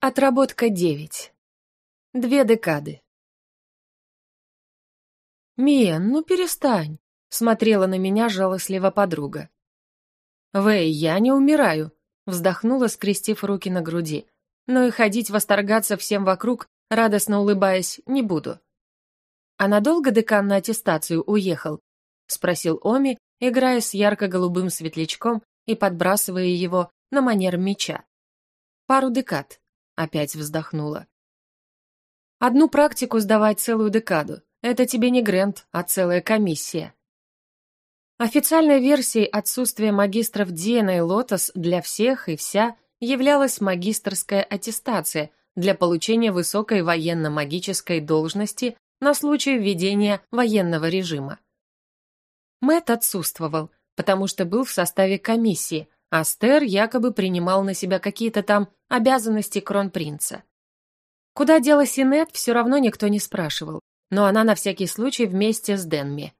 Отработка 9. Две декады. «Миен, ну перестань», — смотрела на меня жалостливо подруга. «Вэй, я не умираю», — вздохнула, скрестив руки на груди. «Но и ходить восторгаться всем вокруг, радостно улыбаясь, не буду». «А надолго декан на аттестацию уехал?» — спросил Оми, играя с ярко-голубым светлячком и подбрасывая его на манер меча. «Пару декад», Опять вздохнула. Одну практику сдавать целую декаду. Это тебе не грант, а целая комиссия. Официальной версией отсутствия магистров Диена и Лотос для всех и вся являлась магистрская аттестация для получения высокой военно-магической должности на случай введения военного режима. Мэт отсутствовал, потому что был в составе комиссии, Астер якобы принимал на себя какие-то там обязанности кронпринца. Куда делась Инет, все равно никто не спрашивал, но она на всякий случай вместе с Денми.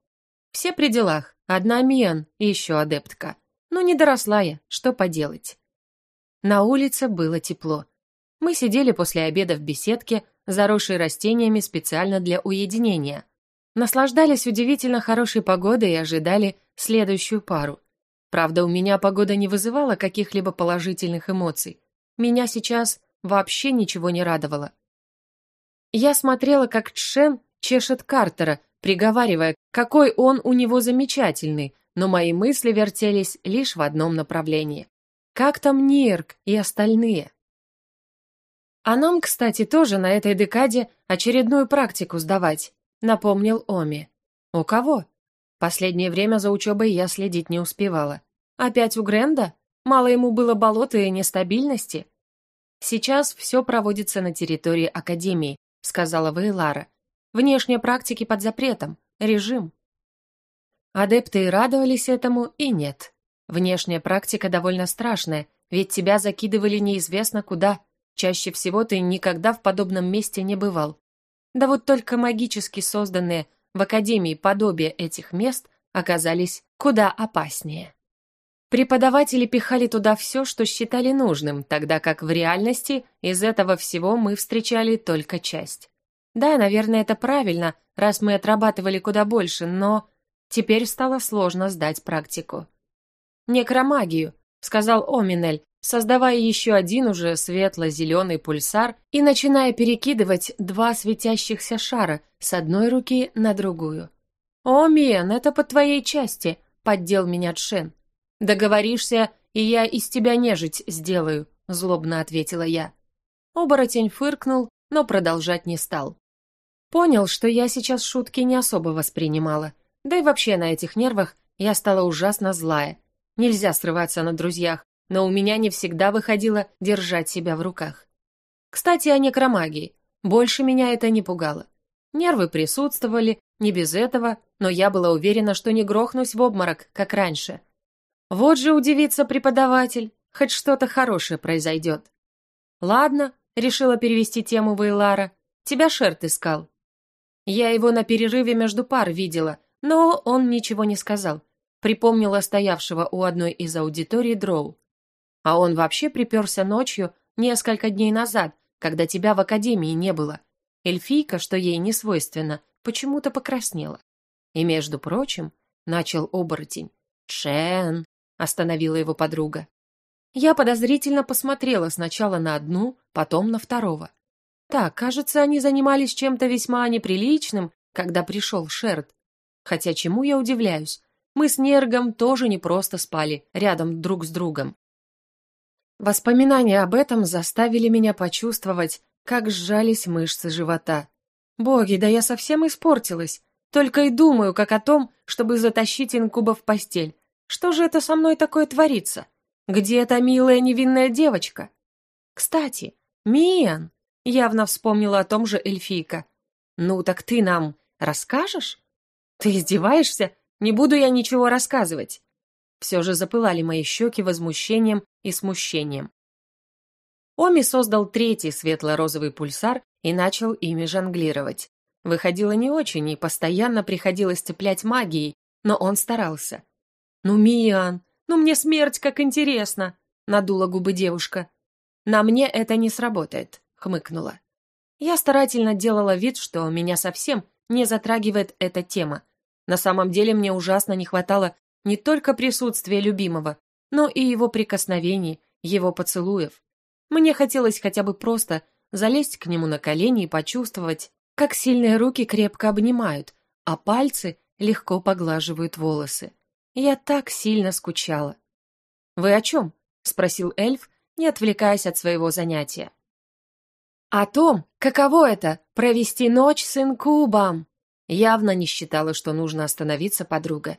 Все при делах, одна Миан и еще адептка. Ну, не доросла я, что поделать. На улице было тепло. Мы сидели после обеда в беседке, заросшей растениями специально для уединения. Наслаждались удивительно хорошей погодой и ожидали следующую пару. Правда, у меня погода не вызывала каких-либо положительных эмоций. Меня сейчас вообще ничего не радовало. Я смотрела, как Чшен чешет Картера, приговаривая, какой он у него замечательный, но мои мысли вертелись лишь в одном направлении. Как там Нирк и остальные? А нам, кстати, тоже на этой декаде очередную практику сдавать, напомнил Оми. У кого? Последнее время за учебой я следить не успевала. Опять у Гренда? Мало ему было болота и нестабильности? Сейчас все проводится на территории Академии, сказала Вейлара. Внешние практики под запретом, режим. Адепты и радовались этому, и нет. Внешняя практика довольно страшная, ведь тебя закидывали неизвестно куда. Чаще всего ты никогда в подобном месте не бывал. Да вот только магически созданные в Академии подобие этих мест оказались куда опаснее. Преподаватели пихали туда все, что считали нужным, тогда как в реальности из этого всего мы встречали только часть. Да, наверное, это правильно, раз мы отрабатывали куда больше, но теперь стало сложно сдать практику. «Некромагию», — сказал Оминель, создавая еще один уже светло-зеленый пульсар и начиная перекидывать два светящихся шара с одной руки на другую. «О, Мен, это по твоей части», — поддел меня Тшен. «Договоришься, и я из тебя нежить сделаю», — злобно ответила я. Оборотень фыркнул, но продолжать не стал. Понял, что я сейчас шутки не особо воспринимала. Да и вообще на этих нервах я стала ужасно злая. Нельзя срываться на друзьях, но у меня не всегда выходило держать себя в руках. Кстати, о некромагии. Больше меня это не пугало. Нервы присутствовали, не без этого, но я была уверена, что не грохнусь в обморок, как раньше. Вот же удивится преподаватель, хоть что-то хорошее произойдет. Ладно, решила перевести тему Вейлара, тебя Шерт искал. Я его на перерыве между пар видела, но он ничего не сказал. Припомнила стоявшего у одной из аудиторий Дроу. А он вообще приперся ночью несколько дней назад, когда тебя в академии не было. Эльфийка, что ей не свойственно, почему-то покраснела. И, между прочим, начал оборотень. «Чен!» — остановила его подруга. Я подозрительно посмотрела сначала на одну, потом на второго. Так, кажется, они занимались чем-то весьма неприличным, когда пришел Шерд. Хотя чему я удивляюсь? Мы с Нергом тоже не просто спали рядом друг с другом. Воспоминания об этом заставили меня почувствовать, как сжались мышцы живота. Боги, да я совсем испортилась. Только и думаю, как о том, чтобы затащить инкуба в постель. Что же это со мной такое творится? Где эта милая невинная девочка? Кстати, Миан, явно вспомнила о том же эльфийка. Ну так ты нам расскажешь? Ты издеваешься? Не буду я ничего рассказывать. Все же запылали мои щеки возмущением и смущением. Оми создал третий светло-розовый пульсар и начал ими жонглировать. Выходило не очень, и постоянно приходилось цеплять магией, но он старался. «Ну, Миан, ну мне смерть как интересно!» — надула губы девушка. На мне это не сработает, хмыкнула. Я старательно делала вид, что меня совсем не затрагивает эта тема. На самом деле мне ужасно не хватало не только присутствия любимого, но и его прикосновений, его поцелуев. Мне хотелось хотя бы просто залезть к нему на колени и почувствовать, как сильные руки крепко обнимают, а пальцы легко поглаживают волосы. Я так сильно скучала. «Вы о чем?» — спросил эльф, не отвлекаясь от своего занятия. «О том, каково это — провести ночь с инкубом!» Явно не считала, что нужно остановиться подруга.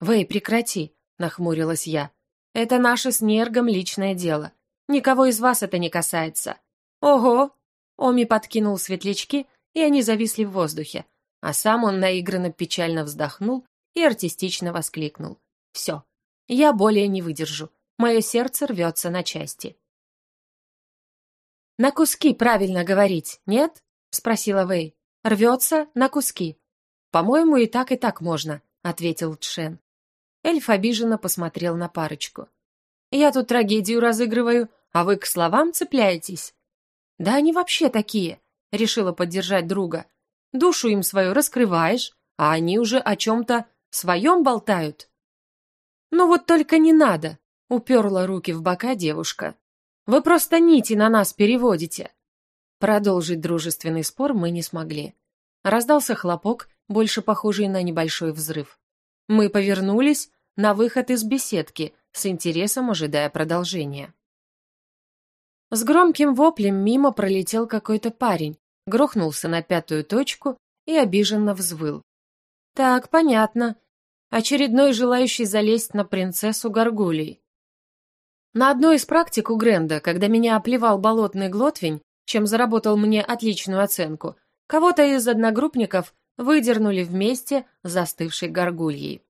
«Вэй, прекрати!» — нахмурилась я. «Это наше с Нергом личное дело. Никого из вас это не касается». «Ого!» Оми подкинул светлячки, и они зависли в воздухе, а сам он наигранно печально вздохнул и артистично воскликнул. «Все, я более не выдержу. Мое сердце рвется на части». «На куски правильно говорить, нет?» — спросила Вэй. «Рвется на куски». «По-моему, и так, и так можно», — ответил Тшен. Эльф обиженно посмотрел на парочку. «Я тут трагедию разыгрываю, а вы к словам цепляетесь?» «Да они вообще такие», — решила поддержать друга. «Душу им свою раскрываешь, а они уже о чем-то своем болтают». «Ну вот только не надо», — уперла руки в бока девушка. «Вы просто нити на нас переводите». Продолжить дружественный спор мы не смогли. Раздался хлопок, больше похожий на небольшой взрыв. Мы повернулись на выход из беседки, с интересом ожидая продолжения. С громким воплем мимо пролетел какой-то парень, грохнулся на пятую точку и обиженно взвыл. «Так, понятно. Очередной желающий залезть на принцессу Гаргулей. На одной из практик у Гренда, когда меня оплевал болотный глотвень, чем заработал мне отличную оценку, кого-то из одногруппников выдернули вместе застывшей горгульей.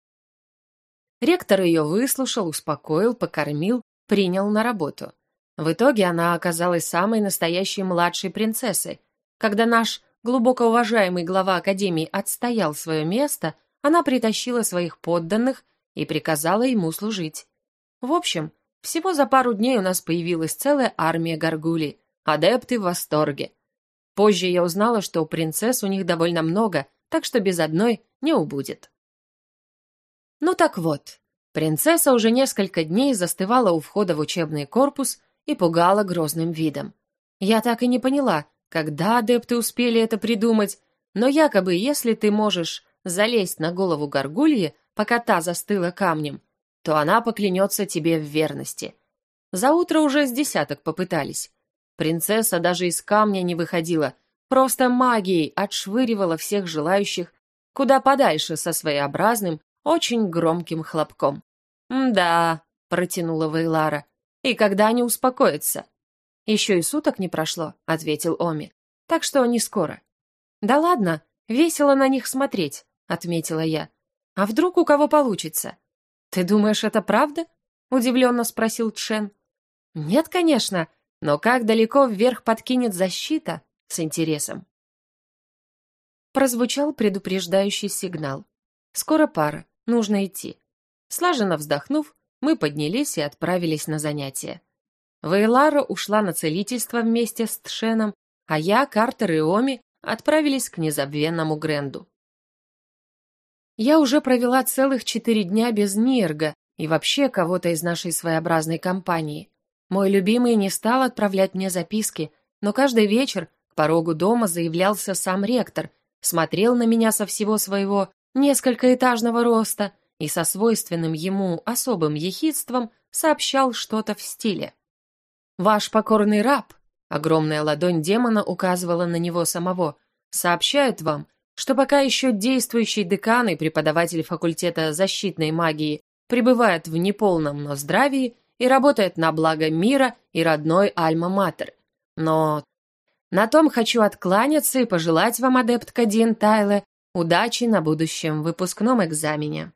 Ректор ее выслушал, успокоил, покормил, принял на работу. В итоге она оказалась самой настоящей младшей принцессой. Когда наш глубоко уважаемый глава Академии отстоял свое место, она притащила своих подданных и приказала ему служить. В общем, всего за пару дней у нас появилась целая армия горгулей, адепты в восторге. Позже я узнала, что принцесс у них довольно много, так что без одной не убудет. Ну так вот, принцесса уже несколько дней застывала у входа в учебный корпус и пугала грозным видом. Я так и не поняла, когда адепты успели это придумать, но якобы если ты можешь залезть на голову горгульи, пока та застыла камнем, то она поклянется тебе в верности. За утро уже с десяток попытались. Принцесса даже из камня не выходила, просто магией отшвыривала всех желающих куда подальше со своеобразным, очень громким хлопком. «Да», — протянула Вейлара, — «и когда они успокоятся?» «Еще и суток не прошло», — ответил Оми, — «так что не скоро». «Да ладно, весело на них смотреть», — отметила я. «А вдруг у кого получится?» «Ты думаешь, это правда?» — удивленно спросил Чен. «Нет, конечно, но как далеко вверх подкинет защита?» С интересом. Прозвучал предупреждающий сигнал. «Скоро пара, нужно идти». Слаженно вздохнув, мы поднялись и отправились на занятия. Вейлара ушла на целительство вместе с Тшеном, а я, Картер и Оми отправились к незабвенному Гренду. Я уже провела целых четыре дня без Нирга и вообще кого-то из нашей своеобразной компании. Мой любимый не стал отправлять мне записки, но каждый вечер к порогу дома заявлялся сам ректор, смотрел на меня со всего своего несколькоэтажного роста и со свойственным ему особым ехидством сообщал что-то в стиле. «Ваш покорный раб», — огромная ладонь демона указывала на него самого, «сообщает вам, что пока еще действующий декан и преподаватель факультета защитной магии пребывает в неполном, но здравии и работает на благо мира и родной Альма-Матер. Но на том хочу откланяться и пожелать вам, адептка Дин Тайле, удачи на будущем выпускном экзамене.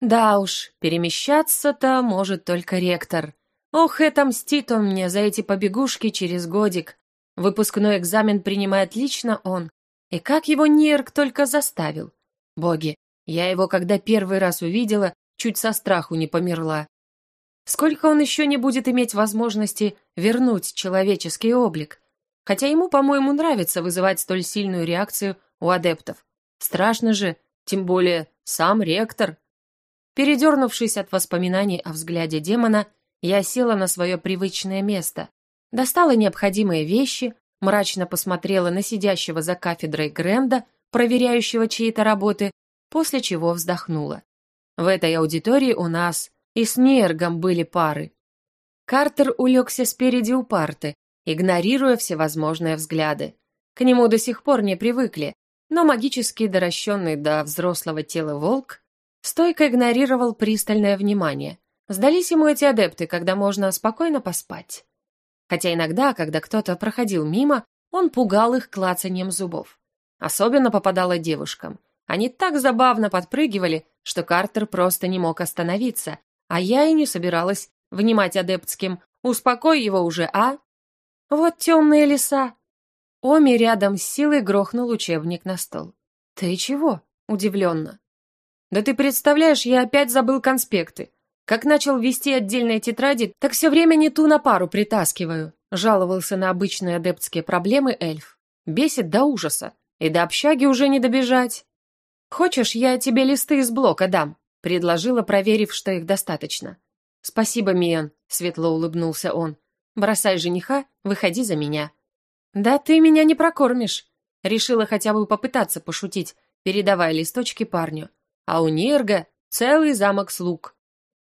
Да уж, перемещаться-то может только ректор. Ох, это мстит он мне за эти побегушки через годик. Выпускной экзамен принимает лично он, и как его Нерк только заставил. Боги, я его, когда первый раз увидела, чуть со страху не померла. Сколько он еще не будет иметь возможности вернуть человеческий облик? Хотя ему, по-моему, нравится вызывать столь сильную реакцию у адептов. Страшно же, тем более сам ректор. Передернувшись от воспоминаний о взгляде демона, я села на свое привычное место, достала необходимые вещи, мрачно посмотрела на сидящего за кафедрой Гренда, проверяющего чьи-то работы, после чего вздохнула. В этой аудитории у нас и с Нергом были пары. Картер улегся спереди у парты, игнорируя всевозможные взгляды. К нему до сих пор не привыкли, но магически доращенный до взрослого тела волк стойко игнорировал пристальное внимание. Сдались ему эти адепты, когда можно спокойно поспать. Хотя иногда, когда кто-то проходил мимо, он пугал их клацанием зубов. Особенно попадало девушкам. Они так забавно подпрыгивали, что Картер просто не мог остановиться, а я и не собиралась внимать адептским «Успокой его уже, а?» «Вот темные леса!» Оми рядом с силой грохнул учебник на стол. «Ты чего?» — удивленно. «Да ты представляешь, я опять забыл конспекты. Как начал вести отдельные тетради, так все время не ту на пару притаскиваю», — жаловался на обычные адептские проблемы эльф. «Бесит до ужаса, и до общаги уже не добежать». «Хочешь, я тебе листы из блока дам?» — предложила, проверив, что их достаточно. «Спасибо, Миан», — светло улыбнулся он. «Бросай жениха, выходи за меня». «Да ты меня не прокормишь», — решила хотя бы попытаться пошутить, передавая листочки парню. «А у Нерга целый замок слуг».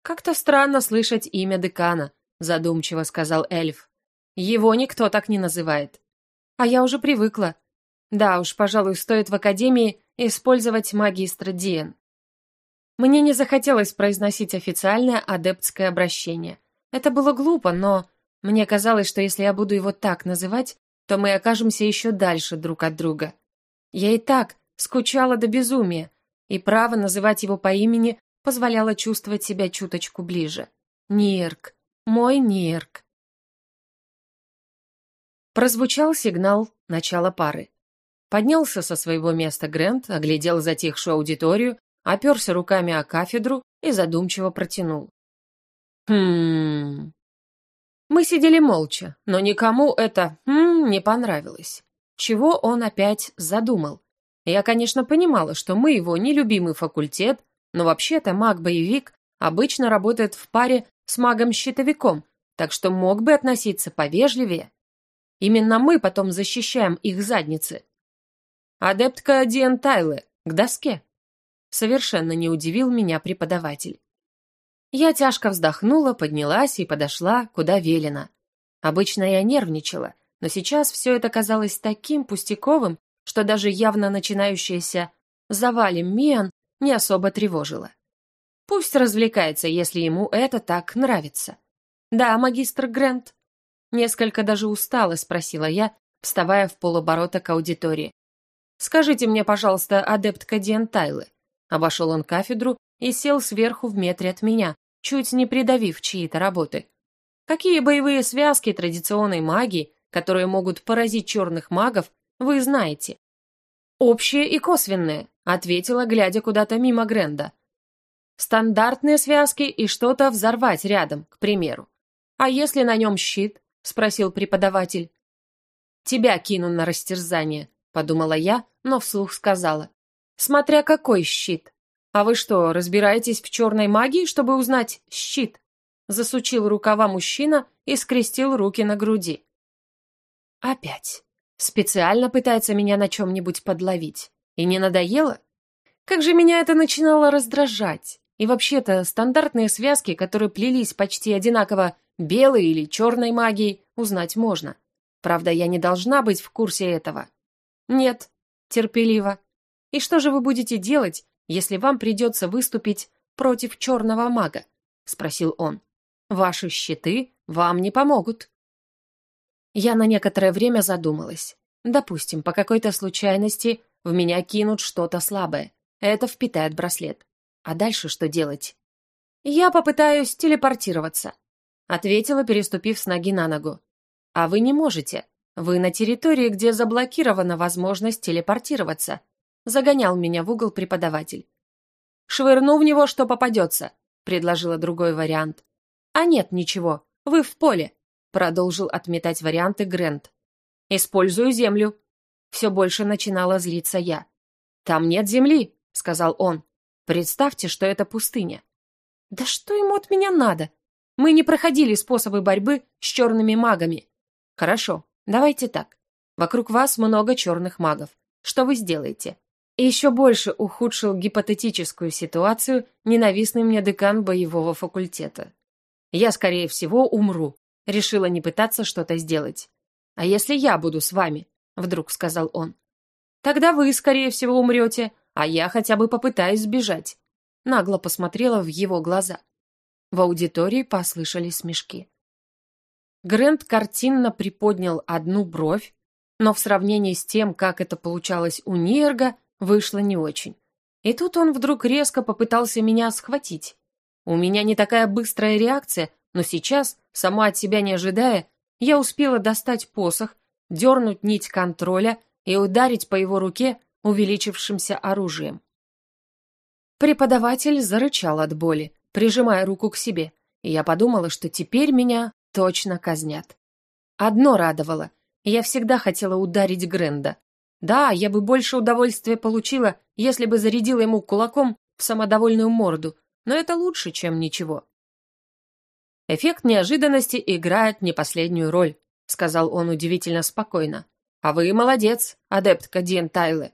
«Как-то странно слышать имя декана», — задумчиво сказал эльф. «Его никто так не называет». «А я уже привыкла. Да уж, пожалуй, стоит в академии использовать магистра Диен. Мне не захотелось произносить официальное адептское обращение. Это было глупо, но мне казалось, что если я буду его так называть, то мы окажемся еще дальше друг от друга. Я и так скучала до безумия, и право называть его по имени позволяло чувствовать себя чуточку ближе. Нирк, мой Нирк. Прозвучал сигнал начала пары. Поднялся со своего места Грент, оглядел затихшую аудиторию оперся руками о кафедру и задумчиво протянул. «Хм...» Мы сидели молча, но никому это «хм» не понравилось. Чего он опять задумал? Я, конечно, понимала, что мы его нелюбимый факультет, но вообще-то маг-боевик обычно работает в паре с магом-щитовиком, так что мог бы относиться повежливее. Именно мы потом защищаем их задницы. Адептка Диэн Тайле, к доске. Совершенно не удивил меня преподаватель. Я тяжко вздохнула, поднялась и подошла, куда велено. Обычно я нервничала, но сейчас все это казалось таким пустяковым, что даже явно начинающееся «завалим Миан» не особо тревожило. Пусть развлекается, если ему это так нравится. «Да, магистр Грент?» Несколько даже устала, спросила я, вставая в полоборота к аудитории. «Скажите мне, пожалуйста, адептка Диан Тайлы, Обошел он кафедру и сел сверху в метре от меня, чуть не придавив чьи-то работы. Какие боевые связки традиционной магии, которые могут поразить черных магов, вы знаете? Общие и косвенные, ответила, глядя куда-то мимо Гренда. Стандартные связки и что-то взорвать рядом, к примеру. А если на нем щит? Спросил преподаватель. Тебя кину на растерзание, подумала я, но вслух сказала. Смотря какой щит. А вы что, разбираетесь в черной магии, чтобы узнать щит? Засучил рукава мужчина и скрестил руки на груди. Опять. Специально пытается меня на чем-нибудь подловить. И не надоело? Как же меня это начинало раздражать. И вообще-то стандартные связки, которые плелись почти одинаково белой или черной магией, узнать можно. Правда, я не должна быть в курсе этого. Нет, терпеливо. И что же вы будете делать, если вам придется выступить против черного мага? Спросил он. Ваши щиты вам не помогут. Я на некоторое время задумалась. Допустим, по какой-то случайности в меня кинут что-то слабое. Это впитает браслет. А дальше что делать? Я попытаюсь телепортироваться, ответила, переступив с ноги на ногу. А вы не можете. Вы на территории, где заблокирована возможность телепортироваться. Загонял меня в угол преподаватель. «Швырну в него, что попадется», — предложила другой вариант. «А нет ничего, вы в поле», — продолжил отметать варианты Грэнд. «Использую землю». Все больше начинала злиться я. «Там нет земли», — сказал он. «Представьте, что это пустыня». «Да что ему от меня надо? Мы не проходили способы борьбы с черными магами». «Хорошо, давайте так. Вокруг вас много черных магов. Что вы сделаете?» И еще больше ухудшил гипотетическую ситуацию ненавистный мне декан боевого факультета. Я, скорее всего, умру. Решила не пытаться что-то сделать. «А если я буду с вами?» — вдруг сказал он. «Тогда вы, скорее всего, умрете, а я хотя бы попытаюсь сбежать». Нагло посмотрела в его глаза. В аудитории послышались смешки. Грэнд картинно приподнял одну бровь, но в сравнении с тем, как это получалось у Нирга, вышло не очень. И тут он вдруг резко попытался меня схватить. У меня не такая быстрая реакция, но сейчас, сама от себя не ожидая, я успела достать посох, дернуть нить контроля и ударить по его руке увеличившимся оружием. Преподаватель зарычал от боли, прижимая руку к себе, и я подумала, что теперь меня точно казнят. Одно радовало, я всегда хотела ударить Гренда. Да, я бы больше удовольствия получила, если бы зарядила ему кулаком в самодовольную морду, но это лучше, чем ничего. Эффект неожиданности играет не последнюю роль, сказал он удивительно спокойно. А вы молодец, адептка Диен Тайле.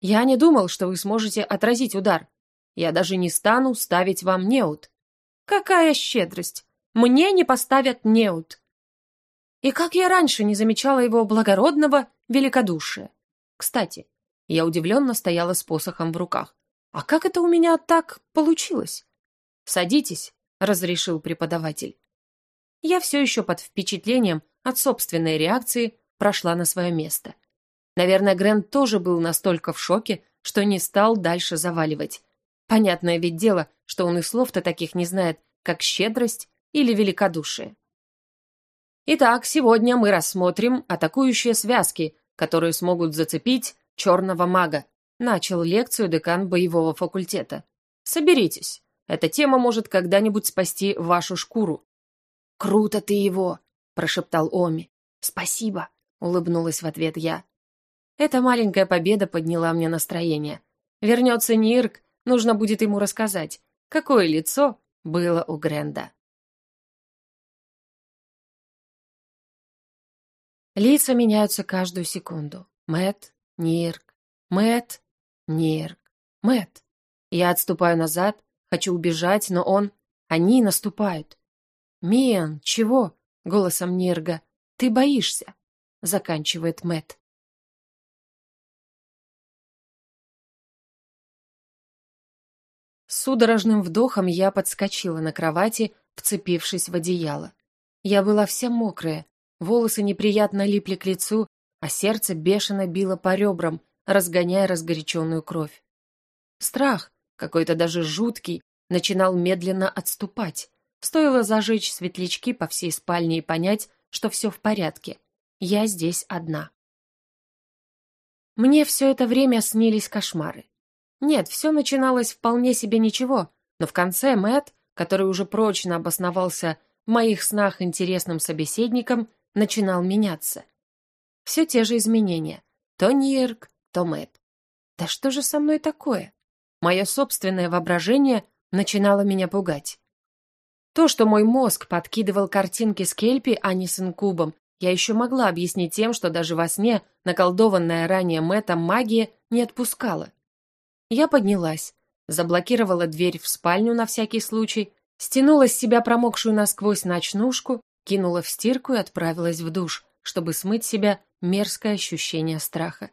Я не думал, что вы сможете отразить удар. Я даже не стану ставить вам неут. Какая щедрость! Мне не поставят неут. И как я раньше не замечала его благородного великодушия. Кстати, я удивленно стояла с посохом в руках. А как это у меня так получилось? «Садитесь», — разрешил преподаватель. Я все еще под впечатлением от собственной реакции прошла на свое место. Наверное, Грэнд тоже был настолько в шоке, что не стал дальше заваливать. Понятное ведь дело, что он и слов-то таких не знает, как щедрость или великодушие. Итак, сегодня мы рассмотрим атакующие связки, которые смогут зацепить черного мага, начал лекцию декан боевого факультета. Соберитесь. Эта тема может когда-нибудь спасти вашу шкуру. «Круто ты его!» — прошептал Оми. «Спасибо!» — улыбнулась в ответ я. Эта маленькая победа подняла мне настроение. Вернется Нирк, нужно будет ему рассказать, какое лицо было у Гренда. Лица меняются каждую секунду. Мэт, Нирк, Мэт, Нирк, Мэт. Я отступаю назад, Хочу убежать, но он... Они наступают. «Миан, чего?» — голосом Нерга. «Ты боишься?» — заканчивает Мэт. Судорожным вдохом я подскочила на кровати, вцепившись в одеяло. Я была вся мокрая, волосы неприятно липли к лицу, а сердце бешено било по ребрам, разгоняя разгоряченную кровь. Страх, какой-то даже жуткий, начинал медленно отступать. Стоило зажечь светлячки по всей спальне и понять, что все в порядке. Я здесь одна. Мне все это время снились кошмары. Нет, все начиналось вполне себе ничего, но в конце Мэт, который уже прочно обосновался в моих снах интересным собеседником, начинал меняться. Все те же изменения. То Нирк, то Мэт. Да что же со мной такое? Мое собственное воображение начинало меня пугать. То, что мой мозг подкидывал картинки с Кельпи, а не с инкубом, я еще могла объяснить тем, что даже во сне наколдованная ранее Мэттом магия не отпускала. Я поднялась, заблокировала дверь в спальню на всякий случай, стянула с себя промокшую насквозь ночнушку, кинула в стирку и отправилась в душ, чтобы смыть себя мерзкое ощущение страха.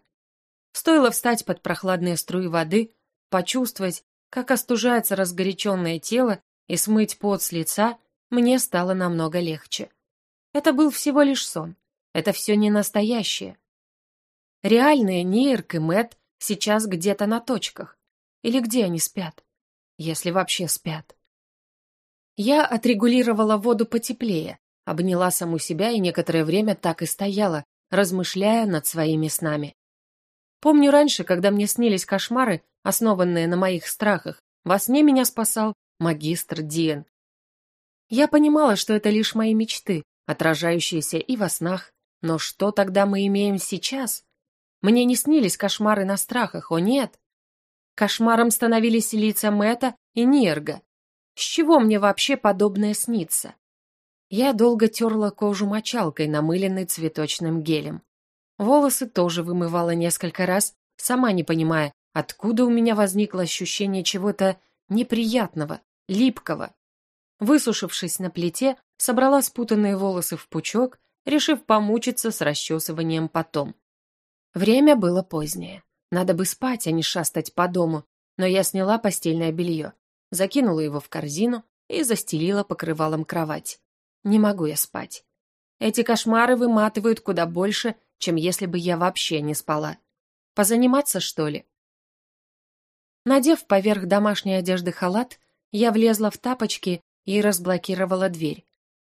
Стоило встать под прохладные струи воды, почувствовать, как остужается разгоряченное тело и смыть пот с лица, мне стало намного легче. Это был всего лишь сон. Это все не настоящее. Реальные Нейрк и Мэтт сейчас где-то на точках. Или где они спят? Если вообще спят. Я отрегулировала воду потеплее, обняла саму себя и некоторое время так и стояла, размышляя над своими снами. Помню раньше, когда мне снились кошмары, основанные на моих страхах, во сне меня спасал магистр Диен. Я понимала, что это лишь мои мечты, отражающиеся и во снах, но что тогда мы имеем сейчас? Мне не снились кошмары на страхах, о нет. Кошмаром становились лица Мэта и Нерга. С чего мне вообще подобное снится? Я долго терла кожу мочалкой, намыленной цветочным гелем. Волосы тоже вымывала несколько раз, сама не понимая, откуда у меня возникло ощущение чего-то неприятного, липкого. Высушившись на плите, собрала спутанные волосы в пучок, решив помучиться с расчесыванием потом. Время было позднее. Надо бы спать, а не шастать по дому, но я сняла постельное белье, закинула его в корзину и застелила покрывалом кровать. Не могу я спать. Эти кошмары выматывают куда больше, чем если бы я вообще не спала. Позаниматься, что ли? Надев поверх домашней одежды халат, я влезла в тапочки и разблокировала дверь.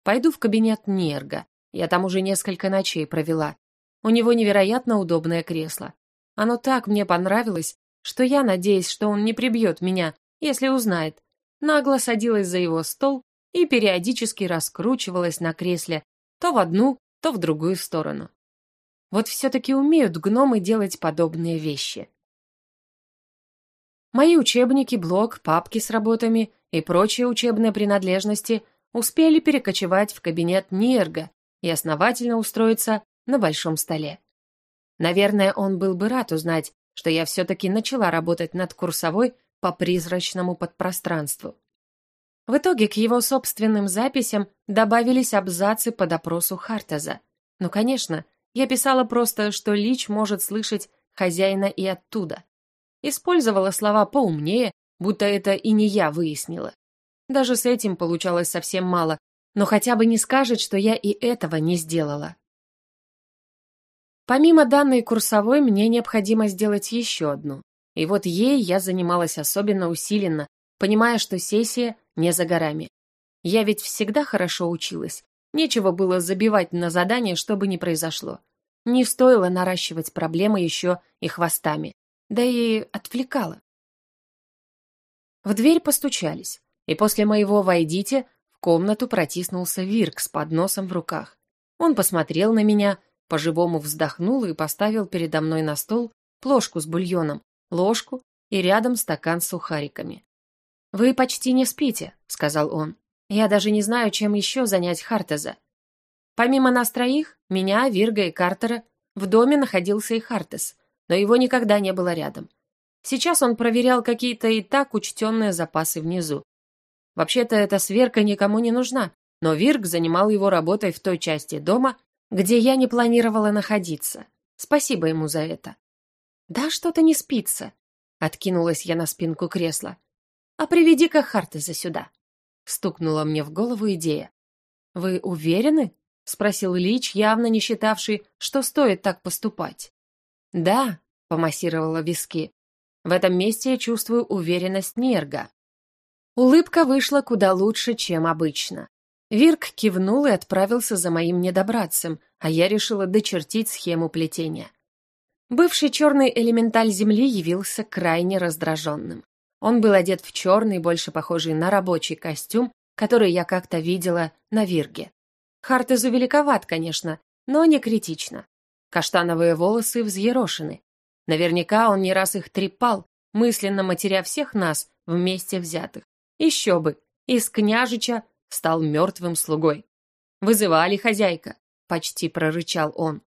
Пойду в кабинет Нерга. Я там уже несколько ночей провела. У него невероятно удобное кресло. Оно так мне понравилось, что я, надеясь, что он не прибьет меня, если узнает, нагло садилась за его стол и периодически раскручивалась на кресле то в одну, то в другую сторону. Вот все-таки умеют гномы делать подобные вещи. Мои учебники, блок, папки с работами и прочие учебные принадлежности успели перекочевать в кабинет Нерга и основательно устроиться на большом столе. Наверное, он был бы рад узнать, что я все-таки начала работать над курсовой по призрачному подпространству. В итоге к его собственным записям добавились абзацы по допросу Хартеза. Ну, конечно, я писала просто, что Лич может слышать хозяина и оттуда. Использовала слова поумнее, будто это и не я выяснила. Даже с этим получалось совсем мало, но хотя бы не скажет, что я и этого не сделала. Помимо данной курсовой, мне необходимо сделать еще одну. И вот ей я занималась особенно усиленно, понимая, что сессия не за горами. Я ведь всегда хорошо училась. Нечего было забивать на задание, чтобы не произошло. Не стоило наращивать проблемы еще и хвостами. Да и отвлекало. В дверь постучались, и после моего «войдите» в комнату протиснулся Вирк с подносом в руках. Он посмотрел на меня, по-живому вздохнул и поставил передо мной на стол плошку с бульоном, ложку и рядом стакан с сухариками. «Вы почти не спите», — сказал он. «Я даже не знаю, чем еще занять Хартеза. Помимо нас троих, меня, Вирга и Картера, в доме находился и Хартес, но его никогда не было рядом. Сейчас он проверял какие-то и так учтенные запасы внизу. Вообще-то эта сверка никому не нужна, но Вирг занимал его работой в той части дома, где я не планировала находиться. Спасибо ему за это. «Да что-то не спится», — откинулась я на спинку кресла. «А приведи-ка Хартеза сюда», — стукнула мне в голову идея. «Вы уверены?» — спросил Лич, явно не считавший, что стоит так поступать. «Да», — помассировала виски. «В этом месте я чувствую уверенность Нерга». Улыбка вышла куда лучше, чем обычно. Вирк кивнул и отправился за моим недобратцем, а я решила дочертить схему плетения. Бывший черный элементаль Земли явился крайне раздраженным. Он был одет в черный, больше похожий на рабочий костюм, который я как-то видела на Вирге. Хартезу великоват, конечно, но не критично. Каштановые волосы взъерошены. Наверняка он не раз их трепал, мысленно матеря всех нас вместе взятых. Еще бы, из княжича стал мертвым слугой. «Вызывали хозяйка», — почти прорычал он.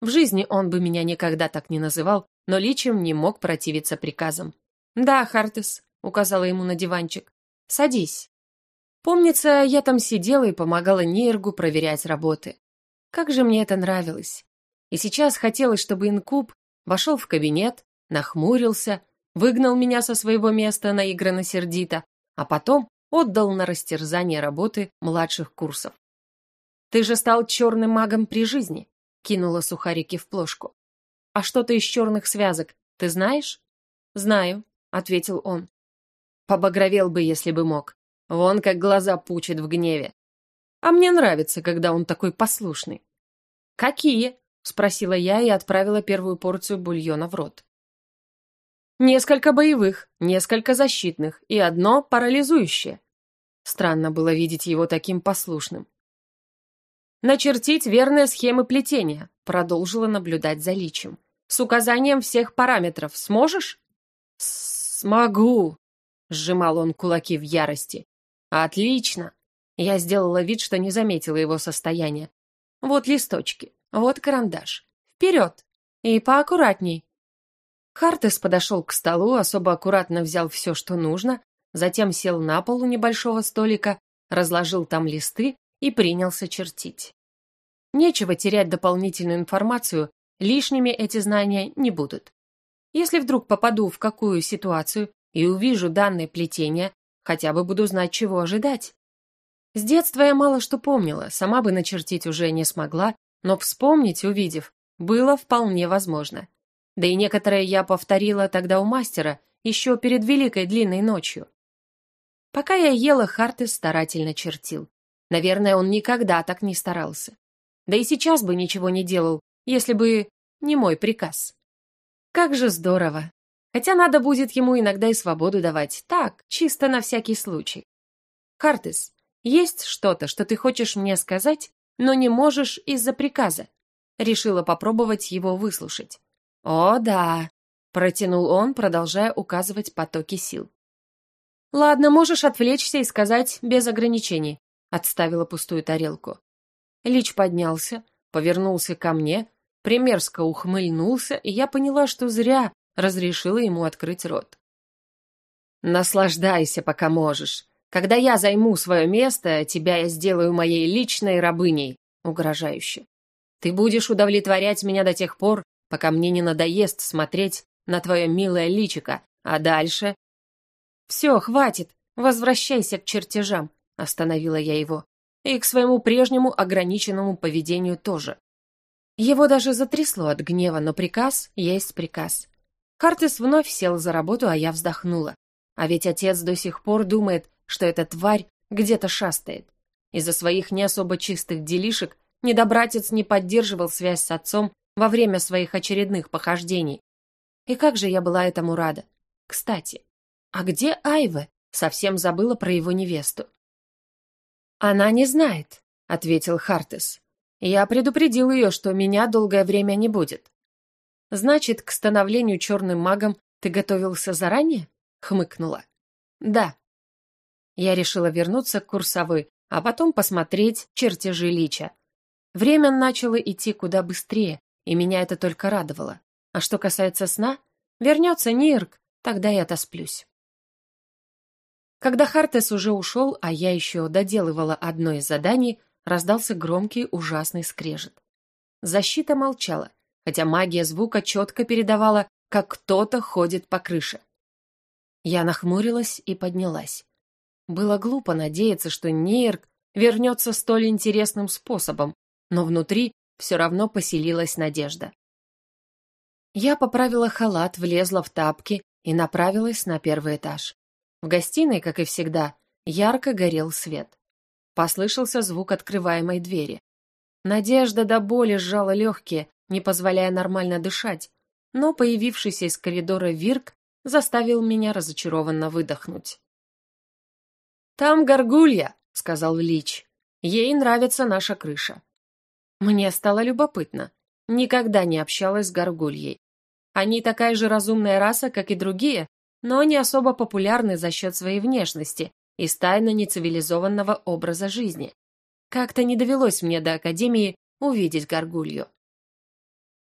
В жизни он бы меня никогда так не называл, но личем не мог противиться приказам. «Да, Хартес», — указала ему на диванчик. «Садись». Помнится, я там сидела и помогала Нейргу проверять работы. Как же мне это нравилось. И сейчас хотелось, чтобы инкуб вошел в кабинет, нахмурился, выгнал меня со своего места наигранно сердито, а потом отдал на растерзание работы младших курсов. «Ты же стал черным магом при жизни», — кинула сухарики в плошку. «А что-то из черных связок, ты знаешь?» «Знаю», — ответил он. Побагровел бы, если бы мог. Вон как глаза пучит в гневе. А мне нравится, когда он такой послушный. «Какие?» — спросила я и отправила первую порцию бульона в рот. Несколько боевых, несколько защитных и одно парализующее. Странно было видеть его таким послушным. «Начертить верные схемы плетения», — продолжила наблюдать за личем. «С указанием всех параметров. Сможешь?» «Смогу», — сжимал он кулаки в ярости. «Отлично!» Я сделала вид, что не заметила его состояние. «Вот листочки, вот карандаш. Вперед! И поаккуратней!» Хартес подошел к столу, особо аккуратно взял все, что нужно, затем сел на пол у небольшого столика, разложил там листы и принялся чертить. Нечего терять дополнительную информацию, лишними эти знания не будут. Если вдруг попаду в какую ситуацию и увижу данное плетение, хотя бы буду знать, чего ожидать. С детства я мало что помнила, сама бы начертить уже не смогла, но вспомнить, увидев, было вполне возможно. Да и некоторые я повторила тогда у мастера, еще перед Великой Длинной ночью. Пока я ела, Хартес старательно чертил. Наверное, он никогда так не старался. Да и сейчас бы ничего не делал, если бы не мой приказ. Как же здорово. Хотя надо будет ему иногда и свободу давать. Так, чисто на всякий случай. Хартес, есть что-то, что ты хочешь мне сказать, но не можешь из-за приказа? Решила попробовать его выслушать. О, да, протянул он, продолжая указывать потоки сил. Ладно, можешь отвлечься и сказать без ограничений, отставила пустую тарелку. Лич поднялся, повернулся ко мне, примерзко ухмыльнулся, и я поняла, что зря разрешила ему открыть рот. «Наслаждайся, пока можешь. Когда я займу свое место, тебя я сделаю моей личной рабыней», угрожающе. «Ты будешь удовлетворять меня до тех пор, пока мне не надоест смотреть на твое милое личико, а дальше...» «Все, хватит, возвращайся к чертежам», остановила я его, и к своему прежнему ограниченному поведению тоже. Его даже затрясло от гнева, но приказ есть приказ. Картес вновь сел за работу, а я вздохнула. А ведь отец до сих пор думает, что эта тварь где-то шастает. Из-за своих не особо чистых делишек недобратец не поддерживал связь с отцом во время своих очередных похождений. И как же я была этому рада. Кстати, а где Айве? Совсем забыла про его невесту. «Она не знает», — ответил Хартес. «Я предупредил ее, что меня долгое время не будет. Значит, к становлению черным магом ты готовился заранее? Хмыкнула. Да. Я решила вернуться к курсовой, а потом посмотреть чертежи лича. Время начало идти куда быстрее, и меня это только радовало. А что касается сна, вернется Нирк, тогда я отосплюсь. Когда Хартес уже ушел, а я еще доделывала одно из заданий, раздался громкий ужасный скрежет. Защита молчала, хотя магия звука четко передавала, как кто-то ходит по крыше. Я нахмурилась и поднялась. Было глупо надеяться, что Нейрк вернется столь интересным способом, но внутри все равно поселилась надежда. Я поправила халат, влезла в тапки и направилась на первый этаж. В гостиной, как и всегда, ярко горел свет. Послышался звук открываемой двери. Надежда до боли сжала легкие, не позволяя нормально дышать, но появившийся из коридора Вирк заставил меня разочарованно выдохнуть. «Там горгулья», — сказал Лич. «Ей нравится наша крыша». Мне стало любопытно. Никогда не общалась с горгульей. Они такая же разумная раса, как и другие, но не особо популярны за счет своей внешности и стайно нецивилизованного образа жизни. Как-то не довелось мне до Академии увидеть горгулью.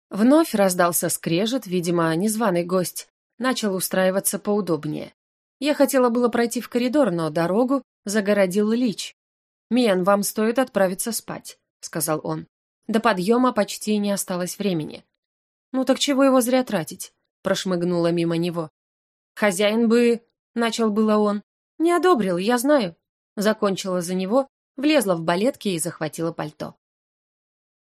Вновь раздался скрежет, видимо, незваный гость начал устраиваться поудобнее. Я хотела было пройти в коридор, но дорогу загородил Лич. «Миан, вам стоит отправиться спать», — сказал он. До подъема почти не осталось времени. «Ну так чего его зря тратить?» — прошмыгнула мимо него. «Хозяин бы...» — начал было он. «Не одобрил, я знаю». Закончила за него, влезла в балетки и захватила пальто.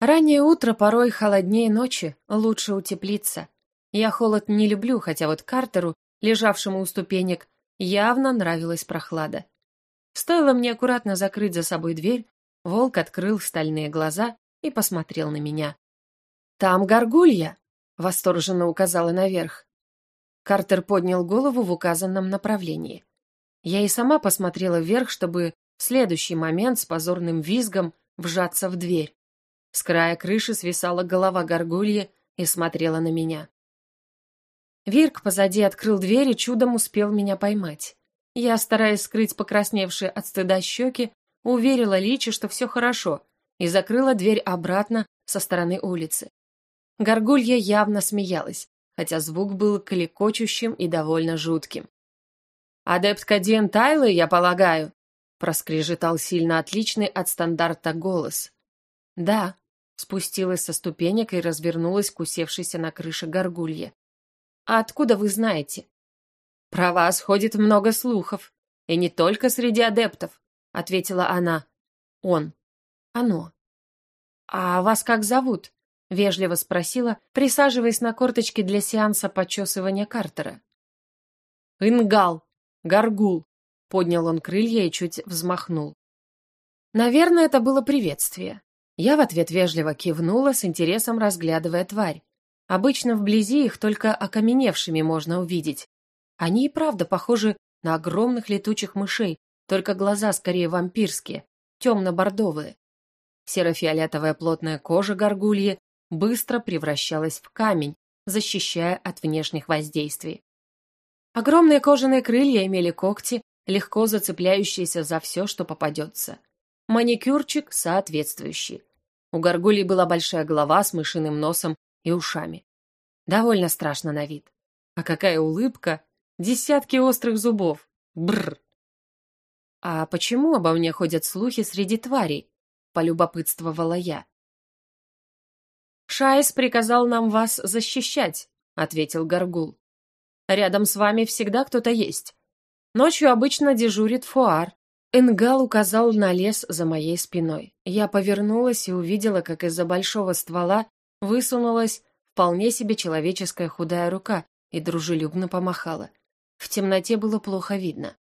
Раннее утро порой холоднее ночи, лучше утеплиться. Я холод не люблю, хотя вот Картеру, лежавшему у ступенек, явно нравилась прохлада. Стоило мне аккуратно закрыть за собой дверь, волк открыл стальные глаза и посмотрел на меня. «Там горгулья!» — восторженно указала наверх. Картер поднял голову в указанном направлении. Я и сама посмотрела вверх, чтобы в следующий момент с позорным визгом вжаться в дверь. С края крыши свисала голова горгульи и смотрела на меня. Вирк позади открыл дверь и чудом успел меня поймать. Я, стараясь скрыть покрасневшие от стыда щеки, уверила Личи, что все хорошо, и закрыла дверь обратно со стороны улицы. Горгулья явно смеялась, хотя звук был клекочущим и довольно жутким. «Адептка Диэн Тайлы, я полагаю?» проскрежетал сильно отличный от стандарта голос. «Да», спустилась со ступенек и развернулась к усевшейся на крыше горгулье. «А откуда вы знаете?» «Про вас ходит много слухов, и не только среди адептов», — ответила она. «Он. Оно». «А вас как зовут?» — вежливо спросила, присаживаясь на корточки для сеанса почесывания Картера. «Ингал. Гаргул», — поднял он крылья и чуть взмахнул. Наверное, это было приветствие. Я в ответ вежливо кивнула, с интересом разглядывая тварь. Обычно вблизи их только окаменевшими можно увидеть. Они и правда похожи на огромных летучих мышей, только глаза скорее вампирские, темно-бордовые. Серо-фиолетовая плотная кожа горгульи быстро превращалась в камень, защищая от внешних воздействий. Огромные кожаные крылья имели когти, легко зацепляющиеся за все, что попадется. Маникюрчик соответствующий. У горгульи была большая голова с мышиным носом и ушами. Довольно страшно на вид. А какая улыбка! Десятки острых зубов! Бррр! А почему обо мне ходят слухи среди тварей? Полюбопытствовала я. «Шайс приказал нам вас защищать», — ответил Гаргул. «Рядом с вами всегда кто-то есть. Ночью обычно дежурит Фуар. Энгал указал на лес за моей спиной. Я повернулась и увидела, как из-за большого ствола высунулась вполне себе человеческая худая рука и дружелюбно помахала. В темноте было плохо видно.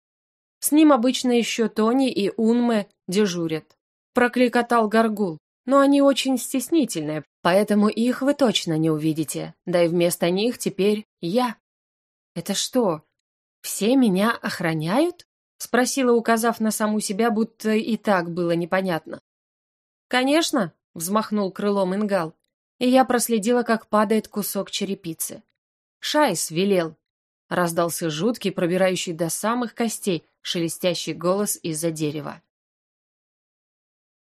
С ним обычно еще Тони и Унме дежурят. Прокликотал Гаргул, но они очень стеснительные, поэтому их вы точно не увидите, да и вместо них теперь я. Это что, все меня охраняют? Спросила, указав на саму себя, будто и так было непонятно. «Конечно», — взмахнул крылом Ингал, и я проследила, как падает кусок черепицы. «Шайс велел», — раздался жуткий, пробирающий до самых костей, шелестящий голос из-за дерева.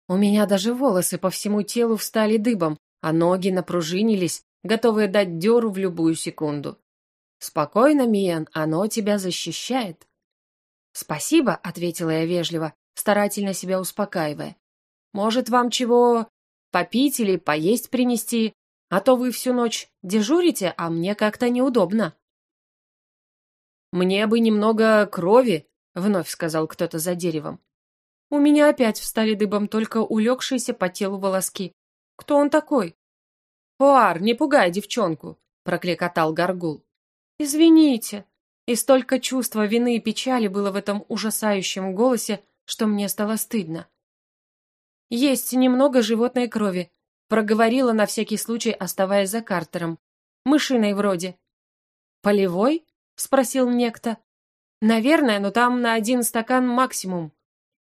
У меня даже волосы по всему телу встали дыбом, а ноги напружинились, готовые дать дёру в любую секунду. «Спокойно, Миан, оно тебя защищает». «Спасибо», — ответила я вежливо, старательно себя успокаивая. «Может, вам чего попить или поесть принести, а то вы всю ночь дежурите, а мне как-то неудобно». «Мне бы немного крови», — вновь сказал кто-то за деревом. У меня опять встали дыбом только улегшиеся по телу волоски. Кто он такой? «Пуар, не пугай девчонку», — прокликотал Гаргул. «Извините». И столько чувства вины и печали было в этом ужасающем голосе, что мне стало стыдно. «Есть немного животной крови», — проговорила на всякий случай, оставаясь за Картером. «Мышиной вроде». «Полевой?» — спросил некто. «Наверное, но там на один стакан максимум».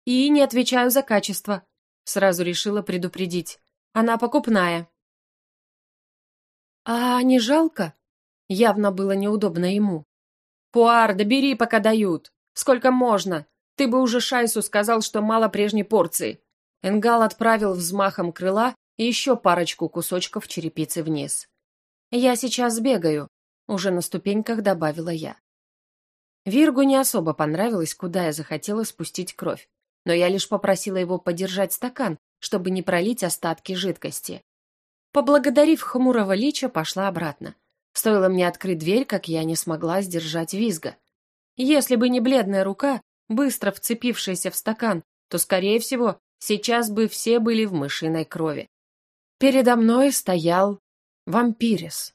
«И не отвечаю за качество», — сразу решила предупредить. «Она покупная». «А не жалко?» Явно было неудобно ему. «Пуар, да бери, пока дают. Сколько можно? Ты бы уже Шайсу сказал, что мало прежней порции». Энгал отправил взмахом крыла еще парочку кусочков черепицы вниз. «Я сейчас бегаю», — уже на ступеньках добавила я. Виргу не особо понравилось, куда я захотела спустить кровь но я лишь попросила его подержать стакан, чтобы не пролить остатки жидкости. Поблагодарив хмурого лича, пошла обратно. Стоило мне открыть дверь, как я не смогла сдержать визга. Если бы не бледная рука, быстро вцепившаяся в стакан, то, скорее всего, сейчас бы все были в мышиной крови. Передо мной стоял вампирис.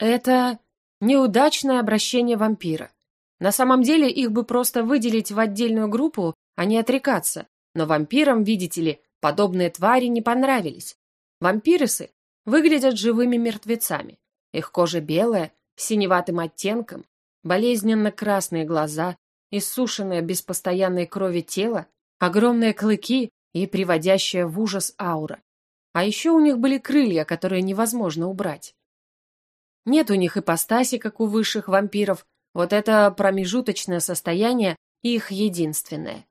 Это неудачное обращение вампира. На самом деле их бы просто выделить в отдельную группу, а не отрекаться. Но вампирам, видите ли, подобные твари не понравились. Вампиресы выглядят живыми мертвецами. Их кожа белая, с синеватым оттенком, болезненно-красные глаза, иссушенное без постоянной крови тело, огромные клыки и приводящая в ужас аура. А еще у них были крылья, которые невозможно убрать. Нет у них ипостаси, как у высших вампиров, вот это промежуточное состояние их единственное.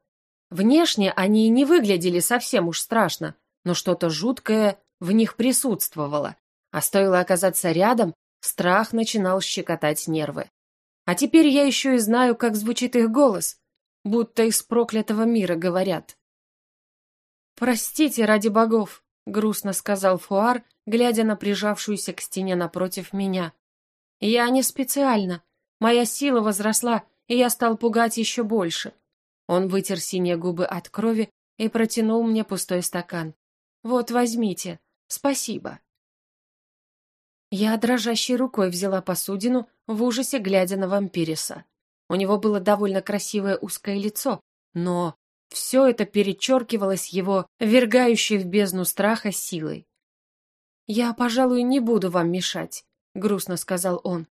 Внешне они не выглядели совсем уж страшно, но что-то жуткое в них присутствовало, а стоило оказаться рядом, страх начинал щекотать нервы. А теперь я еще и знаю, как звучит их голос, будто из проклятого мира говорят. «Простите, ради богов», — грустно сказал Фуар, глядя на прижавшуюся к стене напротив меня. «Я не специально. Моя сила возросла, и я стал пугать еще больше». Он вытер синие губы от крови и протянул мне пустой стакан. «Вот, возьмите. Спасибо». Я дрожащей рукой взяла посудину, в ужасе глядя на вампириса. У него было довольно красивое узкое лицо, но все это перечеркивалось его, вергающей в бездну страха силой. «Я, пожалуй, не буду вам мешать», — грустно сказал он.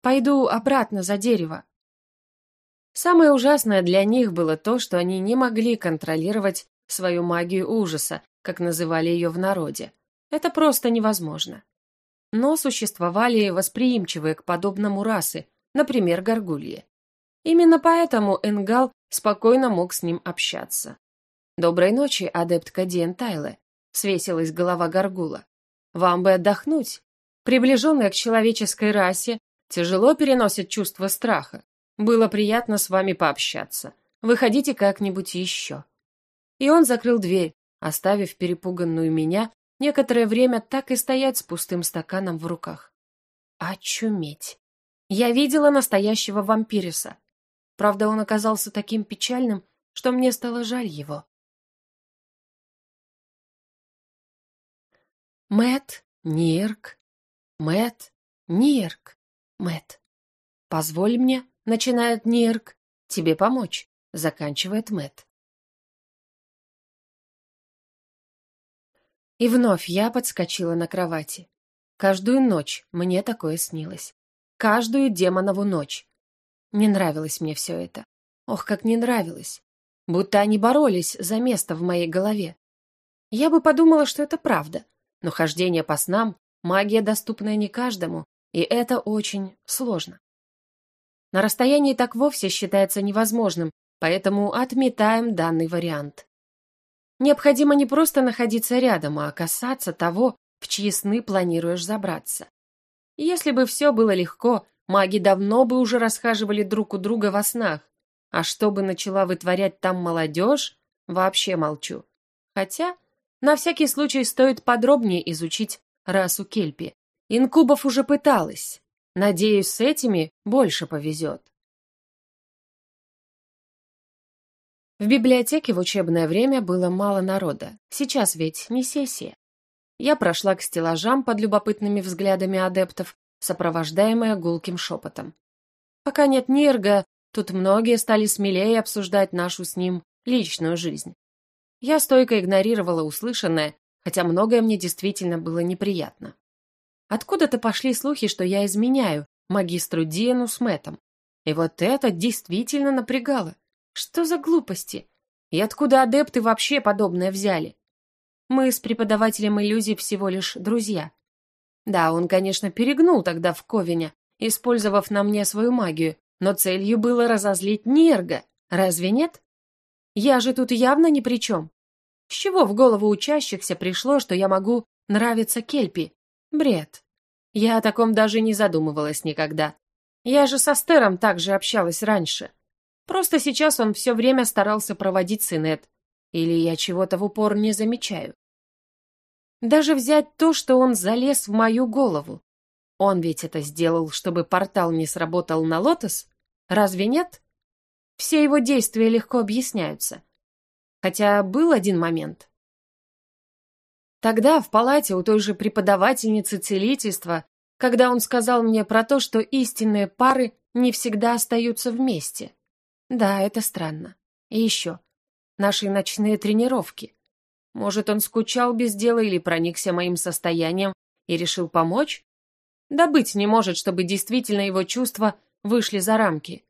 «Пойду обратно за дерево». Самое ужасное для них было то, что они не могли контролировать свою магию ужаса, как называли ее в народе. Это просто невозможно. Но существовали восприимчивые к подобному расы, например, горгульи. Именно поэтому Энгал спокойно мог с ним общаться. «Доброй ночи, адептка Диэн Тайле», — свесилась голова Гаргула. «Вам бы отдохнуть. Приближенные к человеческой расе тяжело переносят чувство страха. Было приятно с вами пообщаться. Выходите как-нибудь еще». И он закрыл дверь, оставив перепуганную меня некоторое время так и стоять с пустым стаканом в руках. Очуметь. Я видела настоящего вампириса. Правда, он оказался таким печальным, что мне стало жаль его. Мэт, Нирк, Мэт, Нирк, Мэт. Позволь мне, начинает Нирк, тебе помочь, заканчивает Мэт. И вновь я подскочила на кровати. Каждую ночь мне такое снилось. Каждую демонову ночь. Не нравилось мне все это. Ох, как не нравилось. Будто они боролись за место в моей голове. Я бы подумала, что это правда. Но хождение по снам — магия, доступная не каждому, и это очень сложно. На расстоянии так вовсе считается невозможным, поэтому отметаем данный вариант. Необходимо не просто находиться рядом, а касаться того, в чьи сны планируешь забраться. Если бы все было легко, Маги давно бы уже расхаживали друг у друга во снах. А чтобы начала вытворять там молодежь, вообще молчу. Хотя, на всякий случай стоит подробнее изучить расу Кельпи. Инкубов уже пыталась. Надеюсь, с этими больше повезет. В библиотеке в учебное время было мало народа. Сейчас ведь не сессия. Я прошла к стеллажам под любопытными взглядами адептов сопровождаемая гулким шепотом. Пока нет Нирга, тут многие стали смелее обсуждать нашу с ним личную жизнь. Я стойко игнорировала услышанное, хотя многое мне действительно было неприятно. Откуда-то пошли слухи, что я изменяю магистру Диену с Мэттом. И вот это действительно напрягало. Что за глупости? И откуда адепты вообще подобное взяли? Мы с преподавателем иллюзий всего лишь друзья. Да, он, конечно, перегнул тогда в Ковине, использовав на мне свою магию, но целью было разозлить Нерга, разве нет? Я же тут явно ни при чем. С чего в голову учащихся пришло, что я могу нравиться Кельпи? Бред. Я о таком даже не задумывалась никогда. Я же со Стером так же общалась раньше. Просто сейчас он все время старался проводить сынет. Или я чего-то в упор не замечаю. Даже взять то, что он залез в мою голову. Он ведь это сделал, чтобы портал не сработал на лотос? Разве нет? Все его действия легко объясняются. Хотя был один момент. Тогда в палате у той же преподавательницы целительства, когда он сказал мне про то, что истинные пары не всегда остаются вместе. Да, это странно. И еще. Наши ночные тренировки. Может, он скучал без дела или проникся моим состоянием и решил помочь? Да быть не может, чтобы действительно его чувства вышли за рамки.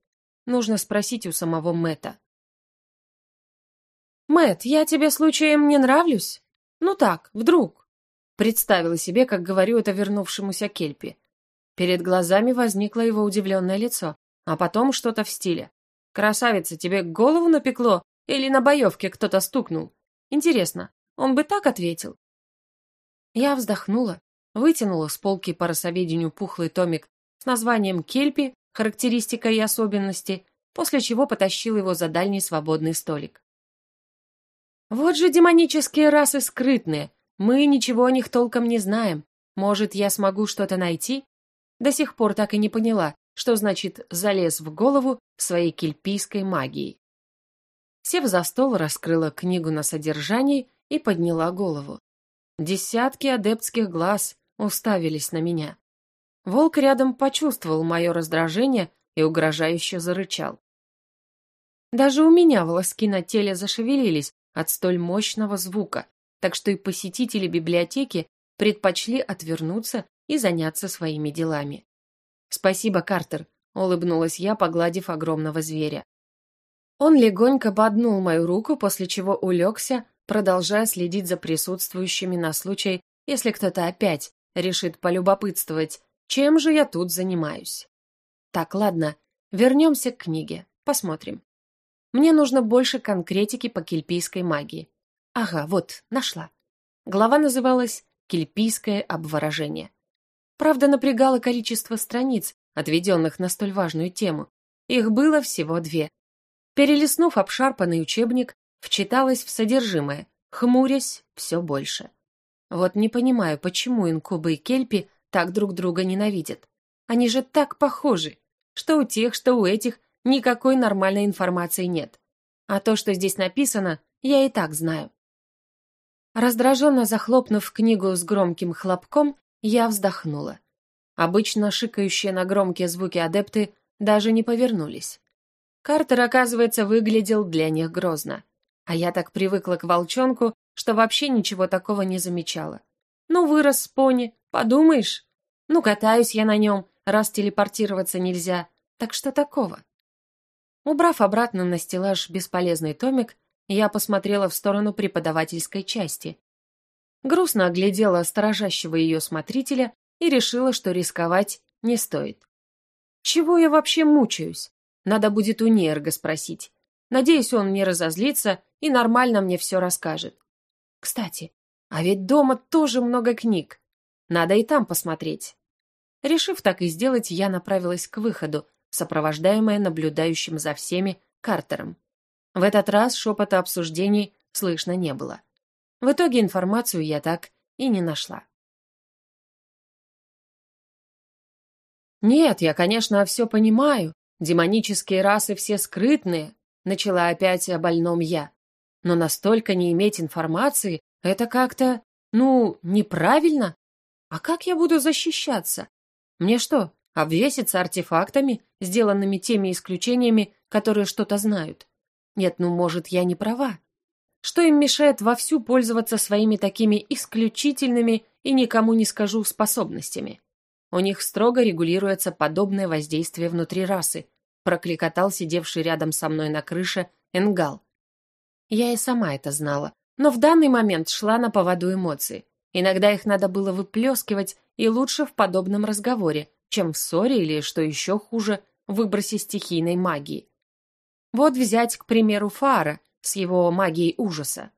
нужно спросить у самого Мэта. Мэт, я тебе случаем не нравлюсь? Ну так, вдруг. Представила себе, как говорю это вернувшемуся Кельпи. Перед глазами возникло его удивленное лицо, а потом что-то в стиле. «Красавица, тебе голову напекло или на боевке кто-то стукнул? Интересно, он бы так ответил?» Я вздохнула, вытянула с полки по росоведению пухлый томик с названием «Кельпи. Характеристика и особенности», после чего потащил его за дальний свободный столик. «Вот же демонические расы скрытные, мы ничего о них толком не знаем. Может, я смогу что-то найти?» До сих пор так и не поняла, что значит «залез в голову своей кельпийской магией». Сев за стол, раскрыла книгу на содержании и подняла голову. Десятки адептских глаз уставились на меня. Волк рядом почувствовал мое раздражение и угрожающе зарычал. Даже у меня волоски на теле зашевелились от столь мощного звука, так что и посетители библиотеки предпочли отвернуться и заняться своими делами. «Спасибо, Картер», — улыбнулась я, погладив огромного зверя. Он легонько поднул мою руку, после чего улегся, продолжая следить за присутствующими на случай, если кто-то опять решит полюбопытствовать, чем же я тут занимаюсь. Так, ладно, вернемся к книге, посмотрим. Мне нужно больше конкретики по кельпийской магии. Ага, вот, нашла. Глава называлась «Кельпийское обворожение». Правда, напрягало количество страниц, отведенных на столь важную тему. Их было всего две. Перелистнув обшарпанный учебник, вчиталась в содержимое, хмурясь все больше. Вот не понимаю, почему инкубы и кельпи так друг друга ненавидят. Они же так похожи, что у тех, что у этих никакой нормальной информации нет. А то, что здесь написано, я и так знаю. Раздраженно захлопнув книгу с громким хлопком, я вздохнула. Обычно шикающие на громкие звуки адепты даже не повернулись. Картер, оказывается, выглядел для них грозно. А я так привыкла к волчонку, что вообще ничего такого не замечала. Ну, вырос пони, подумаешь. Ну, катаюсь я на нем, раз телепортироваться нельзя. Так что такого? Убрав обратно на стеллаж бесполезный томик, я посмотрела в сторону преподавательской части. Грустно оглядела сторожащего ее смотрителя и решила, что рисковать не стоит. Чего я вообще мучаюсь? Надо будет у Нерга спросить. Надеюсь, он не разозлится и нормально мне все расскажет. Кстати, а ведь дома тоже много книг. Надо и там посмотреть. Решив так и сделать, я направилась к выходу, сопровождаемая наблюдающим за всеми Картером. В этот раз шепота обсуждений слышно не было. В итоге информацию я так и не нашла. «Нет, я, конечно, все понимаю. Демонические расы все скрытные», — начала опять о больном я. «Но настолько не иметь информации — это как-то, ну, неправильно. А как я буду защищаться? Мне что, обвеситься артефактами, сделанными теми исключениями, которые что-то знают? Нет, ну, может, я не права. Что им мешает вовсю пользоваться своими такими исключительными и никому не скажу способностями? У них строго регулируется подобное воздействие внутри расы, прокликотал сидевший рядом со мной на крыше Энгал. Я и сама это знала, но в данный момент шла на поводу эмоций. Иногда их надо было выплескивать, и лучше в подобном разговоре, чем в ссоре или, что еще хуже, выбросе стихийной магии. Вот взять, к примеру, Фара с его магией ужаса.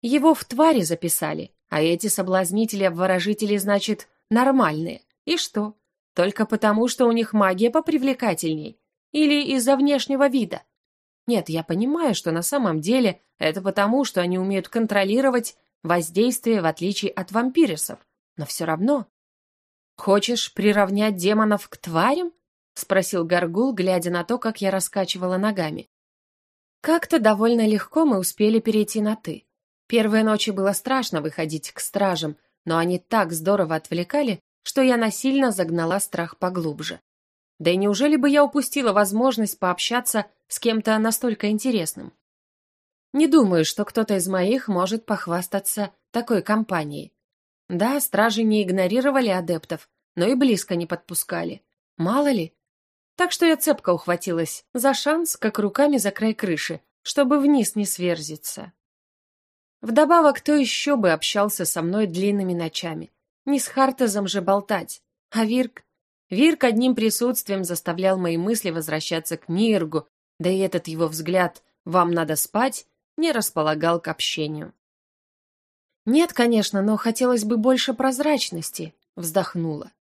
Его в твари записали, а эти соблазнители-обворожители, значит, нормальные. И что? Только потому, что у них магия попривлекательней? Или из-за внешнего вида? Нет, я понимаю, что на самом деле это потому, что они умеют контролировать воздействие в отличие от вампирисов. Но все равно. «Хочешь приравнять демонов к тварям?» — спросил Гаргул, глядя на то, как я раскачивала ногами. Как-то довольно легко мы успели перейти на «ты». Первые ночи было страшно выходить к стражам, но они так здорово отвлекали, что я насильно загнала страх поглубже. Да и неужели бы я упустила возможность пообщаться с кем-то настолько интересным? Не думаю, что кто-то из моих может похвастаться такой компанией. Да, стражи не игнорировали адептов, но и близко не подпускали. Мало ли. Так что я цепко ухватилась за шанс, как руками за край крыши, чтобы вниз не сверзиться. Вдобавок, кто еще бы общался со мной длинными ночами? Не с Хартезом же болтать. А Вирк? Вирк одним присутствием заставлял мои мысли возвращаться к Ниргу, да и этот его взгляд «вам надо спать» не располагал к общению. «Нет, конечно, но хотелось бы больше прозрачности», — вздохнула.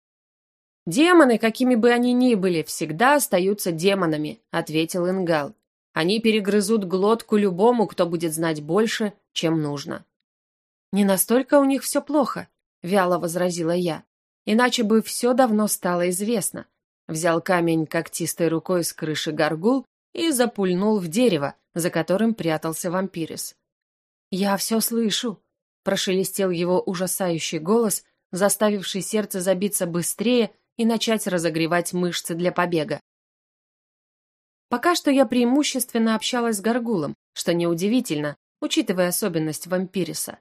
«Демоны, какими бы они ни были, всегда остаются демонами», — ответил Ингал. «Они перегрызут глотку любому, кто будет знать больше, чем нужно». «Не настолько у них все плохо», — вяло возразила я. «Иначе бы все давно стало известно». Взял камень когтистой рукой с крыши горгул и запульнул в дерево, за которым прятался вампирис. «Я все слышу», — прошелестел его ужасающий голос, заставивший сердце забиться быстрее и начать разогревать мышцы для побега. Пока что я преимущественно общалась с Гаргулом, что неудивительно, учитывая особенность вампириса.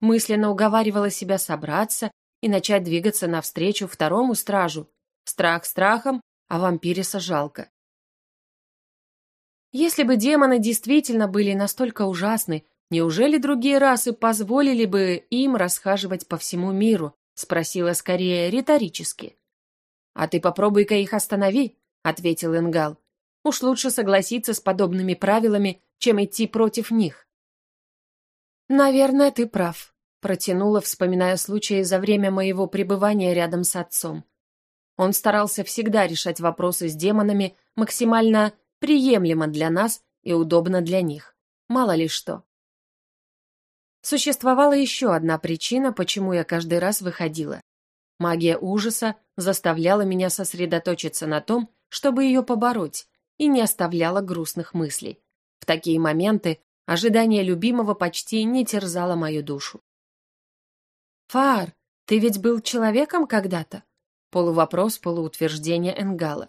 Мысленно уговаривала себя собраться и начать двигаться навстречу второму стражу. Страх страхом, а вампириса жалко. Если бы демоны действительно были настолько ужасны, неужели другие расы позволили бы им расхаживать по всему миру? Спросила скорее риторически. «А ты попробуй-ка их останови», — ответил Ингал. «Уж лучше согласиться с подобными правилами, чем идти против них». «Наверное, ты прав», — протянула, вспоминая случаи за время моего пребывания рядом с отцом. Он старался всегда решать вопросы с демонами максимально приемлемо для нас и удобно для них. Мало ли что. Существовала еще одна причина, почему я каждый раз выходила. Магия ужаса заставляла меня сосредоточиться на том, чтобы ее побороть, и не оставляла грустных мыслей. В такие моменты ожидание любимого почти не терзало мою душу. «Фар, ты ведь был человеком когда-то?» Полувопрос, полуутверждение Энгала.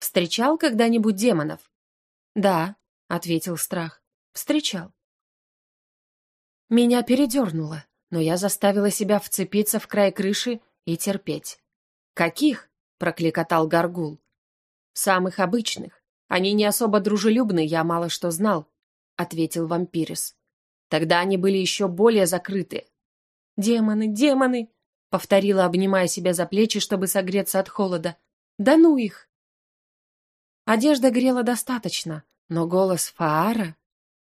«Встречал когда-нибудь демонов?» «Да», — ответил страх. «Встречал». Меня передернуло, но я заставила себя вцепиться в край крыши и терпеть. «Каких?» — прокликотал Гаргул. «Самых обычных. Они не особо дружелюбны, я мало что знал», — ответил вампирис. «Тогда они были еще более закрыты». «Демоны, демоны!» — повторила, обнимая себя за плечи, чтобы согреться от холода. «Да ну их!» Одежда грела достаточно, но голос Фаара...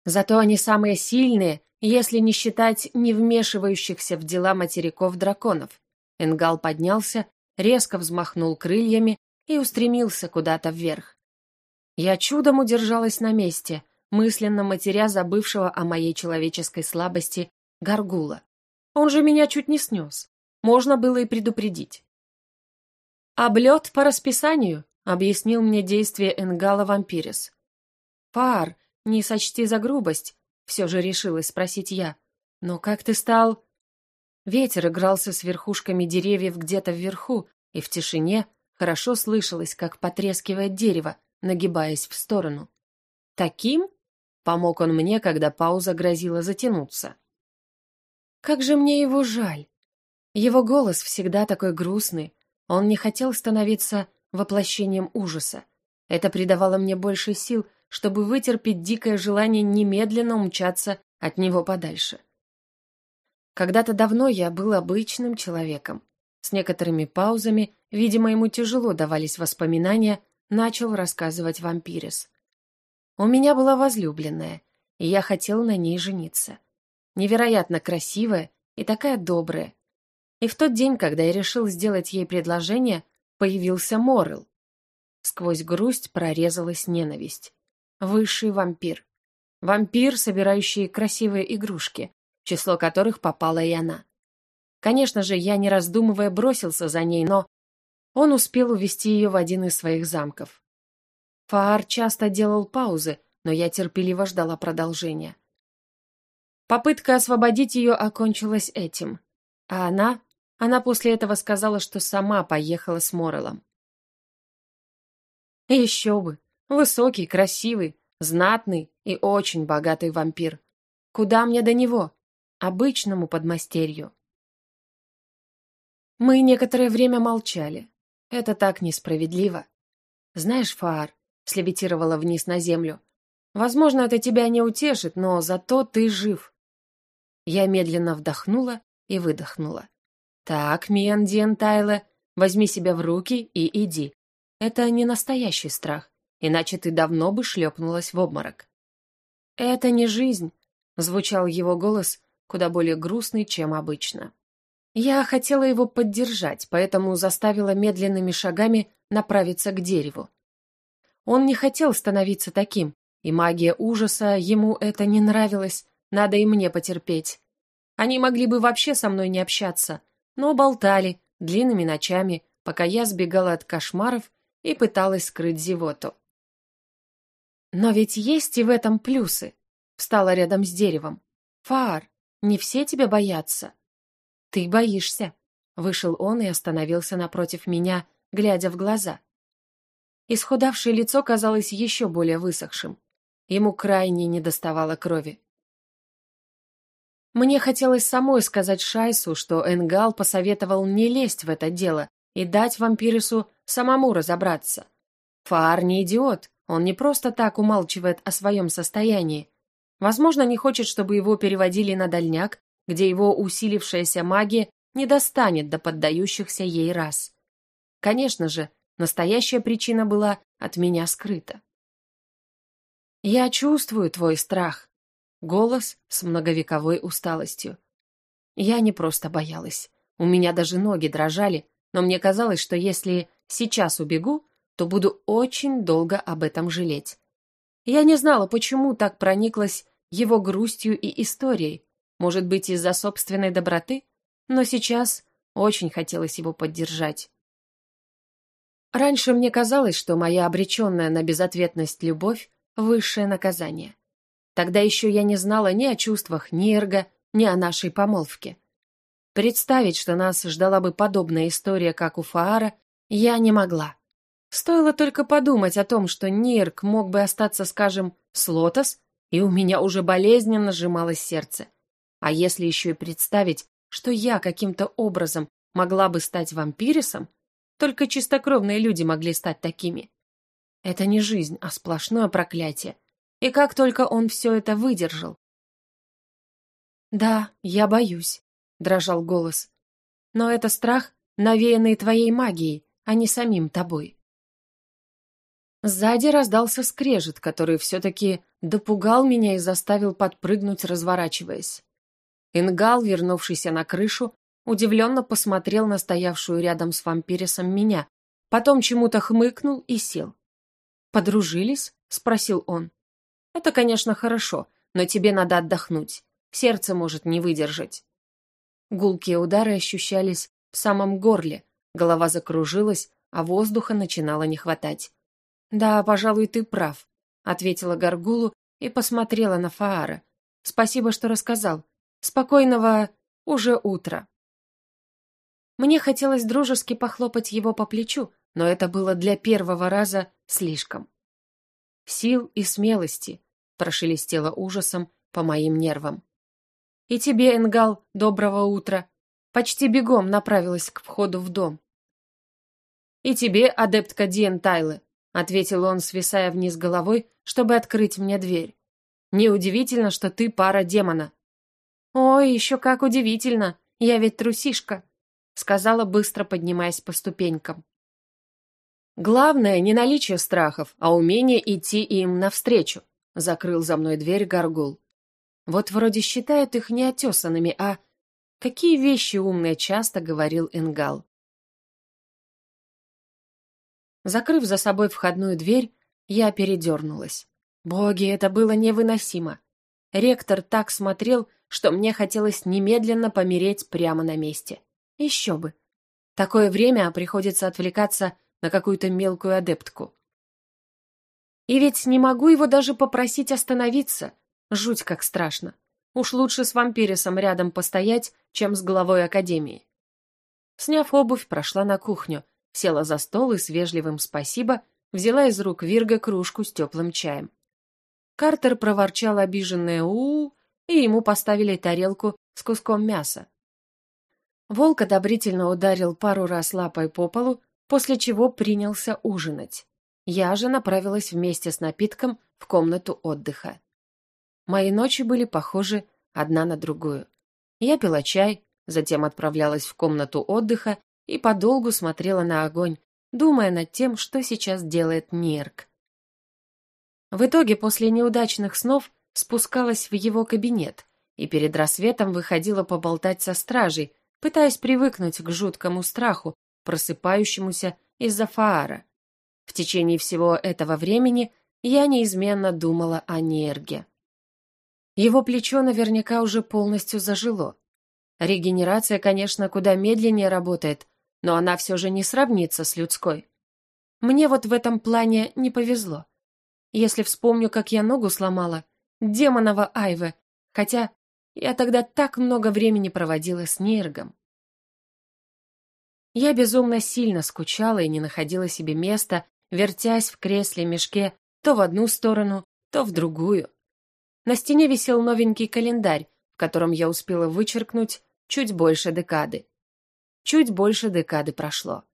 Зато они самые сильные, если не считать не вмешивающихся в дела материков драконов. Энгал поднялся, резко взмахнул крыльями и устремился куда-то вверх. Я чудом удержалась на месте, мысленно матеря забывшего о моей человеческой слабости Гаргула. Он же меня чуть не снес. Можно было и предупредить. «Облет по расписанию», — объяснил мне действие Энгала Вампирис. «Фар, не сочти за грубость», — все же решилась спросить я. «Но как ты стал...» Ветер игрался с верхушками деревьев где-то вверху, и в тишине хорошо слышалось, как потрескивает дерево, нагибаясь в сторону. «Таким?» — помог он мне, когда пауза грозила затянуться. «Как же мне его жаль!» Его голос всегда такой грустный, он не хотел становиться воплощением ужаса. Это придавало мне больше сил, чтобы вытерпеть дикое желание немедленно умчаться от него подальше. Когда-то давно я был обычным человеком. С некоторыми паузами, видимо, ему тяжело давались воспоминания, начал рассказывать вампирис. У меня была возлюбленная, и я хотел на ней жениться. Невероятно красивая и такая добрая. И в тот день, когда я решил сделать ей предложение, появился Моррел. Сквозь грусть прорезалась ненависть. Высший вампир. Вампир, собирающий красивые игрушки, в число которых попала и она. Конечно же, я, не раздумывая, бросился за ней, но он успел увести ее в один из своих замков. Фаар часто делал паузы, но я терпеливо ждала продолжения. Попытка освободить ее окончилась этим. А она... Она после этого сказала, что сама поехала с Морелом. Еще бы! Высокий, красивый, знатный и очень богатый вампир. Куда мне до него? Обычному подмастерью. Мы некоторое время молчали. Это так несправедливо. «Знаешь, Фаар», — слевитировала вниз на землю, «возможно, это тебя не утешит, но зато ты жив». Я медленно вдохнула и выдохнула. «Так, Миан Диен Тайле, возьми себя в руки и иди. Это не настоящий страх, иначе ты давно бы шлепнулась в обморок». «Это не жизнь», — звучал его голос, куда более грустный, чем обычно. Я хотела его поддержать, поэтому заставила медленными шагами направиться к дереву. Он не хотел становиться таким, и магия ужаса, ему это не нравилось, надо и мне потерпеть. Они могли бы вообще со мной не общаться, но болтали длинными ночами, пока я сбегала от кошмаров и пыталась скрыть зевоту. Но ведь есть и в этом плюсы. Встала рядом с деревом. Фар, не все тебя боятся. «Ты боишься», — вышел он и остановился напротив меня, глядя в глаза. Исхудавшее лицо казалось еще более высохшим. Ему крайне недоставало крови. Мне хотелось самой сказать Шайсу, что Энгал посоветовал не лезть в это дело и дать вампирису самому разобраться. Фаар не идиот, он не просто так умалчивает о своем состоянии. Возможно, не хочет, чтобы его переводили на дальняк где его усилившаяся магия не достанет до поддающихся ей рас. Конечно же, настоящая причина была от меня скрыта. «Я чувствую твой страх», — голос с многовековой усталостью. Я не просто боялась. У меня даже ноги дрожали, но мне казалось, что если сейчас убегу, то буду очень долго об этом жалеть. Я не знала, почему так прониклась его грустью и историей, может быть, из-за собственной доброты? Но сейчас очень хотелось его поддержать. Раньше мне казалось, что моя обреченная на безответность любовь — высшее наказание. Тогда еще я не знала ни о чувствах Нирга, ни о нашей помолвке. Представить, что нас ждала бы подобная история, как у Фаара, я не могла. Стоило только подумать о том, что Нирк мог бы остаться, скажем, с Лотос, и у меня уже болезненно сжималось сердце. А если еще и представить, что я каким-то образом могла бы стать вампирисом, только чистокровные люди могли стать такими. Это не жизнь, а сплошное проклятие. И как только он все это выдержал. «Да, я боюсь», — дрожал голос. «Но это страх, навеянный твоей магией, а не самим тобой». Сзади раздался скрежет, который все-таки допугал меня и заставил подпрыгнуть, разворачиваясь. Ингал, вернувшийся на крышу, удивленно посмотрел на стоявшую рядом с вампирисом меня, потом чему-то хмыкнул и сел. «Подружились?» — спросил он. «Это, конечно, хорошо, но тебе надо отдохнуть. Сердце может не выдержать». Гулкие удары ощущались в самом горле, голова закружилась, а воздуха начинало не хватать. «Да, пожалуй, ты прав», — ответила Гаргулу и посмотрела на Фаара. «Спасибо, что рассказал. Спокойного уже утра. Мне хотелось дружески похлопать его по плечу, но это было для первого раза слишком. Сил и смелости прошелестело ужасом по моим нервам. И тебе, Энгал, доброго утра. Почти бегом направилась к входу в дом. И тебе, адептка Диен Тайлы, ответил он, свисая вниз головой, чтобы открыть мне дверь. Неудивительно, что ты пара демона. «Ой, еще как удивительно! Я ведь трусишка!» — сказала, быстро поднимаясь по ступенькам. «Главное не наличие страхов, а умение идти им навстречу», — закрыл за мной дверь Гаргул. «Вот вроде считают их неотесанными, а...» «Какие вещи умные часто говорил Энгал». Закрыв за собой входную дверь, я передернулась. Боги, это было невыносимо. Ректор так смотрел, что мне хотелось немедленно помереть прямо на месте. Еще бы. Такое время приходится отвлекаться на какую-то мелкую адептку. И ведь не могу его даже попросить остановиться. Жуть как страшно. Уж лучше с вампирисом рядом постоять, чем с главой академии. Сняв обувь, прошла на кухню, села за стол и с вежливым «спасибо» взяла из рук Вирга кружку с теплым чаем. Картер проворчал обиженное у, -у, -у и ему поставили тарелку с куском мяса. Волк одобрительно ударил пару раз лапой по полу, после чего принялся ужинать. Я же направилась вместе с напитком в комнату отдыха. Мои ночи были похожи одна на другую. Я пила чай, затем отправлялась в комнату отдыха и подолгу смотрела на огонь, думая над тем, что сейчас делает Нерк. В итоге, после неудачных снов, спускалась в его кабинет и перед рассветом выходила поболтать со стражей, пытаясь привыкнуть к жуткому страху, просыпающемуся из-за Фаара. В течение всего этого времени я неизменно думала о Нерге. Его плечо наверняка уже полностью зажило. Регенерация, конечно, куда медленнее работает, но она все же не сравнится с людской. Мне вот в этом плане не повезло. Если вспомню, как я ногу сломала, демонова Айве, хотя я тогда так много времени проводила с Нейргом. Я безумно сильно скучала и не находила себе места, вертясь в кресле-мешке то в одну сторону, то в другую. На стене висел новенький календарь, в котором я успела вычеркнуть чуть больше декады. Чуть больше декады прошло.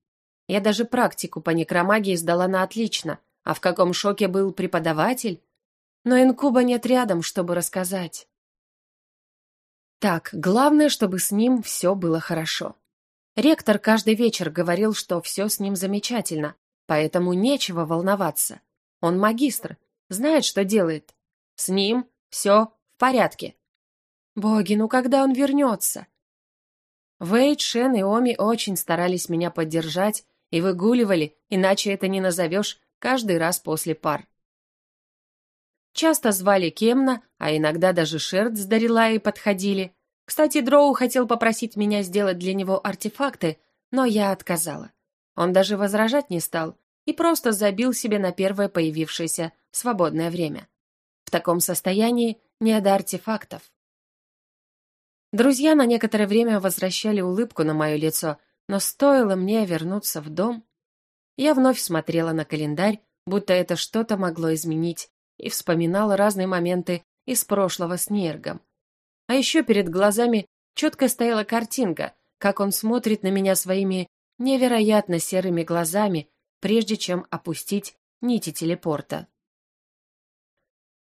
Я даже практику по некромагии сдала на отлично, а в каком шоке был преподаватель? Но инкуба нет рядом, чтобы рассказать. Так, главное, чтобы с ним все было хорошо. Ректор каждый вечер говорил, что все с ним замечательно, поэтому нечего волноваться. Он магистр, знает, что делает. С ним все в порядке. Боги, ну когда он вернется? Вейд, Шен и Оми очень старались меня поддержать и выгуливали, иначе это не назовешь каждый раз после пар. Часто звали Кемна, а иногда даже Шерд с Дарилаей подходили. Кстати, Дроу хотел попросить меня сделать для него артефакты, но я отказала. Он даже возражать не стал и просто забил себе на первое появившееся свободное время. В таком состоянии не до артефактов. Друзья на некоторое время возвращали улыбку на мое лицо, но стоило мне вернуться в дом, я вновь смотрела на календарь, будто это что-то могло изменить, и вспоминала разные моменты из прошлого с Нергом. А еще перед глазами четко стояла картинка, как он смотрит на меня своими невероятно серыми глазами, прежде чем опустить нити телепорта.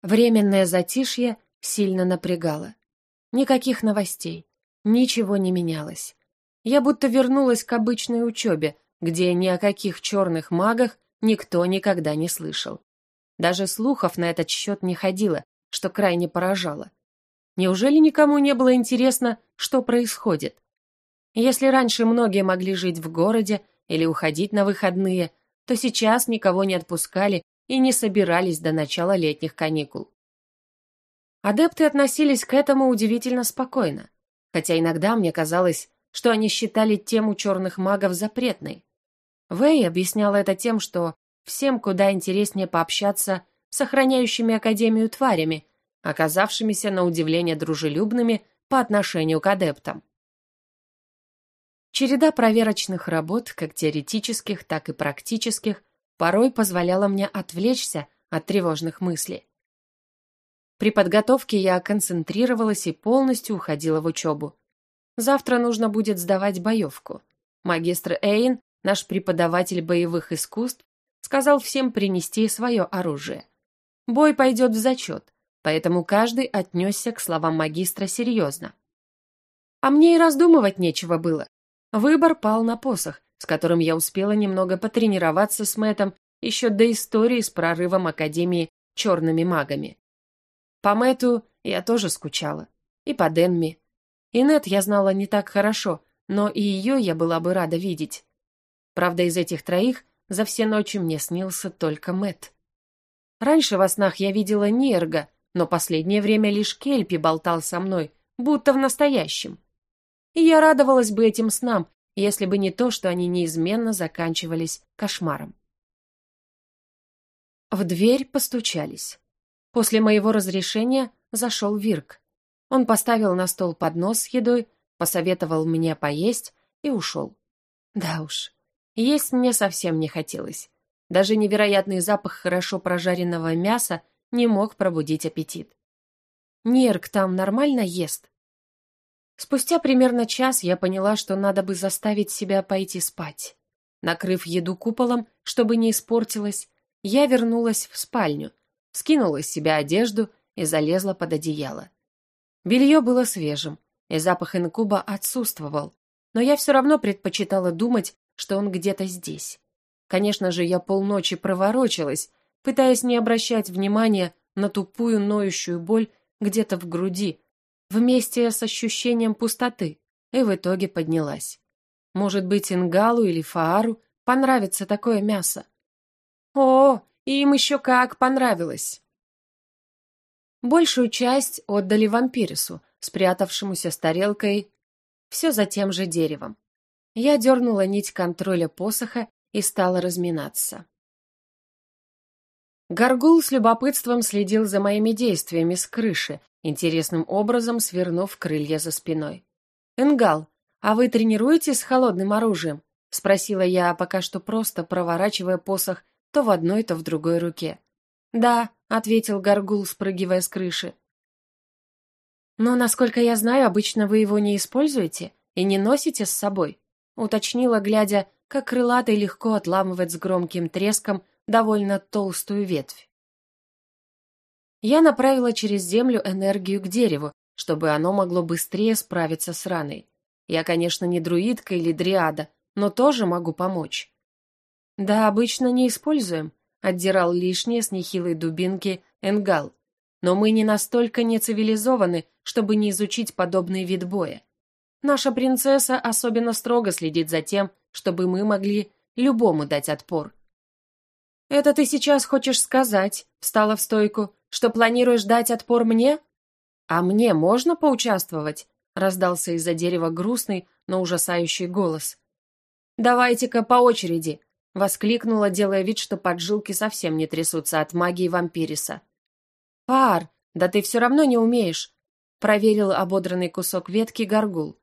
Временное затишье сильно напрягало. Никаких новостей, ничего не менялось. Я будто вернулась к обычной учебе, где ни о каких черных магах никто никогда не слышал. Даже слухов на этот счет не ходило, что крайне поражало. Неужели никому не было интересно, что происходит? Если раньше многие могли жить в городе или уходить на выходные, то сейчас никого не отпускали и не собирались до начала летних каникул. Адепты относились к этому удивительно спокойно, хотя иногда мне казалось, что они считали тему черных магов запретной. Вэй объясняла это тем, что Всем куда интереснее пообщаться с охраняющими Академию тварями, оказавшимися на удивление дружелюбными по отношению к адептам. Череда проверочных работ, как теоретических, так и практических, порой позволяла мне отвлечься от тревожных мыслей. При подготовке я концентрировалась и полностью уходила в учебу. Завтра нужно будет сдавать боевку. Магистр Эйн, наш преподаватель боевых искусств, сказал всем принести свое оружие. Бой пойдет в зачет, поэтому каждый отнесся к словам магистра серьезно. А мне и раздумывать нечего было. Выбор пал на посох, с которым я успела немного потренироваться с Мэтом еще до истории с прорывом Академии черными магами. По Мэту я тоже скучала. И по Денми. Инет я знала не так хорошо, но и ее я была бы рада видеть. Правда, из этих троих за все ночи мне снился только Мэт. Раньше во снах я видела Нерга, но последнее время лишь Кельпи болтал со мной, будто в настоящем. И я радовалась бы этим снам, если бы не то, что они неизменно заканчивались кошмаром. В дверь постучались. После моего разрешения зашел Вирк. Он поставил на стол поднос с едой, посоветовал мне поесть и ушел. Да уж, есть мне совсем не хотелось. Даже невероятный запах хорошо прожаренного мяса не мог пробудить аппетит. Нерк там нормально ест? Спустя примерно час я поняла, что надо бы заставить себя пойти спать. Накрыв еду куполом, чтобы не испортилась, я вернулась в спальню, скинула с себя одежду и залезла под одеяло. Белье было свежим, и запах инкуба отсутствовал, но я все равно предпочитала думать, что он где-то здесь. Конечно же, я полночи проворочилась, пытаясь не обращать внимания на тупую ноющую боль где-то в груди, вместе с ощущением пустоты, и в итоге поднялась. Может быть, Ингалу или Фаару понравится такое мясо. О, им еще как понравилось! Большую часть отдали вампирису, спрятавшемуся с тарелкой, все за тем же деревом. Я дернула нить контроля посоха и стала разминаться. Горгул с любопытством следил за моими действиями с крыши, интересным образом свернув крылья за спиной. «Энгал, а вы тренируетесь с холодным оружием?» — спросила я, пока что просто проворачивая посох то в одной, то в другой руке. «Да», — ответил Горгул, спрыгивая с крыши. «Но, насколько я знаю, обычно вы его не используете и не носите с собой», — уточнила, глядя, как крылатый легко отламывает с громким треском довольно толстую ветвь. Я направила через землю энергию к дереву, чтобы оно могло быстрее справиться с раной. Я, конечно, не друидка или дриада, но тоже могу помочь. Да, обычно не используем, отдирал лишнее с нехилой дубинки Энгал. Но мы не настолько нецивилизованы, чтобы не изучить подобный вид боя. Наша принцесса особенно строго следит за тем, чтобы мы могли любому дать отпор. «Это ты сейчас хочешь сказать?» — встала в стойку что планируешь дать отпор мне? А мне можно поучаствовать? Раздался из-за дерева грустный, но ужасающий голос. Давайте-ка по очереди, воскликнула, делая вид, что поджилки совсем не трясутся от магии вампириса. Пар, да ты все равно не умеешь, проверил ободранный кусок ветки горгул.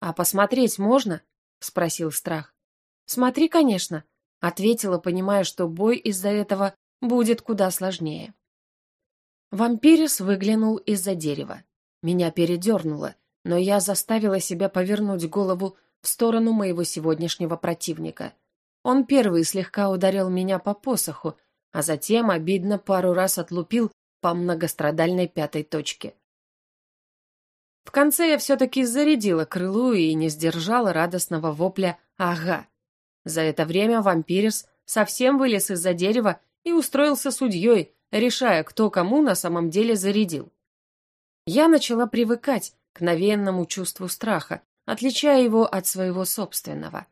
А посмотреть можно? спросил страх. Смотри, конечно, ответила, понимая, что бой из-за этого будет куда сложнее. Вампирис выглянул из-за дерева. Меня передернуло, но я заставила себя повернуть голову в сторону моего сегодняшнего противника. Он первый слегка ударил меня по посоху, а затем обидно пару раз отлупил по многострадальной пятой точке. В конце я все-таки зарядила крылу и не сдержала радостного вопля «Ага!». За это время вампирис совсем вылез из-за дерева и устроился судьей, решая, кто кому на самом деле зарядил. Я начала привыкать к навеянному чувству страха, отличая его от своего собственного.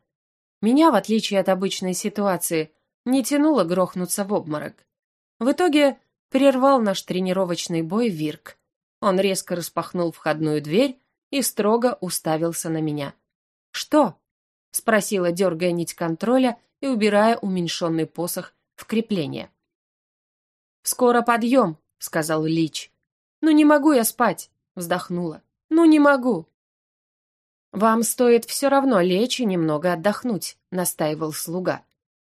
Меня, в отличие от обычной ситуации, не тянуло грохнуться в обморок. В итоге прервал наш тренировочный бой Вирк. Он резко распахнул входную дверь и строго уставился на меня. «Что?» — спросила, дергая нить контроля и убирая уменьшенный посох в крепление. «Скоро подъем», — сказал Лич. «Ну не могу я спать», — вздохнула. «Ну не могу». «Вам стоит все равно лечь и немного отдохнуть», — настаивал слуга.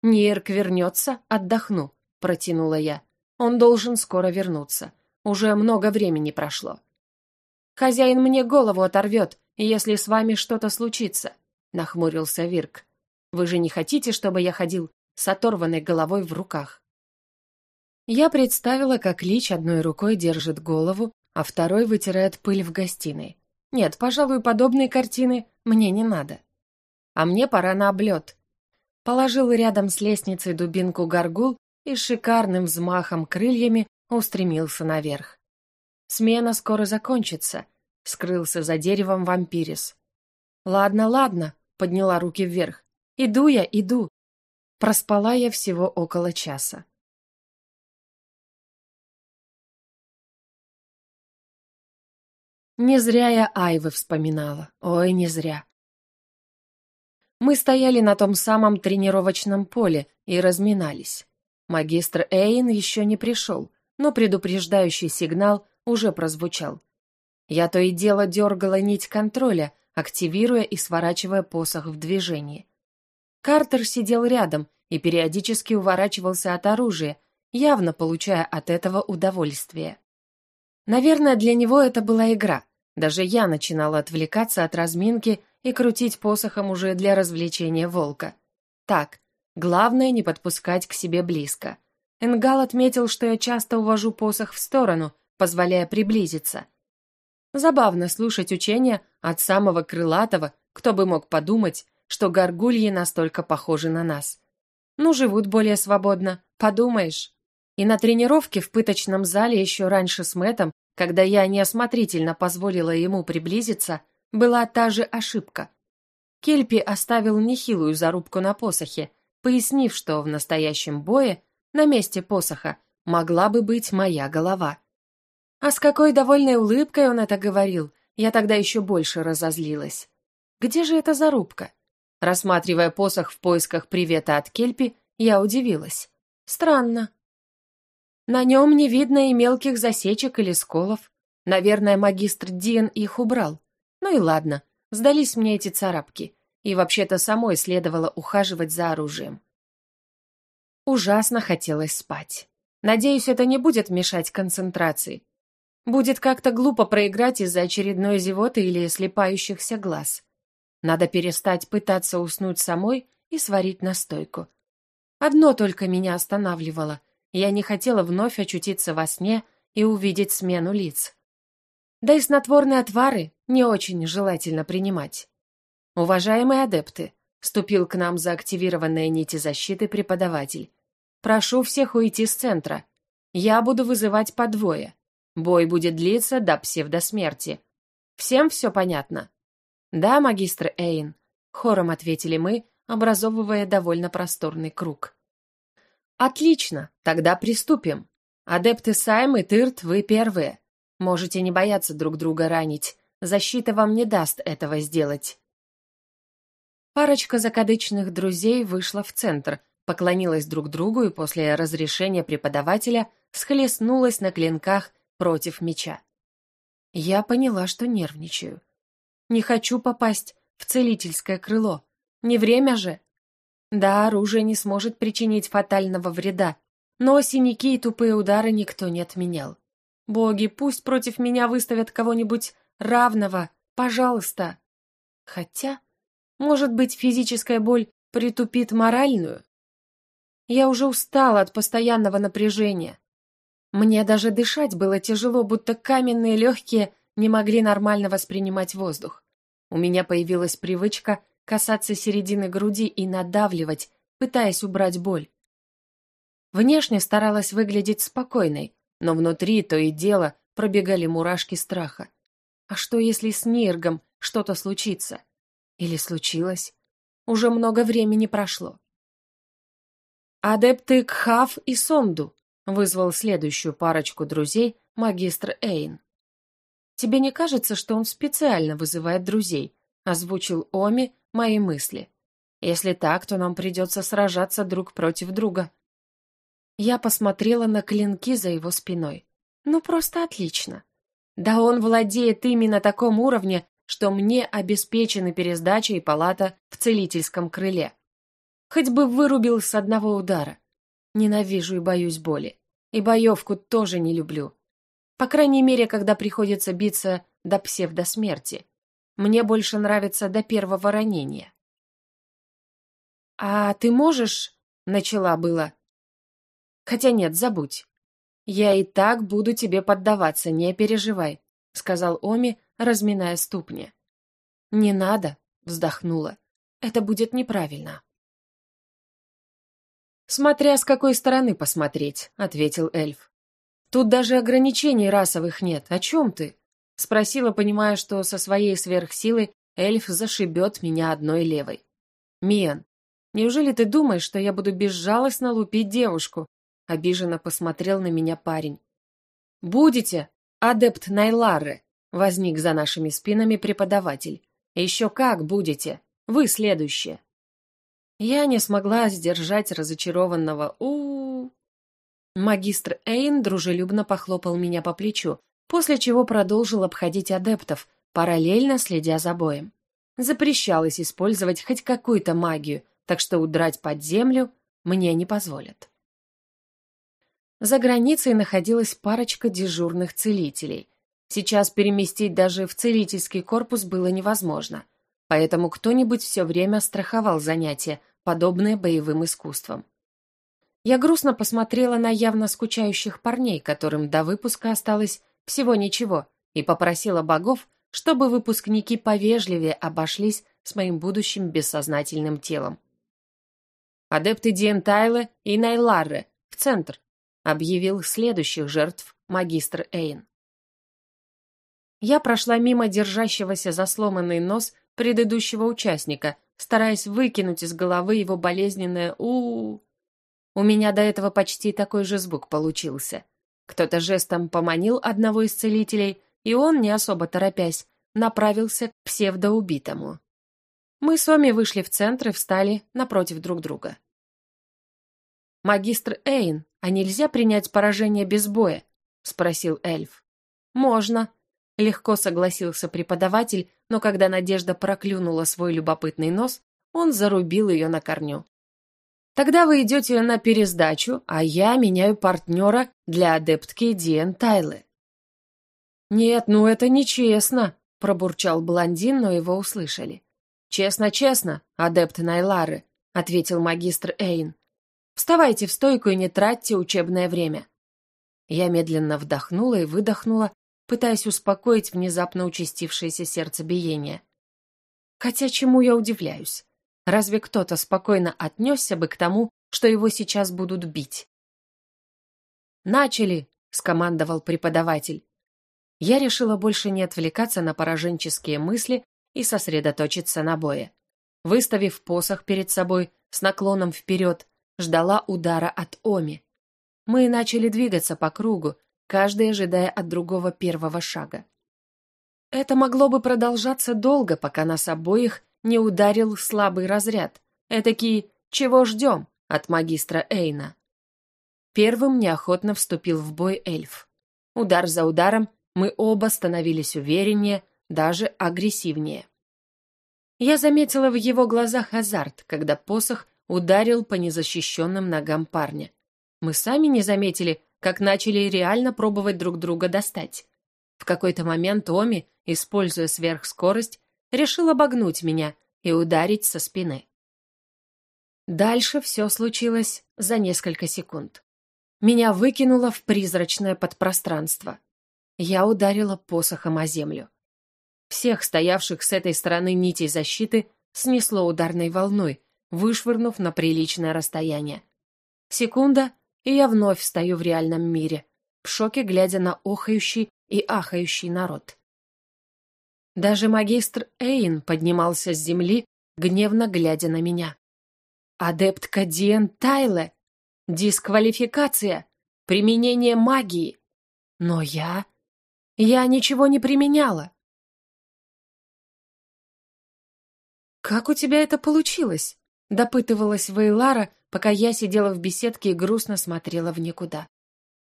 «Нейрк вернется, отдохну», — протянула я. «Он должен скоро вернуться. Уже много времени прошло». «Хозяин мне голову оторвет, если с вами что-то случится», — нахмурился Вирк. «Вы же не хотите, чтобы я ходил с оторванной головой в руках?» Я представила, как Лич одной рукой держит голову, а второй вытирает пыль в гостиной. Нет, пожалуй, подобные картины мне не надо. А мне пора на облет. Положил рядом с лестницей дубинку горгул и шикарным взмахом крыльями устремился наверх. Смена скоро закончится, скрылся за деревом вампирис. Ладно, ладно, подняла руки вверх. Иду я, иду. Проспала я всего около часа. Не зря я Айвы вспоминала. Ой, не зря. Мы стояли на том самом тренировочном поле и разминались. Магистр Эйн еще не пришел, но предупреждающий сигнал уже прозвучал. Я то и дело дергала нить контроля, активируя и сворачивая посох в движении. Картер сидел рядом и периодически уворачивался от оружия, явно получая от этого удовольствие. Наверное, для него это была игра. Даже я начинала отвлекаться от разминки и крутить посохом уже для развлечения волка. Так, главное не подпускать к себе близко. Энгал отметил, что я часто увожу посох в сторону, позволяя приблизиться. Забавно слушать учения от самого крылатого, кто бы мог подумать, что горгульи настолько похожи на нас. Ну, живут более свободно, подумаешь. И на тренировке в пыточном зале еще раньше с Мэтом, когда я неосмотрительно позволила ему приблизиться, была та же ошибка. Кельпи оставил нехилую зарубку на посохе, пояснив, что в настоящем бое на месте посоха могла бы быть моя голова. А с какой довольной улыбкой он это говорил, я тогда еще больше разозлилась. Где же эта зарубка? Рассматривая посох в поисках привета от Кельпи, я удивилась. Странно. На нем не видно и мелких засечек или сколов. Наверное, магистр Диен их убрал. Ну и ладно, сдались мне эти царапки. И вообще-то самой следовало ухаживать за оружием. Ужасно хотелось спать. Надеюсь, это не будет мешать концентрации. Будет как-то глупо проиграть из-за очередной зевоты или слепающихся глаз. Надо перестать пытаться уснуть самой и сварить настойку. Одно только меня останавливало. Я не хотела вновь очутиться во сне и увидеть смену лиц. Да и снотворные отвары не очень желательно принимать. Уважаемые адепты, вступил к нам за активированные нити защиты преподаватель. Прошу всех уйти с центра. Я буду вызывать по двое. Бой будет длиться до псевдосмерти. Всем все понятно? Да, магистр Эйн, хором ответили мы, образовывая довольно просторный круг. Отлично, тогда приступим. Адепты Сайм и Тырт, вы первые. Можете не бояться друг друга ранить. Защита вам не даст этого сделать. Парочка закадычных друзей вышла в центр, поклонилась друг другу и после разрешения преподавателя схлестнулась на клинках против меча. Я поняла, что нервничаю. Не хочу попасть в целительское крыло. Не время же. Да, оружие не сможет причинить фатального вреда, но синяки и тупые удары никто не отменял. Боги, пусть против меня выставят кого-нибудь равного, пожалуйста. Хотя, может быть, физическая боль притупит моральную? Я уже устала от постоянного напряжения. Мне даже дышать было тяжело, будто каменные легкие не могли нормально воспринимать воздух. У меня появилась привычка касаться середины груди и надавливать, пытаясь убрать боль. Внешне старалась выглядеть спокойной, но внутри то и дело пробегали мурашки страха. А что, если с Ниргом что-то случится? Или случилось? Уже много времени прошло. «Адепты Кхав и Сонду», — вызвал следующую парочку друзей магистр Эйн. «Тебе не кажется, что он специально вызывает друзей?» — озвучил Оми мои мысли. «Если так, то нам придется сражаться друг против друга». Я посмотрела на клинки за его спиной. «Ну, просто отлично. Да он владеет ими на таком уровне, что мне обеспечены пересдача и палата в целительском крыле. Хоть бы вырубил с одного удара. Ненавижу и боюсь боли. И боевку тоже не люблю. По крайней мере, когда приходится биться до псевдосмерти. Мне больше нравится до первого ранения. «А ты можешь?» — начала было. «Хотя нет, забудь. Я и так буду тебе поддаваться, не переживай», — сказал Оми, разминая ступни. «Не надо», — вздохнула. «Это будет неправильно». «Смотря с какой стороны посмотреть», — ответил эльф. «Тут даже ограничений расовых нет. О чем ты?» — спросила, понимая, что со своей сверхсилой эльф зашибет меня одной левой. «Миан, неужели ты думаешь, что я буду безжалостно лупить девушку?» — обиженно посмотрел на меня парень. «Будете, адепт Найлары», — возник за нашими спинами преподаватель. «Еще как будете. Вы следующие». Я не смогла сдержать разочарованного у, -у, Магистр Эйн дружелюбно похлопал меня по плечу, после чего продолжил обходить адептов, параллельно следя за боем. Запрещалось использовать хоть какую-то магию, так что удрать под землю мне не позволят. За границей находилась парочка дежурных целителей. Сейчас переместить даже в целительский корпус было невозможно, поэтому кто-нибудь все время страховал занятия, подобные боевым искусствам. Я грустно посмотрела на явно скучающих парней, которым до выпуска осталось всего ничего, и попросила богов, чтобы выпускники повежливее обошлись с моим будущим бессознательным телом. «Адепты Диентайлы и Найларре, в центр», объявил следующих жертв магистр Эйн. Я прошла мимо держащегося за сломанный нос предыдущего участника, стараясь выкинуть из головы его болезненное -у, -у. У меня до этого почти такой же звук получился. Кто-то жестом поманил одного из целителей, и он, не особо торопясь, направился к псевдоубитому. Мы с Оми вышли в центр и встали напротив друг друга. «Магистр Эйн, а нельзя принять поражение без боя?» — спросил эльф. «Можно», — легко согласился преподаватель, но когда Надежда проклюнула свой любопытный нос, он зарубил ее на корню. «Тогда вы идете на пересдачу, а я меняю партнера для адептки Диэн Тайлы». «Нет, ну это нечестно», — пробурчал блондин, но его услышали. «Честно, честно, адепт Найлары», — ответил магистр Эйн. «Вставайте в стойку и не тратьте учебное время». Я медленно вдохнула и выдохнула, пытаясь успокоить внезапно участившееся сердцебиение. Хотя чему я удивляюсь? Разве кто-то спокойно отнесся бы к тому, что его сейчас будут бить? «Начали!» — скомандовал преподаватель. Я решила больше не отвлекаться на пораженческие мысли и сосредоточиться на бое. Выставив посох перед собой с наклоном вперед, ждала удара от Оми. Мы начали двигаться по кругу, каждый ожидая от другого первого шага. Это могло бы продолжаться долго, пока нас обоих не ударил слабый разряд. Этакий «чего ждем?» от магистра Эйна. Первым неохотно вступил в бой эльф. Удар за ударом мы оба становились увереннее, даже агрессивнее. Я заметила в его глазах азарт, когда посох ударил по незащищенным ногам парня. Мы сами не заметили, как начали реально пробовать друг друга достать. В какой-то момент Оми, используя сверхскорость, решил обогнуть меня и ударить со спины. Дальше все случилось за несколько секунд. Меня выкинуло в призрачное подпространство. Я ударила посохом о землю. Всех стоявших с этой стороны нитей защиты снесло ударной волной, вышвырнув на приличное расстояние. Секунда, и я вновь стою в реальном мире, в шоке глядя на охающий и ахающий народ. Даже магистр Эйн поднимался с земли, гневно глядя на меня. Адептка Диэн Тайле! Дисквалификация! Применение магии! Но я... Я ничего не применяла. «Как у тебя это получилось?» — допытывалась Вейлара, пока я сидела в беседке и грустно смотрела в никуда.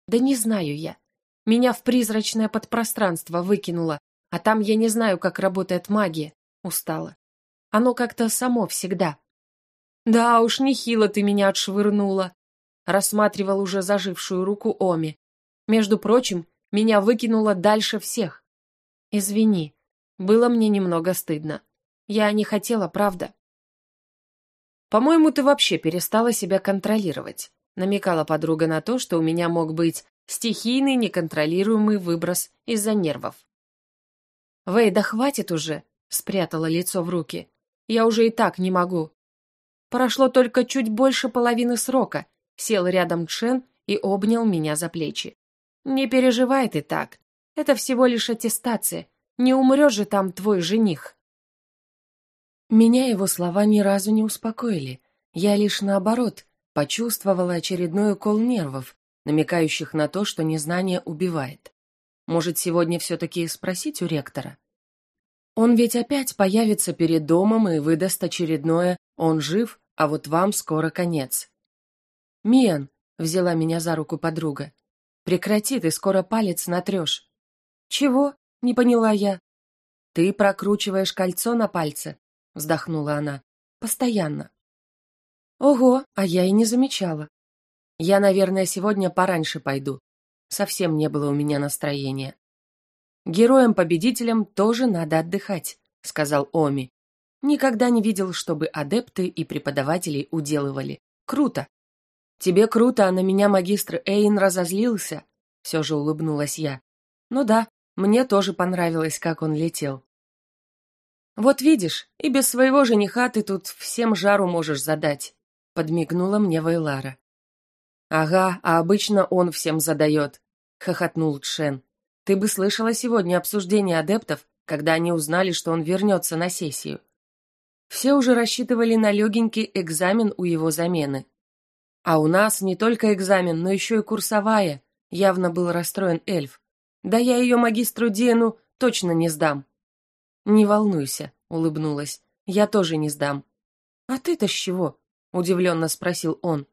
«Да не знаю я. Меня в призрачное подпространство выкинуло, а там я не знаю, как работает магия. Устала. Оно как-то само всегда». «Да уж, нехило ты меня отшвырнула», — рассматривал уже зажившую руку Оми. «Между прочим, меня выкинуло дальше всех. Извини, было мне немного стыдно. Я не хотела, правда. По-моему, ты вообще перестала себя контролировать. Намекала подруга на то, что у меня мог быть стихийный неконтролируемый выброс из-за нервов. «Вэй, да хватит уже!» — спрятала лицо в руки. «Я уже и так не могу». Прошло только чуть больше половины срока. Сел рядом Чен и обнял меня за плечи. «Не переживай ты так. Это всего лишь аттестация. Не умрет же там твой жених». Меня его слова ни разу не успокоили. Я лишь наоборот почувствовала очередной укол нервов, намекающих на то, что незнание убивает. Может, сегодня все-таки спросить у ректора? Он ведь опять появится перед домом и выдаст очередное «он жив, а вот вам скоро конец». «Миан», — взяла меня за руку подруга, — «прекрати, ты скоро палец натрешь». «Чего?» — не поняла я. «Ты прокручиваешь кольцо на пальце, — вздохнула она. «Постоянно». «Ого, а я и не замечала. Я, наверное, сегодня пораньше пойду. Совсем не было у меня настроения». «Героям-победителям тоже надо отдыхать», — сказал Оми. «Никогда не видел, чтобы адепты и преподаватели уделывали. Круто!» Тебе круто, а на меня магистр Эйн разозлился. Все же улыбнулась я. Ну да, мне тоже понравилось, как он летел. Вот видишь, и без своего жениха ты тут всем жару можешь задать, подмигнула мне Вайлара. Ага, а обычно он всем задает, хохотнул Тшен. Ты бы слышала сегодня обсуждение адептов, когда они узнали, что он вернется на сессию. Все уже рассчитывали на легенький экзамен у его замены. А у нас не только экзамен, но еще и курсовая, явно был расстроен эльф. Да я ее магистру Диену точно не сдам. Не волнуйся, улыбнулась. Я тоже не сдам. А ты-то с чего? удивленно спросил он.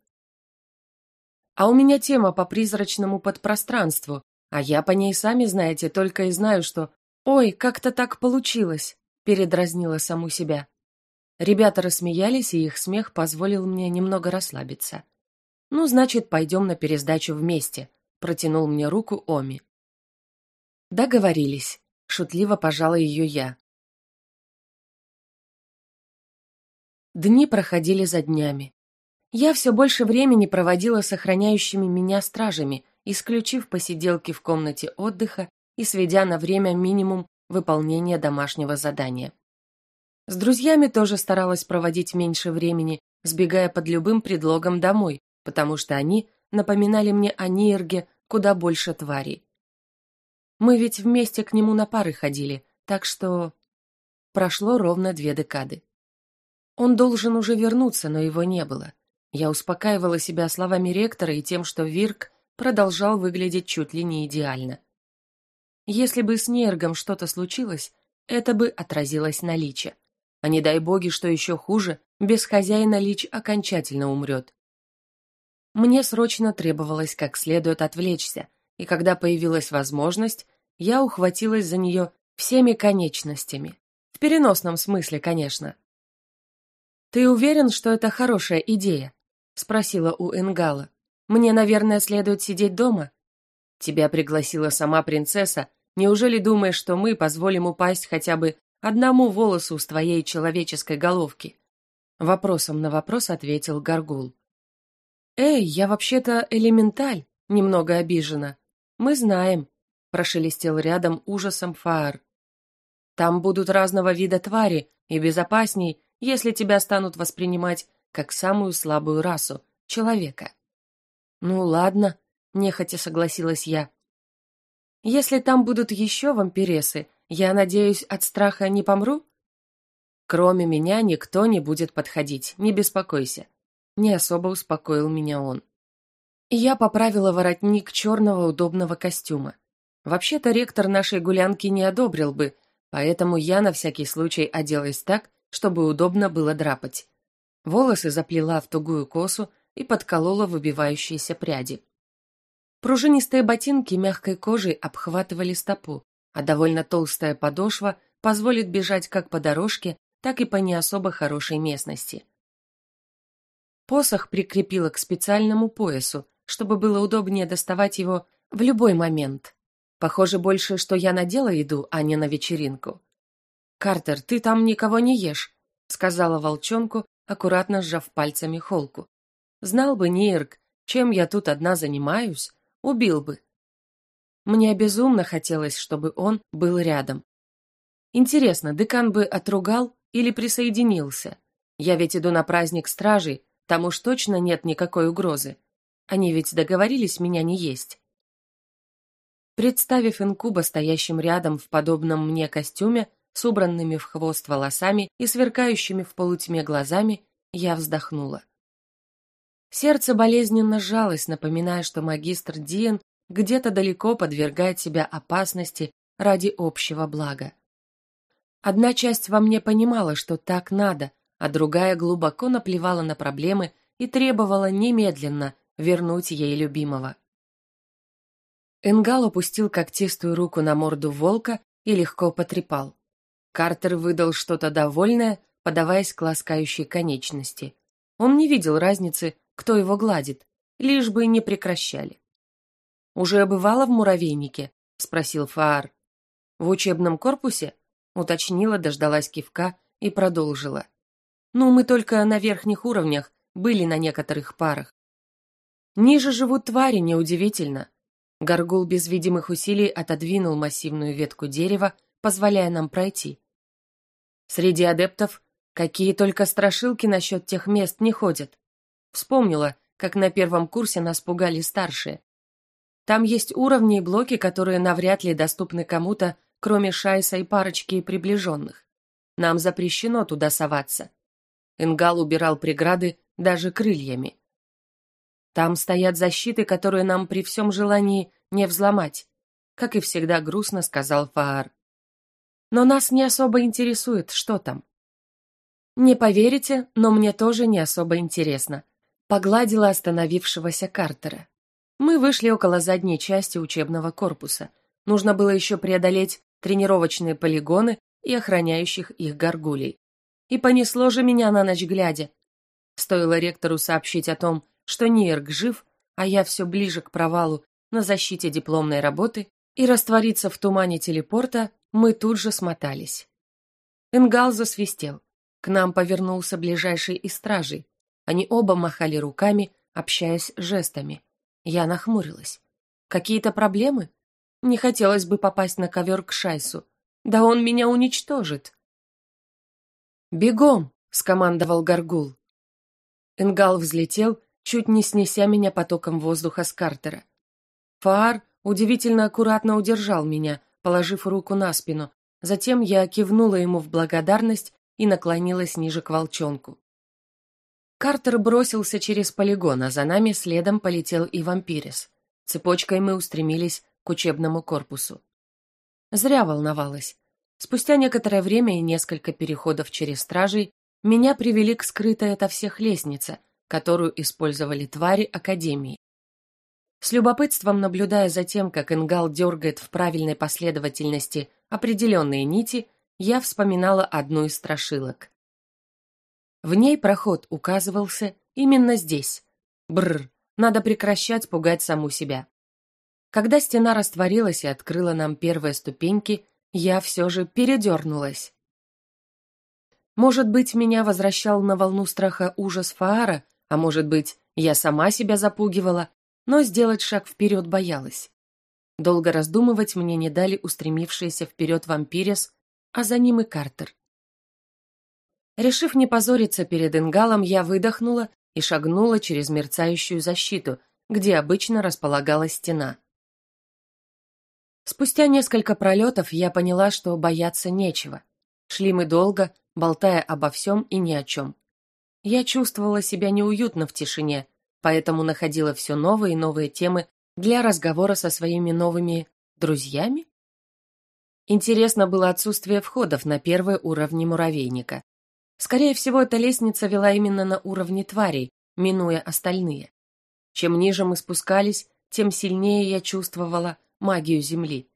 А у меня тема по призрачному подпространству, а я по ней, сами знаете, только и знаю, что «Ой, как-то так получилось», — передразнила саму себя. Ребята рассмеялись, и их смех позволил мне немного расслабиться. «Ну, значит, пойдем на пересдачу вместе», — протянул мне руку Оми. «Договорились», — шутливо пожала ее я. Дни проходили за днями. Я все больше времени проводила с охраняющими меня стражами, исключив посиделки в комнате отдыха и сведя на время минимум выполнения домашнего задания. С друзьями тоже старалась проводить меньше времени, сбегая под любым предлогом домой, потому что они напоминали мне о Нирге куда больше тварей. Мы ведь вместе к нему на пары ходили, так что... Прошло ровно две декады. Он должен уже вернуться, но его не было. Я успокаивала себя словами ректора и тем, что Вирк продолжал выглядеть чуть ли не идеально. Если бы с Нергом что-то случилось, это бы отразилось на Личе. А не дай боги, что еще хуже, без хозяина Лич окончательно умрет. Мне срочно требовалось как следует отвлечься, и когда появилась возможность, я ухватилась за нее всеми конечностями. В переносном смысле, конечно. «Ты уверен, что это хорошая идея?» — спросила у Энгала. «Мне, наверное, следует сидеть дома?» «Тебя пригласила сама принцесса. Неужели думаешь, что мы позволим упасть хотя бы одному волосу с твоей человеческой головки?» Вопросом на вопрос ответил Гаргул. «Эй, я вообще-то элементаль», — немного обижена. «Мы знаем», — прошелестел рядом ужасом Фаар. «Там будут разного вида твари, и безопасней, если тебя станут воспринимать как самую слабую расу — человека». «Ну ладно», — нехотя согласилась я. «Если там будут еще вампиресы, я надеюсь, от страха не помру?» «Кроме меня никто не будет подходить, не беспокойся», — не особо успокоил меня он. Я поправила воротник черного удобного костюма. Вообще-то ректор нашей гулянки не одобрил бы, поэтому я на всякий случай оделась так, чтобы удобно было драпать. Волосы заплела в тугую косу и подколола выбивающиеся пряди. Пружинистые ботинки мягкой кожей обхватывали стопу, а довольно толстая подошва позволит бежать как по дорожке, так и по не особо хорошей местности. Посох прикрепила к специальному поясу, чтобы было удобнее доставать его в любой момент. Похоже больше, что я надела еду, а не на вечеринку. «Картер, ты там никого не ешь», — сказала волчонку, аккуратно сжав пальцами холку. «Знал бы Нирк, чем я тут одна занимаюсь, убил бы». Мне безумно хотелось, чтобы он был рядом. Интересно, декан бы отругал или присоединился? Я ведь иду на праздник стражей, там уж точно нет никакой угрозы. Они ведь договорились меня не есть. Представив инкуба стоящим рядом в подобном мне костюме, с убранными в хвост волосами и сверкающими в полутьме глазами, я вздохнула. Сердце болезненно сжалось, напоминая, что магистр Диен где-то далеко подвергает себя опасности ради общего блага. Одна часть во мне понимала, что так надо, а другая глубоко наплевала на проблемы и требовала немедленно вернуть ей любимого. Энгал опустил когтистую руку на морду волка и легко потрепал. Картер выдал что-то довольное, подаваясь к ласкающей конечности. Он не видел разницы, кто его гладит, лишь бы не прекращали. «Уже бывало в муравейнике?» — спросил Фаар. «В учебном корпусе?» — уточнила, дождалась кивка и продолжила. «Ну, мы только на верхних уровнях были на некоторых парах. Ниже живут твари, неудивительно. Горгул без видимых усилий отодвинул массивную ветку дерева, позволяя нам пройти. Среди адептов какие только страшилки насчет тех мест не ходят. Вспомнила, как на первом курсе нас пугали старшие. Там есть уровни и блоки, которые навряд ли доступны кому-то, кроме Шайса и парочки приближенных. Нам запрещено туда соваться. Ингал убирал преграды даже крыльями. Там стоят защиты, которые нам при всем желании не взломать, как и всегда грустно сказал Фаар. Но нас не особо интересует, что там. Не поверите, но мне тоже не особо интересно. Погладила остановившегося Картера. Мы вышли около задней части учебного корпуса. Нужно было еще преодолеть тренировочные полигоны и охраняющих их горгулей. И понесло же меня на ночь глядя. Стоило ректору сообщить о том, что Нирк жив, а я все ближе к провалу на защите дипломной работы и раствориться в тумане телепорта, мы тут же смотались. Энгал засвистел. К нам повернулся ближайший из стражей. Они оба махали руками, общаясь жестами. Я нахмурилась. Какие-то проблемы? Не хотелось бы попасть на ковер к Шайсу. Да он меня уничтожит. «Бегом!» — скомандовал Гаргул. Энгал взлетел чуть не снеся меня потоком воздуха с Картера. Фаар удивительно аккуратно удержал меня, положив руку на спину. Затем я кивнула ему в благодарность и наклонилась ниже к волчонку. Картер бросился через полигон, а за нами следом полетел и вампирис. Цепочкой мы устремились к учебному корпусу. Зря волновалась. Спустя некоторое время и несколько переходов через стражей меня привели к скрытой ото всех лестнице, которую использовали твари Академии. С любопытством наблюдая за тем, как Ингал дергает в правильной последовательности определенные нити, я вспоминала одну из страшилок. В ней проход указывался именно здесь. Бррр, надо прекращать пугать саму себя. Когда стена растворилась и открыла нам первые ступеньки, я все же передернулась. Может быть, меня возвращал на волну страха ужас Фаара, а может быть, я сама себя запугивала, но сделать шаг вперед боялась. Долго раздумывать мне не дали устремившиеся вперед вампирес, а за ним и Картер. Решив не позориться перед Ингалом, я выдохнула и шагнула через мерцающую защиту, где обычно располагалась стена. Спустя несколько пролетов я поняла, что бояться нечего. Шли мы долго, болтая обо всем и ни о чем. Я чувствовала себя неуютно в тишине, поэтому находила все новые и новые темы для разговора со своими новыми друзьями. Интересно было отсутствие входов на первые уровни муравейника. Скорее всего, эта лестница вела именно на уровне тварей, минуя остальные. Чем ниже мы спускались, тем сильнее я чувствовала магию Земли.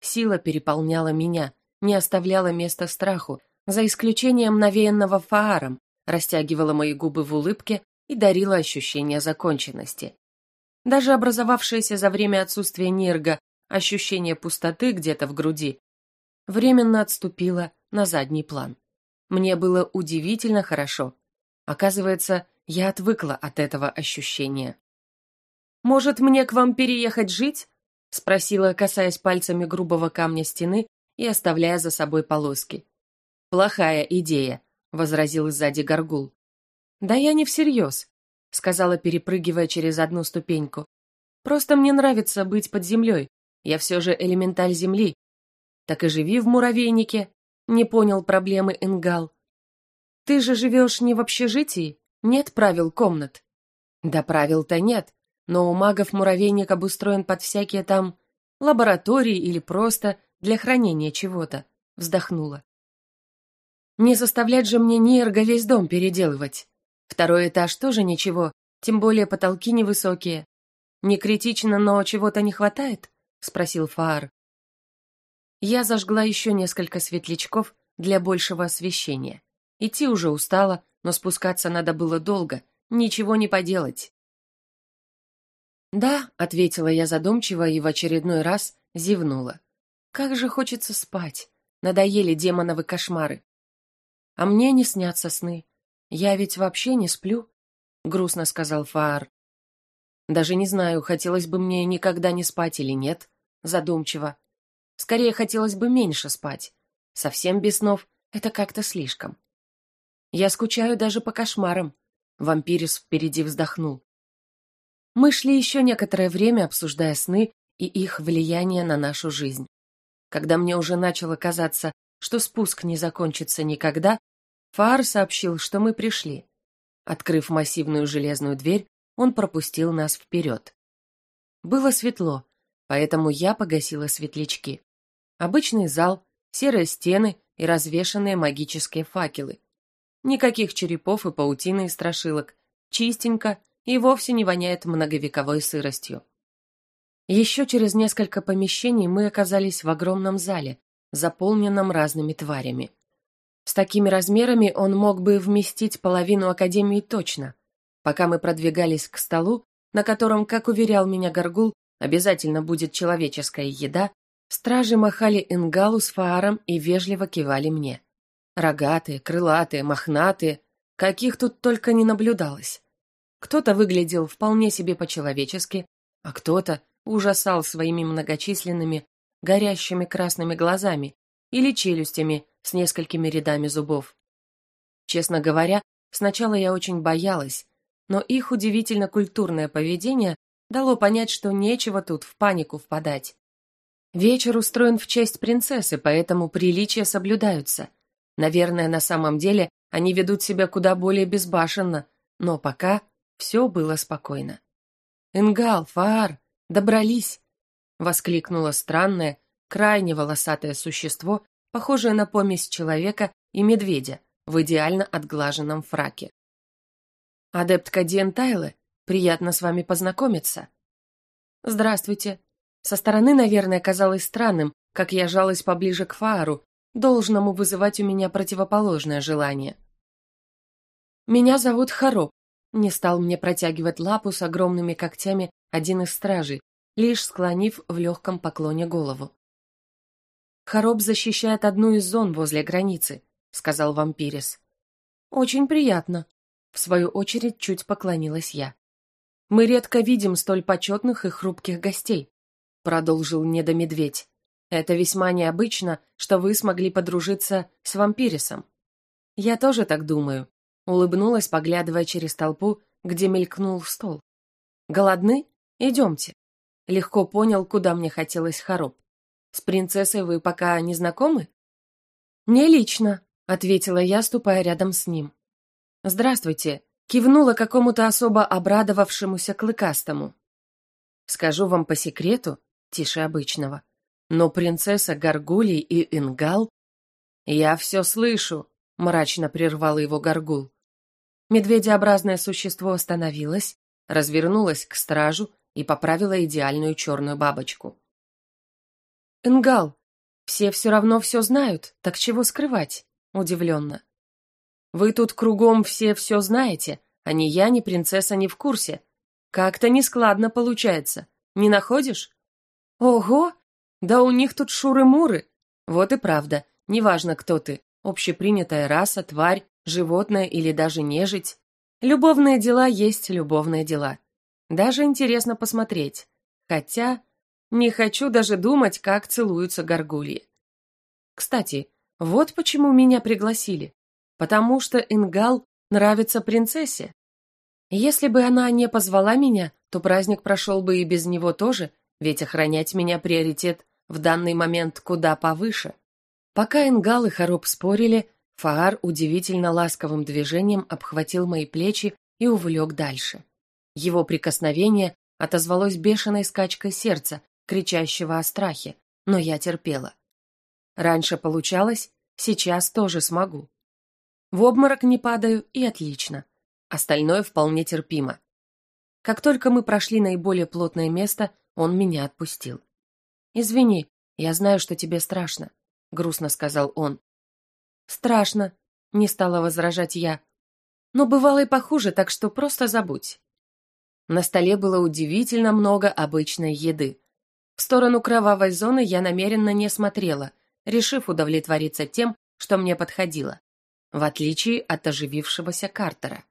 Сила переполняла меня, не оставляла места страху, за исключением навеянного фааром, растягивала мои губы в улыбке и дарила ощущение законченности. Даже образовавшееся за время отсутствия нерга ощущение пустоты где-то в груди временно отступило на задний план. Мне было удивительно хорошо. Оказывается, я отвыкла от этого ощущения. «Может, мне к вам переехать жить?» — спросила, касаясь пальцами грубого камня стены и оставляя за собой полоски. «Плохая идея», — возразил сзади Горгул. «Да я не всерьез», — сказала, перепрыгивая через одну ступеньку. «Просто мне нравится быть под землей. Я все же элементаль земли. Так и живи в муравейнике», — не понял проблемы Ингал. «Ты же живешь не в общежитии? Нет правил комнат?» «Да правил-то нет, но у магов муравейник обустроен под всякие там лаборатории или просто для хранения чего-то», — вздохнула. «Не заставлять же мне Нерго весь дом переделывать. Второй этаж тоже ничего, тем более потолки невысокие. Не критично, но чего-то не хватает? спросил Фаар. Я зажгла еще несколько светлячков для большего освещения. Идти уже устала, но спускаться надо было долго, ничего не поделать. «Да», — ответила я задумчиво и в очередной раз зевнула. «Как же хочется спать. Надоели демоновы кошмары. А мне не снятся сны. «Я ведь вообще не сплю», — грустно сказал Фаар. Даже не знаю, хотелось бы мне никогда не спать или нет, задумчиво. Скорее хотелось бы меньше спать. Совсем без снов — это как-то слишком. Я скучаю даже по кошмарам. Вампирис впереди вздохнул. Мы шли еще некоторое время, обсуждая сны и их влияние на нашу жизнь. Когда мне уже начало казаться, что спуск не закончится никогда, Фаар сообщил, что мы пришли. Открыв массивную железную дверь, он пропустил нас вперед. Было светло, поэтому я погасила светлячки. Обычный зал, серые стены и развешанные магические факелы. Никаких черепов и паутины и страшилок. Чистенько и вовсе не воняет многовековой сыростью. Еще через несколько помещений мы оказались в огромном зале, заполненном разными тварями. С такими размерами он мог бы вместить половину Академии точно. Пока мы продвигались к столу, на котором, как уверял меня Горгул, обязательно будет человеческая еда, стражи махали Энгалу с Фааром и вежливо кивали мне. Рогатые, крылатые, мохнатые, каких тут только не наблюдалось. Кто-то выглядел вполне себе по-человечески, а кто-то ужасал своими многочисленными, горящими красными глазами или челюстями, с несколькими рядами зубов. Честно говоря, сначала я очень боялась, но их удивительно культурное поведение дало понять, что нечего тут в панику впадать. Вечер устроен в честь принцессы, поэтому приличия соблюдаются. Наверное, на самом деле они ведут себя куда более безбашенно, но пока все было спокойно. «Ингал, Фаар, добрались!» — воскликнуло странное, крайне волосатое существо похожая на помесь человека и медведя в идеально отглаженном фраке. «Адептка Диэн Тайле, приятно с вами познакомиться». «Здравствуйте». Со стороны, наверное, казалось странным, как я жалась поближе к Фаару, должному вызывать у меня противоположное желание. «Меня зовут Хароп», — не стал мне протягивать лапу с огромными когтями один из стражей, лишь склонив в легком поклоне голову. Хароб защищает одну из зон возле границы, сказал вампирис. Очень приятно. В свою очередь чуть поклонилась я. Мы редко видим столь почетных и хрупких гостей, продолжил недомедведь. Это весьма необычно, что вы смогли подружиться с вампирисом. Я тоже так думаю, улыбнулась, поглядывая через толпу, где мелькнул стол. Голодны? Идемте. Легко понял, куда мне хотелось хороб. С принцессой вы пока не знакомы? Не лично, ответила я, ступая рядом с ним. Здравствуйте, кивнула какому-то особо обрадовавшемуся клыкастому. Скажу вам по секрету, тише обычного, но принцесса Гаргулий и Ингал... Я все слышу, мрачно прервал его Гаргул. Медведеобразное существо остановилось, развернулось к стражу и поправило идеальную черную бабочку. «Энгал, все все равно все знают, так чего скрывать?» Удивленно. «Вы тут кругом все все знаете, а ни я, ни принцесса не в курсе. Как-то нескладно получается, не находишь?» «Ого! Да у них тут шуры-муры!» Вот и правда, неважно, кто ты, общепринятая раса, тварь, животное или даже нежить. Любовные дела есть любовные дела. Даже интересно посмотреть. Хотя не хочу даже думать, как целуются горгульи. Кстати, вот почему меня пригласили. Потому что Ингал нравится принцессе. Если бы она не позвала меня, то праздник прошел бы и без него тоже, ведь охранять меня приоритет в данный момент куда повыше. Пока Ингал и Хароп спорили, Фаар удивительно ласковым движением обхватил мои плечи и увлек дальше. Его прикосновение отозвалось бешеной скачкой сердца, кричащего о страхе, но я терпела. Раньше получалось, сейчас тоже смогу. В обморок не падаю и отлично. Остальное вполне терпимо. Как только мы прошли наиболее плотное место, он меня отпустил. «Извини, я знаю, что тебе страшно», — грустно сказал он. «Страшно», — не стала возражать я. «Но бывало и похуже, так что просто забудь». На столе было удивительно много обычной еды. В сторону кровавой зоны я намеренно не смотрела, решив удовлетвориться тем, что мне подходило, в отличие от оживившегося Картера.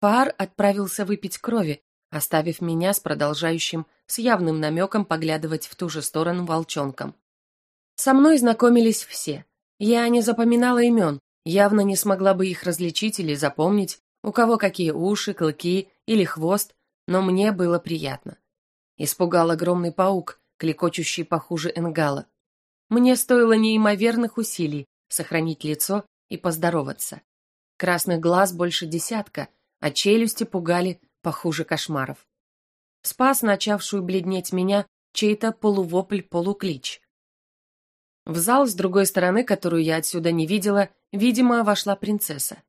Пар отправился выпить крови, оставив меня с продолжающим, с явным намеком поглядывать в ту же сторону волчонком. Со мной знакомились все. Я не запоминала имен, явно не смогла бы их различить или запомнить, у кого какие уши, клыки или хвост, но мне было приятно. Испугал огромный паук, клекочущий похуже энгала. Мне стоило неимоверных усилий сохранить лицо и поздороваться. Красных глаз больше десятка, а челюсти пугали похуже кошмаров. Спас начавшую бледнеть меня чей-то полувопль-полуклич. В зал с другой стороны, которую я отсюда не видела, видимо, вошла принцесса.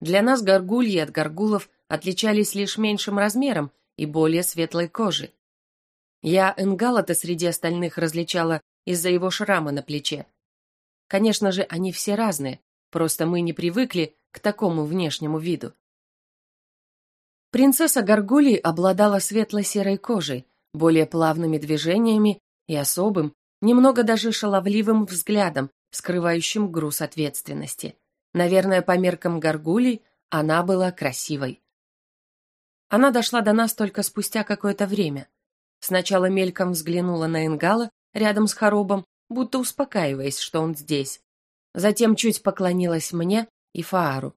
Для нас горгульи от горгулов отличались лишь меньшим размером и более светлой кожей. Я Энгалата среди остальных различала из-за его шрама на плече. Конечно же, они все разные, просто мы не привыкли к такому внешнему виду. Принцесса Гаргулий обладала светло-серой кожей, более плавными движениями и особым, немного даже шаловливым взглядом, скрывающим груз ответственности. Наверное, по меркам Гаргулий она была красивой. Она дошла до нас только спустя какое-то время. Сначала мельком взглянула на Энгала рядом с хоробом, будто успокаиваясь, что он здесь. Затем чуть поклонилась мне и Фаару.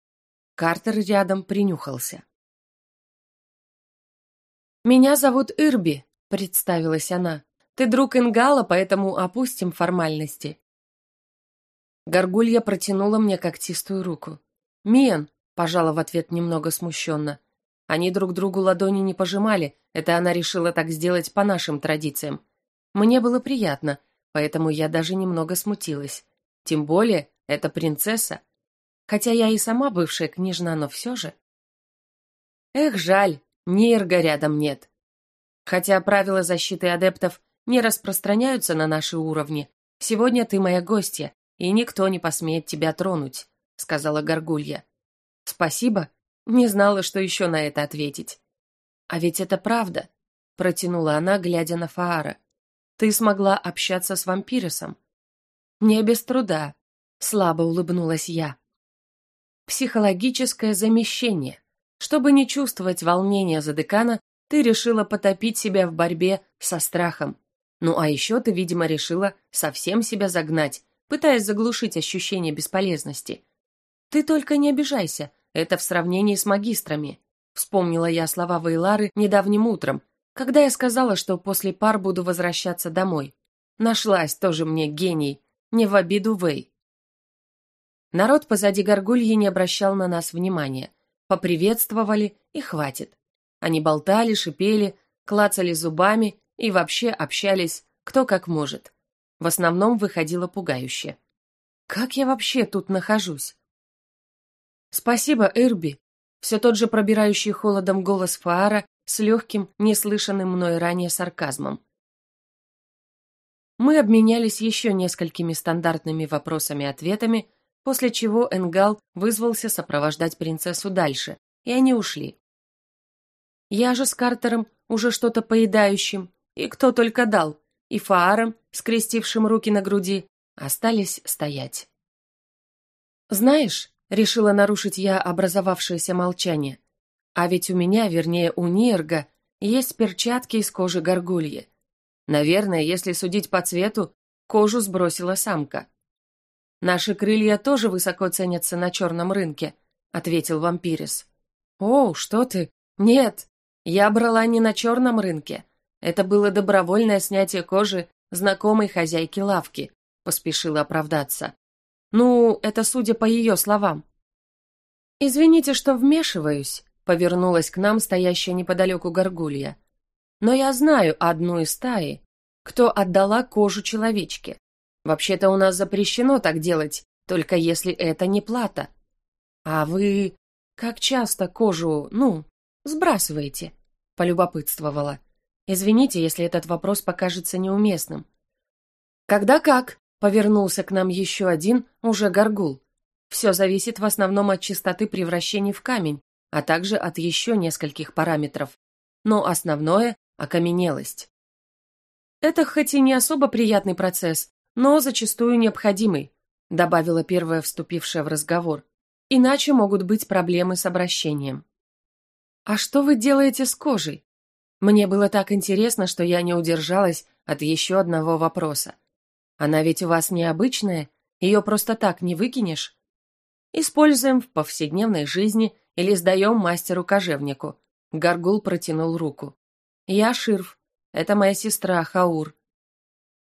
Картер рядом принюхался. «Меня зовут Ирби», — представилась она. Ты друг Ингала, поэтому опустим формальности. Горгулья протянула мне когтистую руку. «Миен», — пожала в ответ немного смущенно. Они друг другу ладони не пожимали, это она решила так сделать по нашим традициям. Мне было приятно, поэтому я даже немного смутилась. Тем более, это принцесса. Хотя я и сама бывшая княжна, но все же. Эх, жаль, Нирга рядом нет. Хотя правила защиты адептов не распространяются на наши уровни. Сегодня ты моя гостья, и никто не посмеет тебя тронуть», — сказала Горгулья. «Спасибо. Не знала, что еще на это ответить». «А ведь это правда», — протянула она, глядя на Фаара. «Ты смогла общаться с вампиросом». «Не без труда», — слабо улыбнулась я. «Психологическое замещение. Чтобы не чувствовать волнения за декана, ты решила потопить себя в борьбе со страхом. Ну а еще ты, видимо, решила совсем себя загнать, пытаясь заглушить ощущение бесполезности. Ты только не обижайся, это в сравнении с магистрами. Вспомнила я слова Вейлары недавним утром, когда я сказала, что после пар буду возвращаться домой. Нашлась тоже мне гений, не в обиду Вей. Народ позади горгульи не обращал на нас внимания. Поприветствовали и хватит. Они болтали, шипели, клацали зубами и вообще общались кто как может. В основном выходило пугающе. Как я вообще тут нахожусь? Спасибо, Эрби. Все тот же пробирающий холодом голос Фаара с легким, неслышанным мной ранее сарказмом. Мы обменялись еще несколькими стандартными вопросами-ответами, после чего Энгал вызвался сопровождать принцессу дальше, и они ушли. Я же с Картером, уже что-то поедающим, и кто только дал, и Фааром, скрестившим руки на груди, остались стоять. «Знаешь», — решила нарушить я образовавшееся молчание, «а ведь у меня, вернее, у Нирга, есть перчатки из кожи горгульи. Наверное, если судить по цвету, кожу сбросила самка». «Наши крылья тоже высоко ценятся на черном рынке», — ответил вампирис. «О, что ты? Нет, я брала не на черном рынке, это было добровольное снятие кожи знакомой хозяйки лавки, поспешила оправдаться. Ну, это судя по ее словам. Извините, что вмешиваюсь, повернулась к нам стоящая неподалеку горгулья. Но я знаю одну из стаи, кто отдала кожу человечке. Вообще-то у нас запрещено так делать, только если это не плата. А вы как часто кожу, ну, сбрасываете? полюбопытствовала. Извините, если этот вопрос покажется неуместным. Когда как? Повернулся к нам еще один, уже горгул. Все зависит в основном от частоты превращений в камень, а также от еще нескольких параметров. Но основное – окаменелость. Это хоть и не особо приятный процесс, но зачастую необходимый, добавила первая вступившая в разговор. Иначе могут быть проблемы с обращением. А что вы делаете с кожей? Мне было так интересно, что я не удержалась от еще одного вопроса. Она ведь у вас необычная, ее просто так не выкинешь. Используем в повседневной жизни или сдаем мастеру-кожевнику. Гаргул протянул руку. Я Ширв. Это моя сестра Хаур.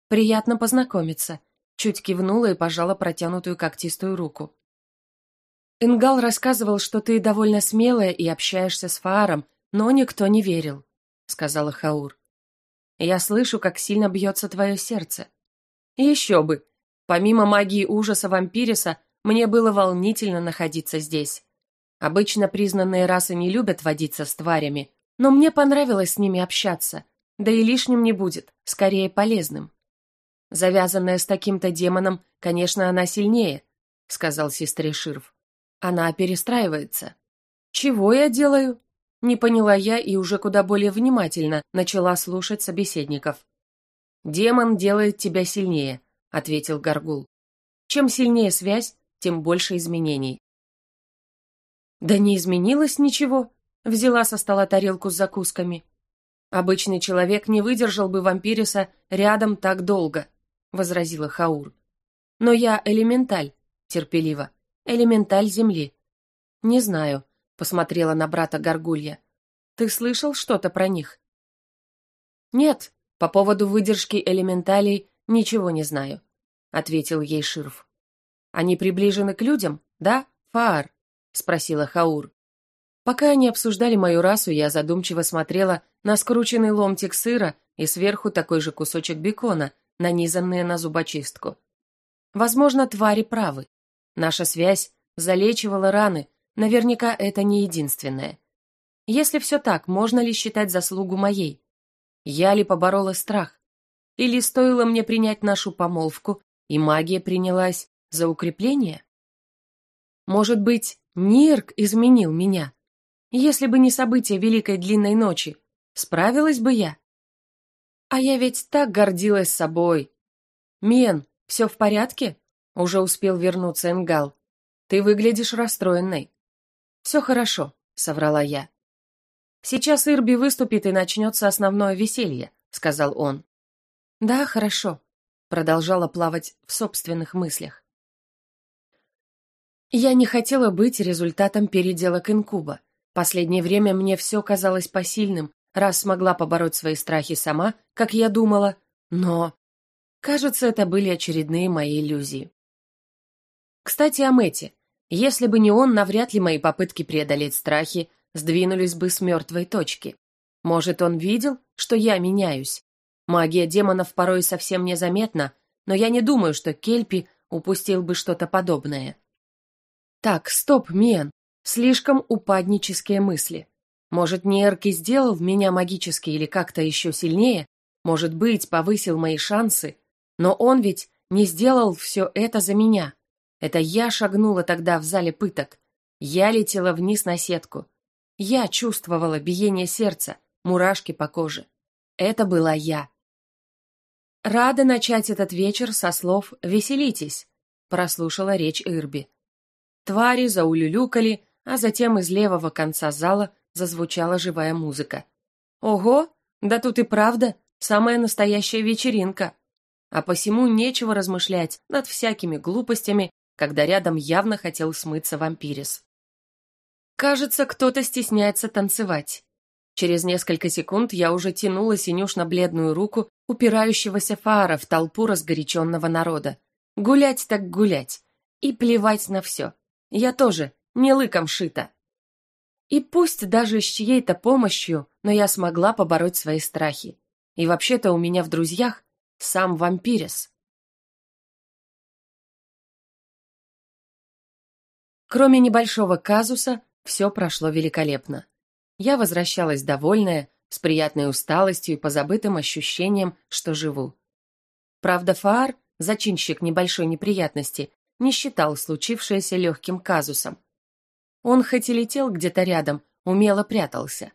Приятно познакомиться. Чуть кивнула и пожала протянутую когтистую руку. Ингал рассказывал, что ты довольно смелая и общаешься с Фааром, но никто не верил, сказала Хаур. Я слышу, как сильно бьется твое сердце. Еще бы. Помимо магии ужаса вампириса, мне было волнительно находиться здесь. Обычно признанные расы не любят водиться с тварями, но мне понравилось с ними общаться, да и лишним не будет, скорее полезным. Завязанная с таким-то демоном, конечно, она сильнее, сказал сестре Ширв. Она перестраивается. Чего я делаю? Не поняла я и уже куда более внимательно начала слушать собеседников. Демон делает тебя сильнее, ответил Гаргул. Чем сильнее связь, тем больше изменений. Да не изменилось ничего, взяла со стола тарелку с закусками. Обычный человек не выдержал бы вампириса рядом так долго, возразила Хаур. Но я элементаль, терпеливо, элементаль земли. Не знаю, посмотрела на брата Горгулья. Ты слышал что-то про них? Нет, по поводу выдержки элементалей ничего не знаю, ответил ей Ширф. Они приближены к людям, да, Фаар? спросила Хаур. Пока они обсуждали мою расу, я задумчиво смотрела на скрученный ломтик сыра и сверху такой же кусочек бекона, нанизанные на зубочистку. Возможно, твари правы. Наша связь залечивала раны, Наверняка это не единственное. Если все так, можно ли считать заслугу моей? Я ли поборола страх? Или стоило мне принять нашу помолвку, и магия принялась за укрепление? Может быть, Нирк изменил меня? Если бы не события Великой Длинной Ночи, справилась бы я? А я ведь так гордилась собой. Мен, все в порядке? Уже успел вернуться Энгал. Ты выглядишь расстроенной. «Все хорошо», — соврала я. «Сейчас Ирби выступит и начнется основное веселье», — сказал он. «Да, хорошо», — продолжала плавать в собственных мыслях. Я не хотела быть результатом переделок инкуба. Последнее время мне все казалось посильным, раз смогла побороть свои страхи сама, как я думала, но... Кажется, это были очередные мои иллюзии. Кстати, о Мэте. Если бы не он, навряд ли мои попытки преодолеть страхи сдвинулись бы с мертвой точки. Может, он видел, что я меняюсь? Магия демонов порой совсем незаметна, но я не думаю, что Кельпи упустил бы что-то подобное. Так, стоп, Мен, слишком упаднические мысли. Может, Нерки сделал меня магически или как-то еще сильнее? Может быть, повысил мои шансы? Но он ведь не сделал все это за меня. Это я шагнула тогда в зале пыток. Я летела вниз на сетку. Я чувствовала биение сердца, мурашки по коже. Это была я. Рада начать этот вечер со слов «Веселитесь», прослушала речь Ирби. Твари заулюлюкали, а затем из левого конца зала зазвучала живая музыка. Ого, да тут и правда самая настоящая вечеринка. А посему нечего размышлять над всякими глупостями когда рядом явно хотел смыться вампирис. Кажется, кто-то стесняется танцевать. Через несколько секунд я уже тянула синюшно-бледную руку упирающегося фара в толпу разгоряченного народа. Гулять так гулять. И плевать на все. Я тоже не лыком шита. И пусть даже с чьей-то помощью, но я смогла побороть свои страхи. И вообще-то у меня в друзьях сам вампирис. Кроме небольшого казуса, все прошло великолепно. Я возвращалась довольная, с приятной усталостью и позабытым ощущением, что живу. Правда, Фаар, зачинщик небольшой неприятности, не считал случившееся легким казусом. Он хоть и летел где-то рядом, умело прятался.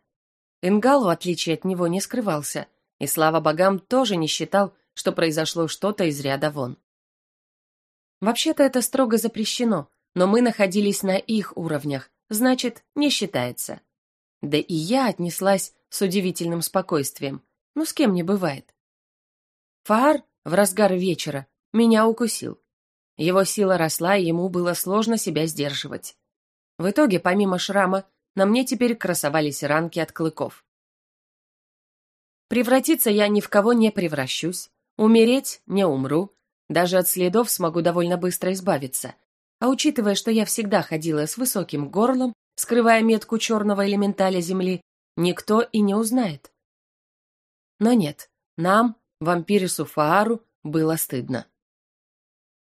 Ингал, в отличие от него, не скрывался, и, слава богам, тоже не считал, что произошло что-то из ряда вон. Вообще-то это строго запрещено, но мы находились на их уровнях, значит, не считается. Да и я отнеслась с удивительным спокойствием. Ну, с кем не бывает. Фар в разгар вечера меня укусил. Его сила росла, и ему было сложно себя сдерживать. В итоге, помимо шрама, на мне теперь красовались ранки от клыков. Превратиться я ни в кого не превращусь, умереть не умру, даже от следов смогу довольно быстро избавиться. А учитывая, что я всегда ходила с высоким горлом, скрывая метку черного элементаля Земли, никто и не узнает. Но нет, нам, вампирису Фаару, было стыдно.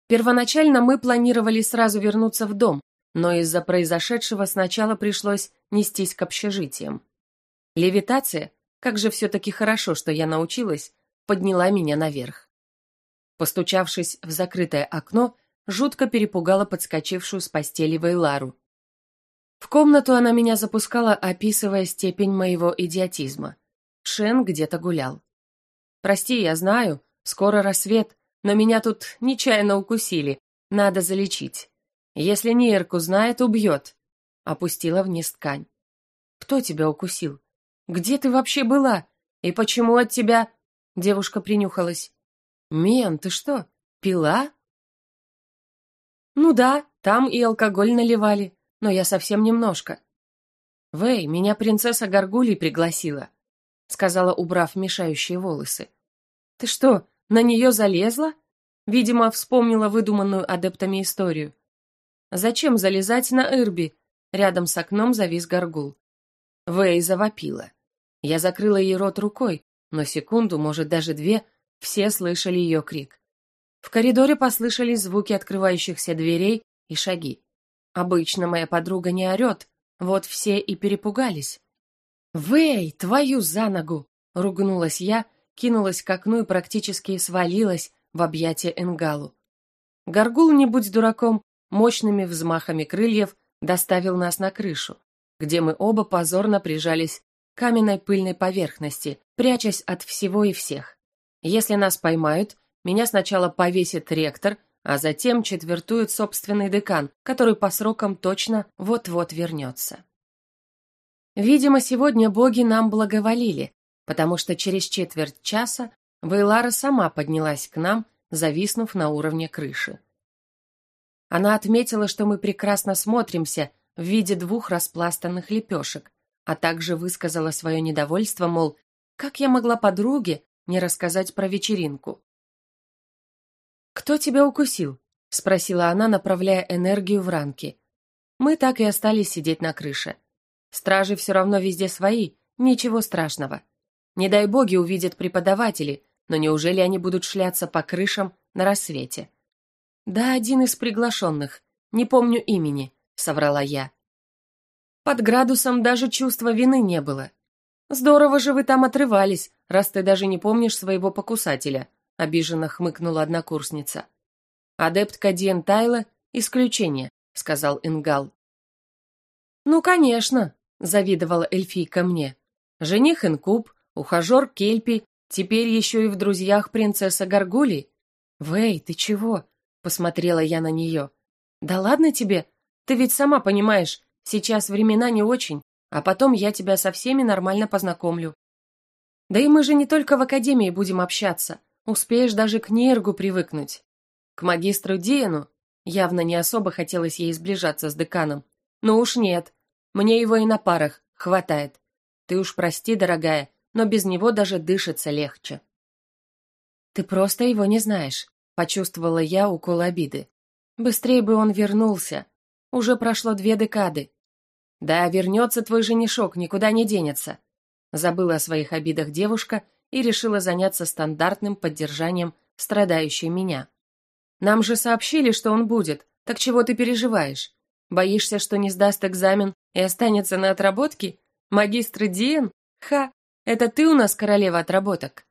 Первоначально мы планировали сразу вернуться в дом, но из-за произошедшего сначала пришлось нестись к общежитиям. Левитация, как же все-таки хорошо, что я научилась, подняла меня наверх. Постучавшись в закрытое окно, жутко перепугала подскочившую с постели Вейлару. В комнату она меня запускала, описывая степень моего идиотизма. Шен где-то гулял. «Прости, я знаю, скоро рассвет, но меня тут нечаянно укусили, надо залечить. Если Нейрк узнает, убьет». Опустила вниз ткань. «Кто тебя укусил? Где ты вообще была? И почему от тебя...» Девушка принюхалась. «Мен, ты что, пила?» «Ну да, там и алкоголь наливали, но я совсем немножко». «Вэй, меня принцесса Гаргулий пригласила», — сказала, убрав мешающие волосы. «Ты что, на нее залезла?» Видимо, вспомнила выдуманную адептами историю. «Зачем залезать на Ирби?» Рядом с окном завис горгул. Вэй завопила. Я закрыла ей рот рукой, но секунду, может, даже две, все слышали ее крик. В коридоре послышались звуки открывающихся дверей и шаги. Обычно моя подруга не орет, вот все и перепугались. «Вэй, твою за ногу!» — ругнулась я, кинулась к окну и практически свалилась в объятия Энгалу. Горгул, не будь дураком, мощными взмахами крыльев доставил нас на крышу, где мы оба позорно прижались к каменной пыльной поверхности, прячась от всего и всех. Если нас поймают, меня сначала повесит ректор, а затем четвертует собственный декан, который по срокам точно вот-вот вернется. Видимо, сегодня боги нам благоволили, потому что через четверть часа Вейлара сама поднялась к нам, зависнув на уровне крыши. Она отметила, что мы прекрасно смотримся в виде двух распластанных лепешек, а также высказала свое недовольство, мол, как я могла подруге не рассказать про вечеринку. «Кто тебя укусил?» — спросила она, направляя энергию в ранки. Мы так и остались сидеть на крыше. Стражи все равно везде свои, ничего страшного. Не дай боги увидят преподаватели, но неужели они будут шляться по крышам на рассвете? Да, один из приглашенных, не помню имени, соврала я. Под градусом даже чувства вины не было. Здорово же вы там отрывались, раз ты даже не помнишь своего покусателя, обиженно хмыкнула однокурсница. Адепт Кадиен Тайла — исключение, сказал Ингал. Ну, конечно, завидовала эльфийка мне. Жених Инкуб, ухажер Кельпи, теперь еще и в друзьях принцесса Гаргули. Вэй, ты чего? Посмотрела я на нее. Да ладно тебе, ты ведь сама понимаешь, сейчас времена не очень, а потом я тебя со всеми нормально познакомлю. Да и мы же не только в академии будем общаться, успеешь даже к Нергу привыкнуть. К магистру Диену явно не особо хотелось ей сближаться с деканом. Но уж нет, мне его и на парах хватает. Ты уж прости, дорогая, но без него даже дышится легче. Ты просто его не знаешь, почувствовала я укол обиды. Быстрее бы он вернулся. Уже прошло две декады. Да, вернется твой женишок, никуда не денется. Забыла о своих обидах девушка и решила заняться стандартным поддержанием страдающей меня. Нам же сообщили, что он будет, так чего ты переживаешь? Боишься, что не сдаст экзамен и останется на отработке? Магистр Диен? Ха, это ты у нас королева отработок.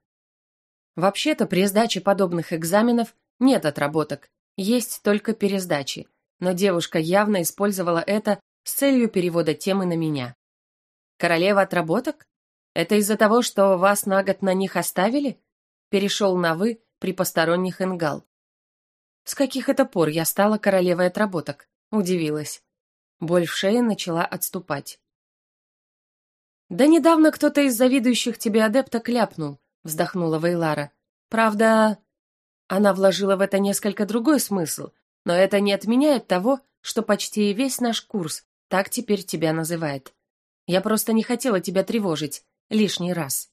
Вообще-то при сдаче подобных экзаменов нет отработок, есть только пересдачи, но девушка явно использовала это с целью перевода темы на меня. Королева отработок? Это из-за того, что вас на год на них оставили? Перешел на «вы» при посторонних ингал. С каких это пор я стала королевой отработок? Удивилась. Боль в шее начала отступать. «Да недавно кто-то из завидующих тебе адепта кляпнул», — вздохнула Вейлара. «Правда...» Она вложила в это несколько другой смысл, но это не отменяет того, что почти весь наш курс так теперь тебя называет. Я просто не хотела тебя тревожить лишний раз.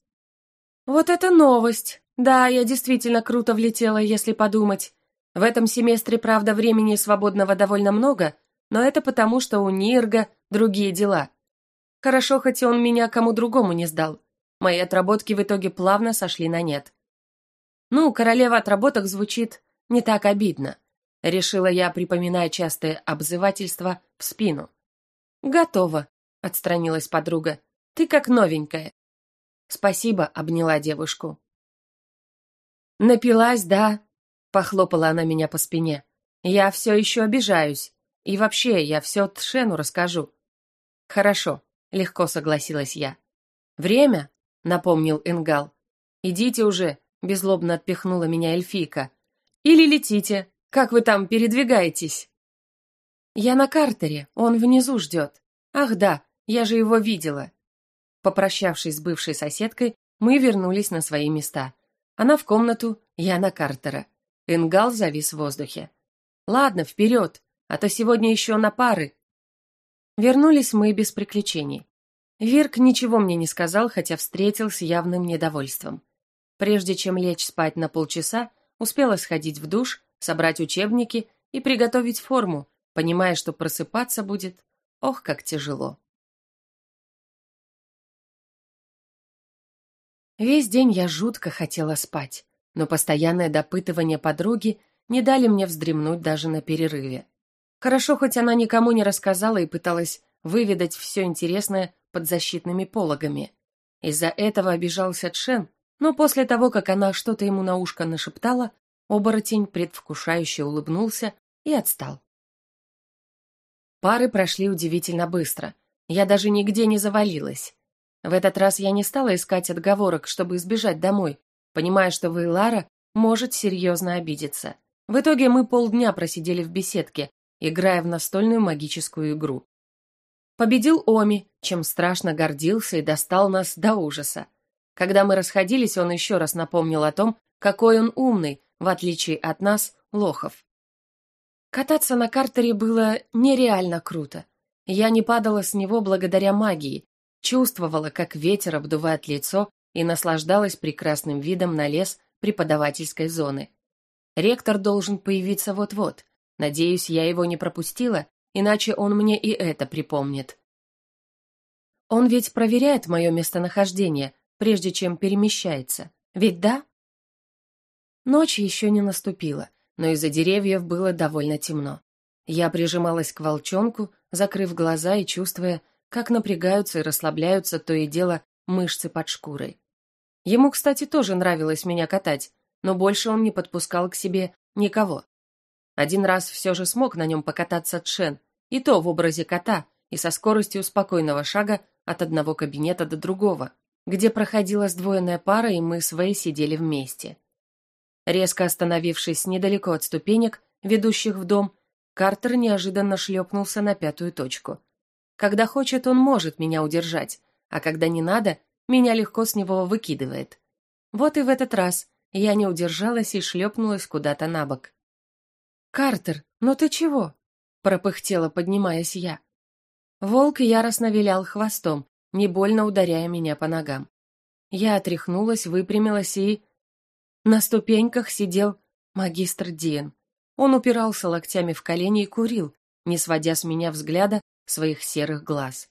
Вот это новость! Да, я действительно круто влетела, если подумать. В этом семестре, правда, времени свободного довольно много, но это потому, что у Нирга другие дела. Хорошо, хоть он меня кому другому не сдал. Мои отработки в итоге плавно сошли на нет. Ну, королева отработок звучит не так обидно. Решила я, припоминая частые обзывательства в спину. «Готово», — отстранилась подруга. «Ты как новенькая». «Спасибо», — обняла девушку. «Напилась, да?» — похлопала она меня по спине. «Я все еще обижаюсь. И вообще, я все Тшену расскажу». «Хорошо», — легко согласилась я. «Время?» — напомнил Энгал. «Идите уже», — беззлобно отпихнула меня эльфийка. «Или летите. Как вы там передвигаетесь?» «Я на картере, он внизу ждет. Ах да, я же его видела». Попрощавшись с бывшей соседкой, мы вернулись на свои места. Она в комнату, я на картера. Энгал завис в воздухе. «Ладно, вперед, а то сегодня еще на пары». Вернулись мы без приключений. Вирк ничего мне не сказал, хотя встретил с явным недовольством. Прежде чем лечь спать на полчаса, успела сходить в душ, собрать учебники и приготовить форму, понимая, что просыпаться будет, ох, как тяжело. Весь день я жутко хотела спать, но постоянное допытывание подруги не дали мне вздремнуть даже на перерыве. Хорошо, хоть она никому не рассказала и пыталась выведать все интересное под защитными пологами. Из-за этого обижался Тшен, но после того, как она что-то ему на ушко нашептала, оборотень предвкушающе улыбнулся и отстал. Пары прошли удивительно быстро. Я даже нигде не завалилась. В этот раз я не стала искать отговорок, чтобы избежать домой, понимая, что Вейлара может серьезно обидеться. В итоге мы полдня просидели в беседке, играя в настольную магическую игру. Победил Оми, чем страшно гордился и достал нас до ужаса. Когда мы расходились, он еще раз напомнил о том, какой он умный, в отличие от нас, лохов. Кататься на картере было нереально круто. Я не падала с него благодаря магии, чувствовала, как ветер обдувает лицо и наслаждалась прекрасным видом на лес преподавательской зоны. Ректор должен появиться вот-вот. Надеюсь, я его не пропустила, иначе он мне и это припомнит. Он ведь проверяет мое местонахождение, прежде чем перемещается. Ведь да? Ночь еще не наступила но из-за деревьев было довольно темно. Я прижималась к волчонку, закрыв глаза и чувствуя, как напрягаются и расслабляются то и дело мышцы под шкурой. Ему, кстати, тоже нравилось меня катать, но больше он не подпускал к себе никого. Один раз все же смог на нем покататься Тшен, и то в образе кота и со скоростью спокойного шага от одного кабинета до другого, где проходила сдвоенная пара, и мы с Вэй сидели вместе. Резко остановившись недалеко от ступенек, ведущих в дом, Картер неожиданно шлепнулся на пятую точку. Когда хочет, он может меня удержать, а когда не надо, меня легко с него выкидывает. Вот и в этот раз я не удержалась и шлепнулась куда-то на бок. «Картер, ну ты чего?» — пропыхтела, поднимаясь я. Волк яростно вилял хвостом, не больно ударяя меня по ногам. Я отряхнулась, выпрямилась и на ступеньках сидел магистр Диен. Он упирался локтями в колени и курил, не сводя с меня взгляда своих серых глаз.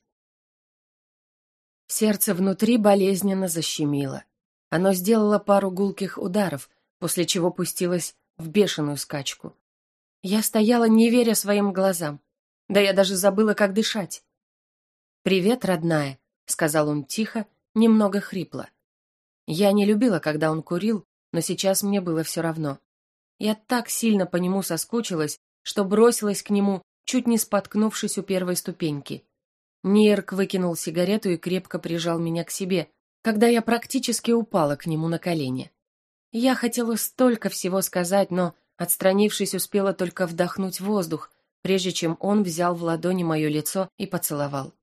Сердце внутри болезненно защемило. Оно сделало пару гулких ударов, после чего пустилось в бешеную скачку. Я стояла, не веря своим глазам. Да я даже забыла, как дышать. «Привет, родная», — сказал он тихо, немного хрипло. Я не любила, когда он курил, но сейчас мне было все равно. Я так сильно по нему соскучилась, что бросилась к нему, чуть не споткнувшись у первой ступеньки. Нирк выкинул сигарету и крепко прижал меня к себе, когда я практически упала к нему на колени. Я хотела столько всего сказать, но, отстранившись, успела только вдохнуть воздух, прежде чем он взял в ладони мое лицо и поцеловал.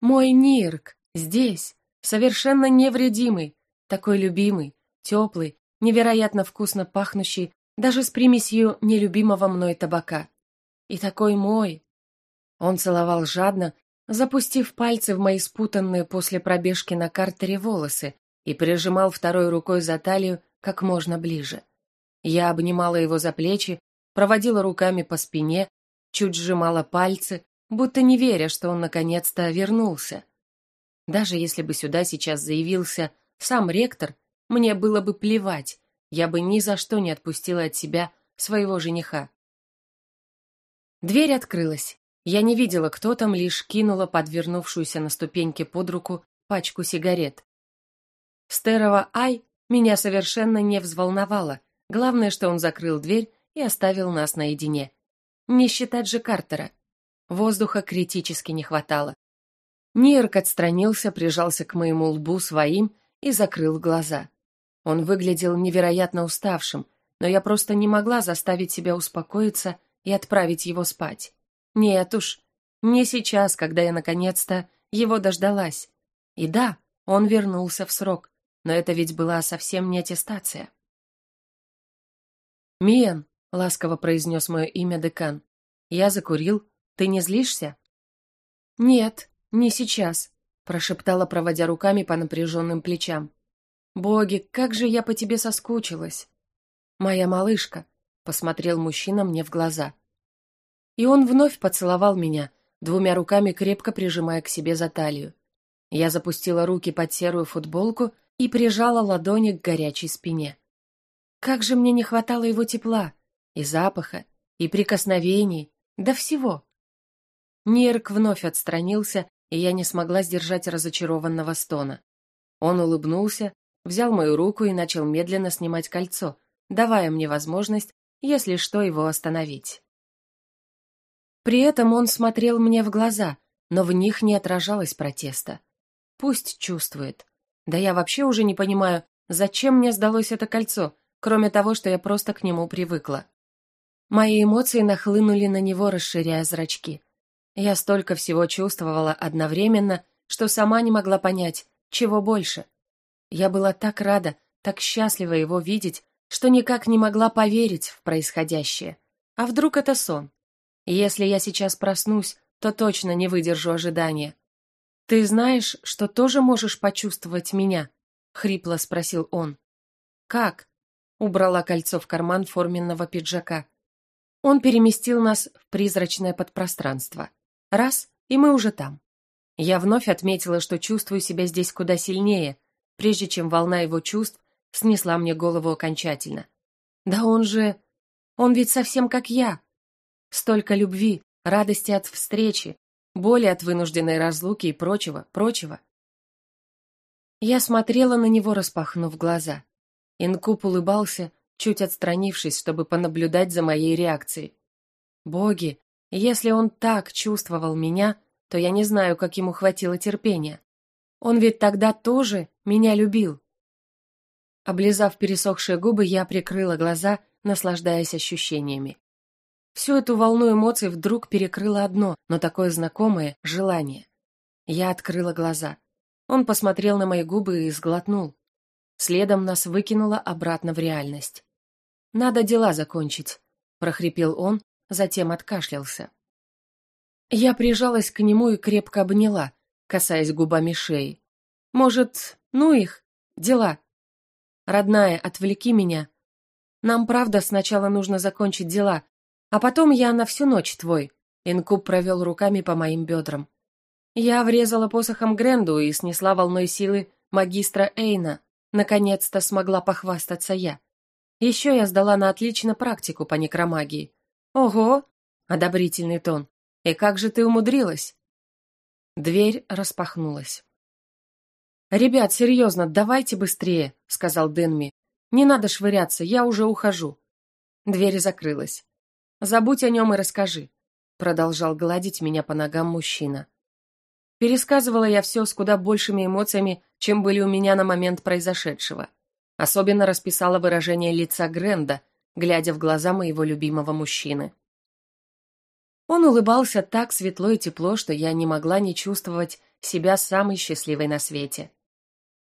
«Мой Нирк!» здесь, совершенно невредимый, такой любимый, теплый, невероятно вкусно пахнущий, даже с примесью нелюбимого мной табака. И такой мой. Он целовал жадно, запустив пальцы в мои спутанные после пробежки на картере волосы и прижимал второй рукой за талию как можно ближе. Я обнимала его за плечи, проводила руками по спине, чуть сжимала пальцы, будто не веря, что он наконец-то вернулся. Даже если бы сюда сейчас заявился сам ректор, мне было бы плевать, я бы ни за что не отпустила от себя своего жениха. Дверь открылась. Я не видела, кто там, лишь кинула подвернувшуюся на ступеньке под руку пачку сигарет. Стерова Ай меня совершенно не взволновала. Главное, что он закрыл дверь и оставил нас наедине. Не считать же Картера. Воздуха критически не хватало. Нирк отстранился, прижался к моему лбу своим и закрыл глаза. Он выглядел невероятно уставшим, но я просто не могла заставить себя успокоиться и отправить его спать. Нет уж, не сейчас, когда я наконец-то его дождалась. И да, он вернулся в срок, но это ведь была совсем не аттестация. «Миен», — ласково произнес мое имя декан, — «я закурил. Ты не злишься?» «Нет, не сейчас», — прошептала, проводя руками по напряженным плечам. «Боги, как же я по тебе соскучилась!» «Моя малышка», — посмотрел мужчина мне в глаза. И он вновь поцеловал меня, двумя руками крепко прижимая к себе за талию. Я запустила руки под серую футболку и прижала ладони к горячей спине. Как же мне не хватало его тепла, и запаха, и прикосновений, да всего. Нерк вновь отстранился, и я не смогла сдержать разочарованного стона. Он улыбнулся, взял мою руку и начал медленно снимать кольцо, давая мне возможность, если что, его остановить. При этом он смотрел мне в глаза, но в них не отражалось протеста. Пусть чувствует. Да я вообще уже не понимаю, зачем мне сдалось это кольцо, кроме того, что я просто к нему привыкла. Мои эмоции нахлынули на него, расширяя зрачки. Я столько всего чувствовала одновременно, что сама не могла понять, чего больше — я была так рада, так счастлива его видеть, что никак не могла поверить в происходящее. А вдруг это сон? Если я сейчас проснусь, то точно не выдержу ожидания. «Ты знаешь, что тоже можешь почувствовать меня?» — хрипло спросил он. «Как?» — убрала кольцо в карман форменного пиджака. Он переместил нас в призрачное подпространство. Раз, и мы уже там. Я вновь отметила, что чувствую себя здесь куда сильнее — прежде чем волна его чувств снесла мне голову окончательно. Да он же... Он ведь совсем как я. Столько любви, радости от встречи, боли от вынужденной разлуки и прочего, прочего. Я смотрела на него, распахнув глаза. Инкуб улыбался, чуть отстранившись, чтобы понаблюдать за моей реакцией. Боги, если он так чувствовал меня, то я не знаю, как ему хватило терпения. Он ведь тогда тоже меня любил. Облизав пересохшие губы, я прикрыла глаза, наслаждаясь ощущениями. Всю эту волну эмоций вдруг перекрыло одно, но такое знакомое — желание. Я открыла глаза. Он посмотрел на мои губы и сглотнул. Следом нас выкинуло обратно в реальность. «Надо дела закончить», — прохрипел он, затем откашлялся. Я прижалась к нему и крепко обняла, касаясь губами шеи. «Может, ну их, дела. Родная, отвлеки меня. Нам, правда, сначала нужно закончить дела, а потом я на всю ночь твой». Инкуб провел руками по моим бедрам. Я врезала посохом Гренду и снесла волной силы магистра Эйна. Наконец-то смогла похвастаться я. Еще я сдала на отлично практику по некромагии. Ого! Одобрительный тон. И как же ты умудрилась? Дверь распахнулась. «Ребят, серьезно, давайте быстрее», — сказал Дэнми. «Не надо швыряться, я уже ухожу». Дверь закрылась. «Забудь о нем и расскажи», — продолжал гладить меня по ногам мужчина. Пересказывала я все с куда большими эмоциями, чем были у меня на момент произошедшего. Особенно расписала выражение лица Гренда, глядя в глаза моего любимого мужчины. Он улыбался так светло и тепло, что я не могла не чувствовать себя самой счастливой на свете.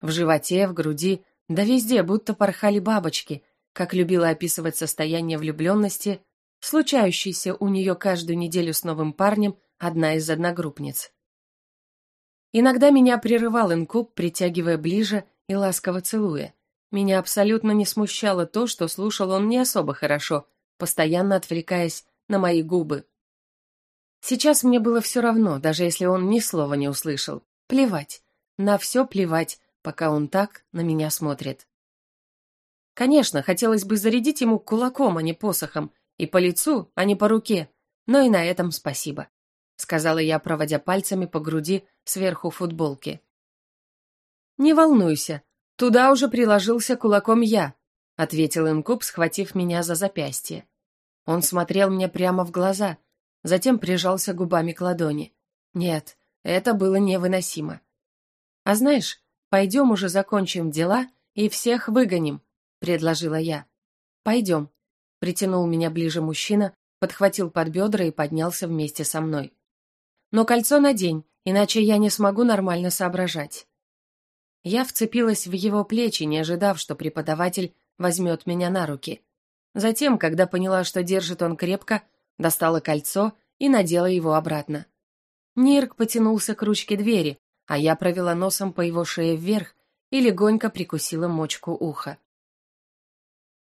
В животе, в груди, да везде будто порхали бабочки, как любила описывать состояние влюбленности, случающейся у нее каждую неделю с новым парнем одна из одногруппниц. Иногда меня прерывал инкуб, притягивая ближе и ласково целуя. Меня абсолютно не смущало то, что слушал он не особо хорошо, постоянно отвлекаясь на мои губы. Сейчас мне было все равно, даже если он ни слова не услышал. Плевать. На все плевать, пока он так на меня смотрит. Конечно, хотелось бы зарядить ему кулаком, а не посохом, и по лицу, а не по руке, но и на этом спасибо, сказала я, проводя пальцами по груди сверху футболки. Не волнуйся, туда уже приложился кулаком я, ответил инкуб, схватив меня за запястье. Он смотрел мне прямо в глаза, затем прижался губами к ладони. Нет, это было невыносимо. А знаешь, пойдем уже закончим дела и всех выгоним, предложила я. Пойдем. Притянул меня ближе мужчина, подхватил под бедра и поднялся вместе со мной. Но кольцо надень, иначе я не смогу нормально соображать. Я вцепилась в его плечи, не ожидав, что преподаватель возьмет меня на руки. Затем, когда поняла, что держит он крепко, достала кольцо и надела его обратно. Нирк потянулся к ручке двери, а я провела носом по его шее вверх и легонько прикусила мочку уха.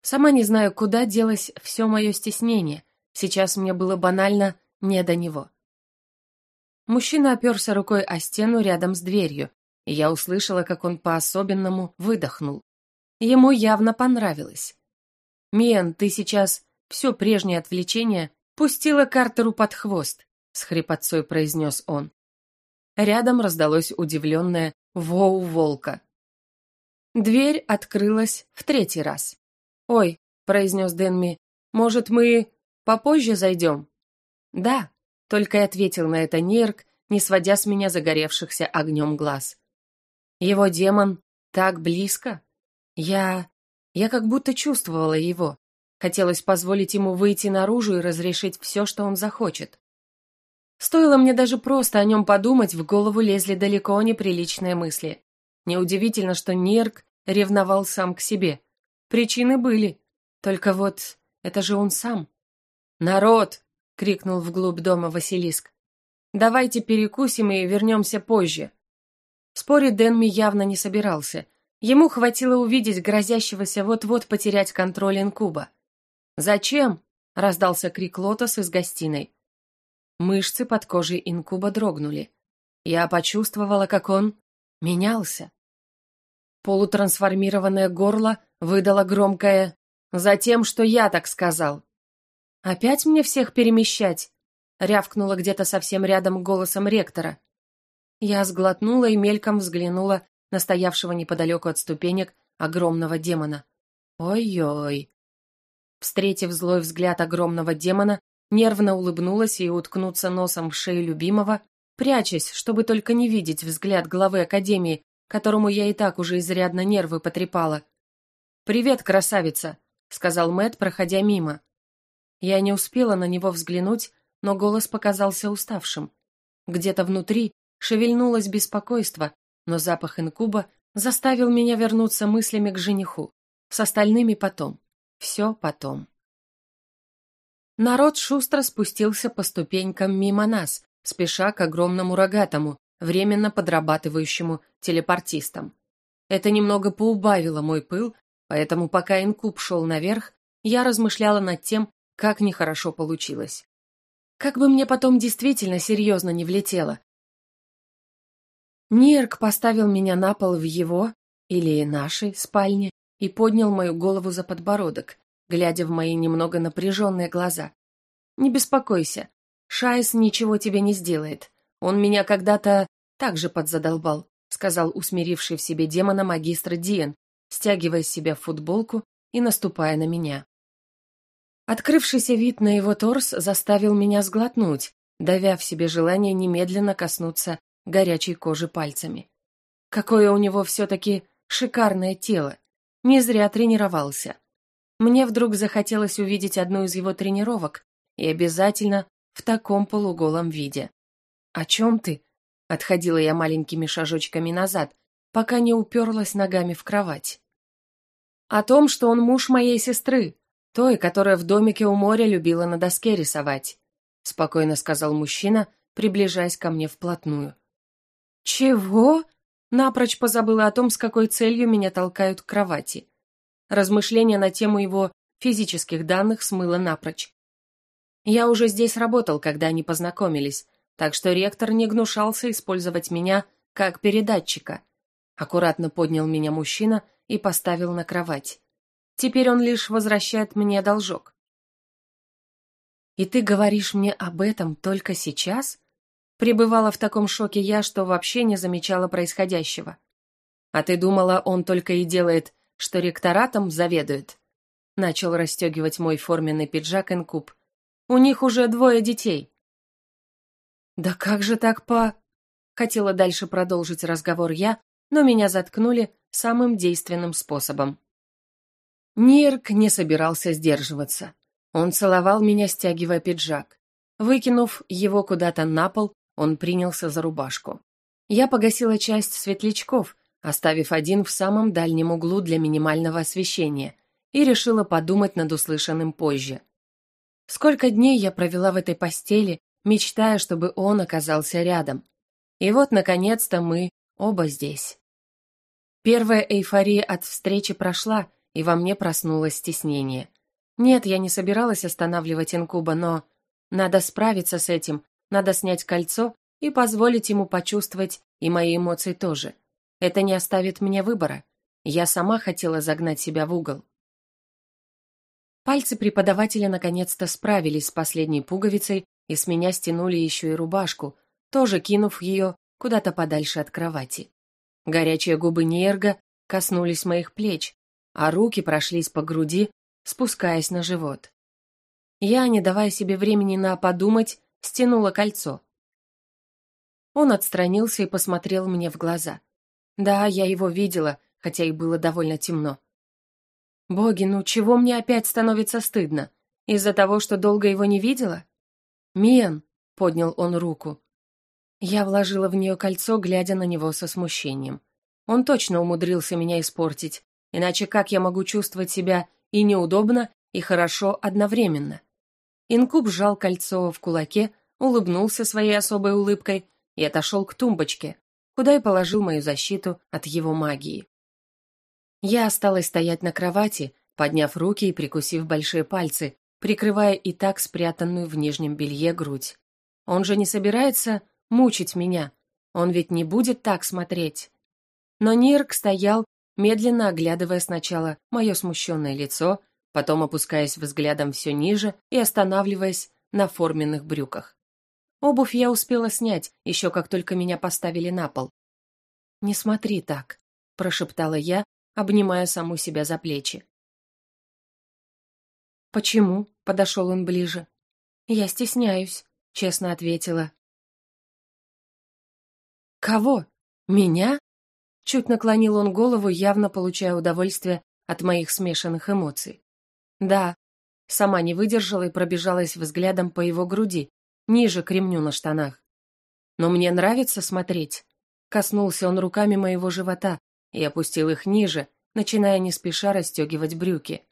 Сама не знаю, куда делось все мое стеснение. Сейчас мне было банально не до него. Мужчина оперся рукой о стену рядом с дверью, и я услышала, как он по-особенному выдохнул. Ему явно понравилось. «Мен, ты сейчас все прежнее отвлечение пустила Картеру под хвост», с хрипотцой произнес он. Рядом раздалось удивленное «Воу, волка!». Дверь открылась в третий раз. «Ой», — произнес Дэнми, — «может, мы попозже зайдем?» «Да», — только и ответил на это Нирк, не сводя с меня загоревшихся огнем глаз. «Его демон так близко? Я... я как будто чувствовала его. Хотелось позволить ему выйти наружу и разрешить все, что он захочет. Стоило мне даже просто о нем подумать, в голову лезли далеко неприличные мысли. Неудивительно, что Нирк ревновал сам к себе. Причины были. Только вот это же он сам. «Народ!» — крикнул вглубь дома Василиск. «Давайте перекусим и вернемся позже». Спорить Дэнми явно не собирался. Ему хватило увидеть грозящегося вот-вот потерять контроль инкуба. «Зачем?» — раздался крик Лотос из гостиной. Мышцы под кожей инкуба дрогнули. Я почувствовала, как он менялся. Полутрансформированное горло выдало громкое «Затем, что я так сказал». «Опять мне всех перемещать?» — рявкнула где-то совсем рядом голосом ректора. Я сглотнула и мельком взглянула на стоявшего неподалеку от ступенек огромного демона. Ой-ой. Встретив злой взгляд огромного демона, нервно улыбнулась и уткнуться носом в шею любимого, прячась, чтобы только не видеть взгляд главы Академии, которому я и так уже изрядно нервы потрепала. «Привет, красавица», — сказал Мэт, проходя мимо. Я не успела на него взглянуть, но голос показался уставшим. Где-то внутри шевельнулось беспокойство, но запах инкуба заставил меня вернуться мыслями к жениху. С остальными потом. Все потом. Народ шустро спустился по ступенькам мимо нас, спеша к огромному рогатому, временно подрабатывающему телепортистом. Это немного поубавило мой пыл, поэтому пока инкуб шел наверх, я размышляла над тем, как нехорошо получилось. Как бы мне потом действительно серьезно не влетело. Нирк поставил меня на пол в его, или нашей, спальне и поднял мою голову за подбородок, глядя в мои немного напряженные глаза. «Не беспокойся, Шайс ничего тебе не сделает. Он меня когда-то так же подзадолбал», сказал усмиривший в себе демона магистр Диен, стягивая себя футболку и наступая на меня. Открывшийся вид на его торс заставил меня сглотнуть, давя в себе желание немедленно коснуться горячей кожи пальцами. Какое у него все-таки шикарное тело. Не зря тренировался. Мне вдруг захотелось увидеть одну из его тренировок и обязательно в таком полуголом виде. «О чем ты?» Отходила я маленькими шажочками назад, пока не уперлась ногами в кровать. О том, что он муж моей сестры, той, которая в домике у моря любила на доске рисовать, спокойно сказал мужчина, приближаясь ко мне вплотную. Чего? Напрочь позабыла о том, с какой целью меня толкают к кровати. Размышления на тему его физических данных смыло напрочь. Я уже здесь работал, когда они познакомились, так что ректор не гнушался использовать меня как передатчика. Аккуратно поднял меня мужчина и поставил на кровать. Теперь он лишь возвращает мне должок. «И ты говоришь мне об этом только сейчас?» Пребывала в таком шоке я, что вообще не замечала происходящего. «А ты думала, он только и делает, что ректоратом заведует?» Начал расстегивать мой форменный пиджак инкуб. «У них уже двое детей». «Да как же так по...» Хотела дальше продолжить разговор я, но меня заткнули самым действенным способом. Нирк не собирался сдерживаться. Он целовал меня, стягивая пиджак. Выкинув его куда-то на пол, он принялся за рубашку. Я погасила часть светлячков, оставив один в самом дальнем углу для минимального освещения, и решила подумать над услышанным позже. Сколько дней я провела в этой постели, мечтая, чтобы он оказался рядом. И вот, наконец-то, мы оба здесь. Первая эйфория от встречи прошла, и во мне проснулось стеснение. Нет, я не собиралась останавливать инкуба, но надо справиться с этим, надо снять кольцо и позволить ему почувствовать и мои эмоции тоже. Это не оставит мне выбора. Я сама хотела загнать себя в угол. Пальцы преподавателя наконец-то справились с последней пуговицей и с меня стянули еще и рубашку, тоже кинув ее куда-то подальше от кровати. Горячие губы Нерга коснулись моих плеч, а руки прошлись по груди, спускаясь на живот. Я, не давая себе времени на подумать, стянула кольцо. Он отстранился и посмотрел мне в глаза. Да, я его видела, хотя и было довольно темно. Боги, ну чего мне опять становится стыдно? Из-за того, что долго его не видела? Мен, поднял он руку. Я вложила в нее кольцо, глядя на него со смущением. Он точно умудрился меня испортить, иначе как я могу чувствовать себя и неудобно, и хорошо одновременно? Инкуб сжал кольцо в кулаке, улыбнулся своей особой улыбкой и отошел к тумбочке, куда и положил мою защиту от его магии. Я осталась стоять на кровати, подняв руки и прикусив большие пальцы, прикрывая и так спрятанную в нижнем белье грудь. Он же не собирается мучить меня. Он ведь не будет так смотреть. Но Нирк стоял, медленно оглядывая сначала мое смущенное лицо, потом опускаясь взглядом все ниже и останавливаясь на форменных брюках. Обувь я успела снять, еще как только меня поставили на пол. «Не смотри так», — прошептала я, обнимая саму себя за плечи. «Почему?» — подошел он ближе. «Я стесняюсь», — честно ответила. «Кого? Меня?» Чуть наклонил он голову, явно получая удовольствие от моих смешанных эмоций. «Да». Сама не выдержала и пробежалась взглядом по его груди, ниже к ремню на штанах. «Но мне нравится смотреть». Коснулся он руками моего живота и опустил их ниже, начиная не спеша расстегивать брюки.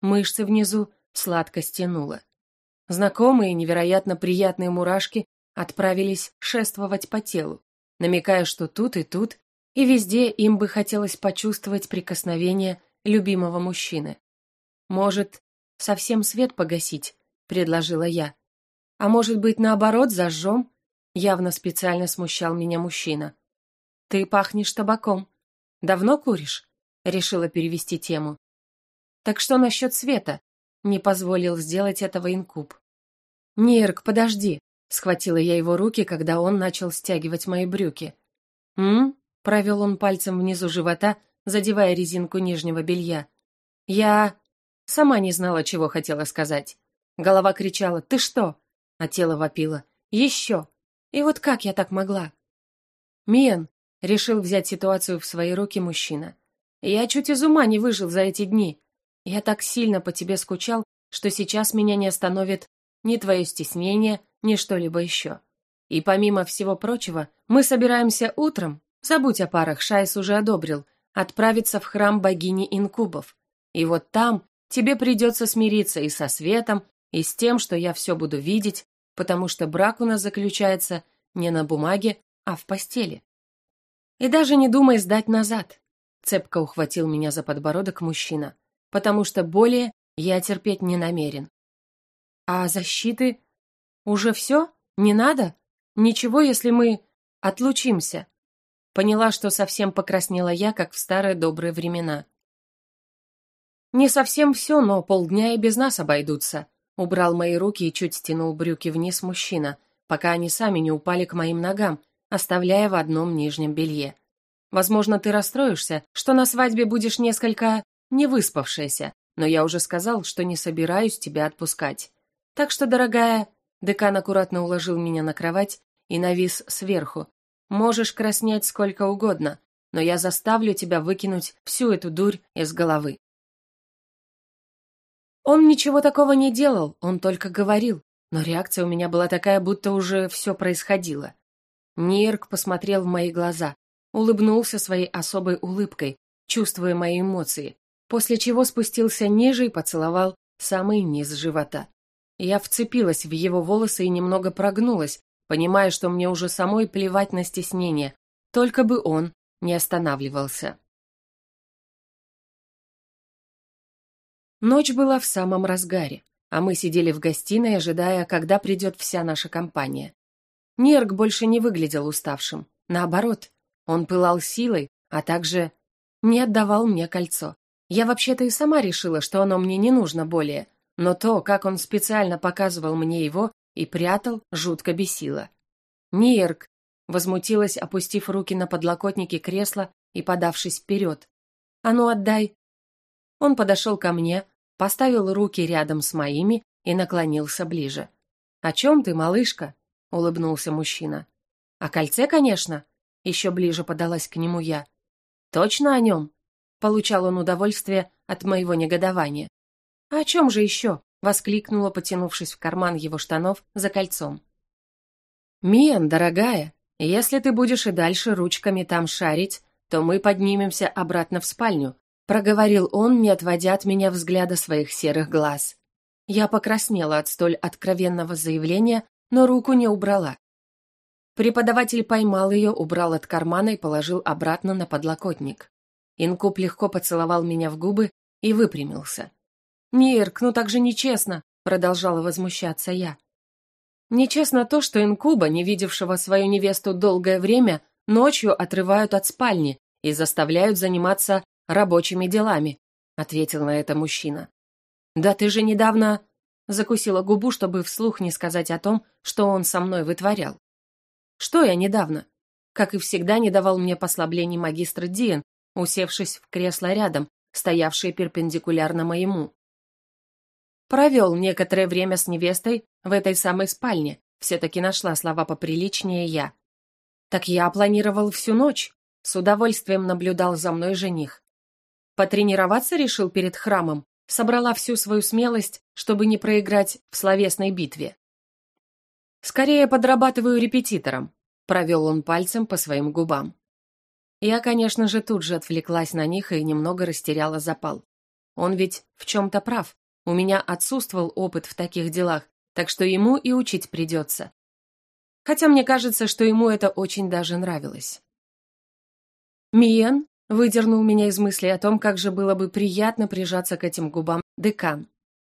Мышцы внизу сладко стянуло. Знакомые невероятно приятные мурашки отправились шествовать по телу, намекая, что тут и тут, и везде им бы хотелось почувствовать прикосновение любимого мужчины. «Может, совсем свет погасить?» — предложила я. «А может быть, наоборот, зажжем?» Явно специально смущал меня мужчина. «Ты пахнешь табаком. Давно куришь?» — решила перевести тему. «Так что насчет света?» Не позволил сделать этого инкуб. «Нирк, подожди!» — схватила я его руки, когда он начал стягивать мои брюки. «М?» — провел он пальцем внизу живота, задевая резинку нижнего белья. «Я...» Сама не знала, чего хотела сказать. Голова кричала «Ты что?», а тело вопило «Еще!». И вот как я так могла? «Мен!» — решил взять ситуацию в свои руки мужчина. «Я чуть из ума не выжил за эти дни. Я так сильно по тебе скучал, что сейчас меня не остановит ни твое стеснение, ни что-либо еще. И помимо всего прочего, мы собираемся утром, забудь о парах, Шайс уже одобрил, отправиться в храм богини инкубов. И вот там тебе придется смириться и со светом, и с тем, что я все буду видеть, потому что брак у нас заключается не на бумаге, а в постели. И даже не думай сдать назад. Цепко ухватил меня за подбородок мужчина, потому что более я терпеть не намерен. А защиты? Уже все? Не надо? Ничего, если мы отлучимся? Поняла, что совсем покраснела я, как в старые добрые времена. Не совсем все, но полдня и без нас обойдутся. Убрал мои руки и чуть стянул брюки вниз мужчина, пока они сами не упали к моим ногам, оставляя в одном нижнем белье. Возможно, ты расстроишься, что на свадьбе будешь несколько невыспавшаяся, но я уже сказал, что не собираюсь тебя отпускать. Так что, дорогая, декан аккуратно уложил меня на кровать и навис сверху. Можешь краснеть сколько угодно, но я заставлю тебя выкинуть всю эту дурь из головы. Он ничего такого не делал, он только говорил, но реакция у меня была такая, будто уже все происходило. Нирк посмотрел в мои глаза, улыбнулся своей особой улыбкой, чувствуя мои эмоции, после чего спустился ниже и поцеловал самый низ живота. Я вцепилась в его волосы и немного прогнулась, понимая, что мне уже самой плевать на стеснение, только бы он не останавливался. Ночь была в самом разгаре, а мы сидели в гостиной, ожидая, когда придет вся наша компания. Нерк больше не выглядел уставшим. Наоборот, он пылал силой, а также не отдавал мне кольцо. Я вообще-то и сама решила, что оно мне не нужно более, но то, как он специально показывал мне его и прятал, жутко бесило. «Нирк!» — возмутилась, опустив руки на подлокотники кресла и подавшись вперед. «А ну отдай!» Он подошел ко мне, поставил руки рядом с моими и наклонился ближе. «О чем ты, малышка?» — улыбнулся мужчина. «О кольце, конечно!» Еще ближе подалась к нему я. «Точно о нем?» Получал он удовольствие от моего негодования. «А о чем же еще?» — воскликнула, потянувшись в карман его штанов за кольцом. «Миан, дорогая, если ты будешь и дальше ручками там шарить, то мы поднимемся обратно в спальню», — проговорил он, не отводя от меня взгляда своих серых глаз. Я покраснела от столь откровенного заявления, но руку не убрала. Преподаватель поймал ее, убрал от кармана и положил обратно на подлокотник. Инкуб легко поцеловал меня в губы и выпрямился. «Нирк, ну так же нечестно!» — продолжала возмущаться я. Нечестно то, что инкуба, не видевшего свою невесту долгое время, ночью отрывают от спальни и заставляют заниматься рабочими делами, ответил на это мужчина. Да ты же недавно закусила губу, чтобы вслух не сказать о том, что он со мной вытворял. Что я недавно? Как и всегда, не давал мне послаблений магистр Диен, усевшись в кресло рядом, стоявшее перпендикулярно моему. Провел некоторое время с невестой в этой самой спальне, все-таки нашла слова поприличнее я. Так я планировал всю ночь, с удовольствием наблюдал за мной жених. Потренироваться решил перед храмом, собрала всю свою смелость, чтобы не проиграть в словесной битве. «Скорее подрабатываю репетитором», — провел он пальцем по своим губам. Я, конечно же, тут же отвлеклась на них и немного растеряла запал. Он ведь в чем-то прав. У меня отсутствовал опыт в таких делах, так что ему и учить придется. Хотя мне кажется, что ему это очень даже нравилось. Миен выдернул меня из мысли о том, как же было бы приятно прижаться к этим губам декан.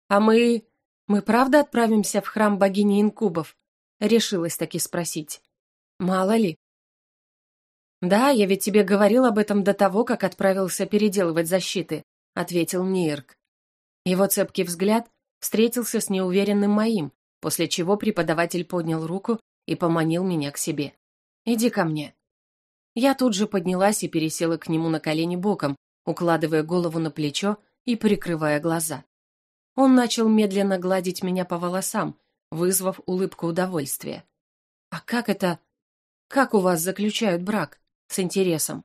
А мы... мы правда отправимся в храм богини инкубов? Решилась таки спросить. Мало ли. Да, я ведь тебе говорил об этом до того, как отправился переделывать защиты, ответил Нирк. Его цепкий взгляд встретился с неуверенным моим, после чего преподаватель поднял руку и поманил меня к себе. «Иди ко мне». Я тут же поднялась и пересела к нему на колени боком, укладывая голову на плечо и прикрывая глаза. Он начал медленно гладить меня по волосам, вызвав улыбку удовольствия. «А как это... Как у вас заключают брак?» С интересом.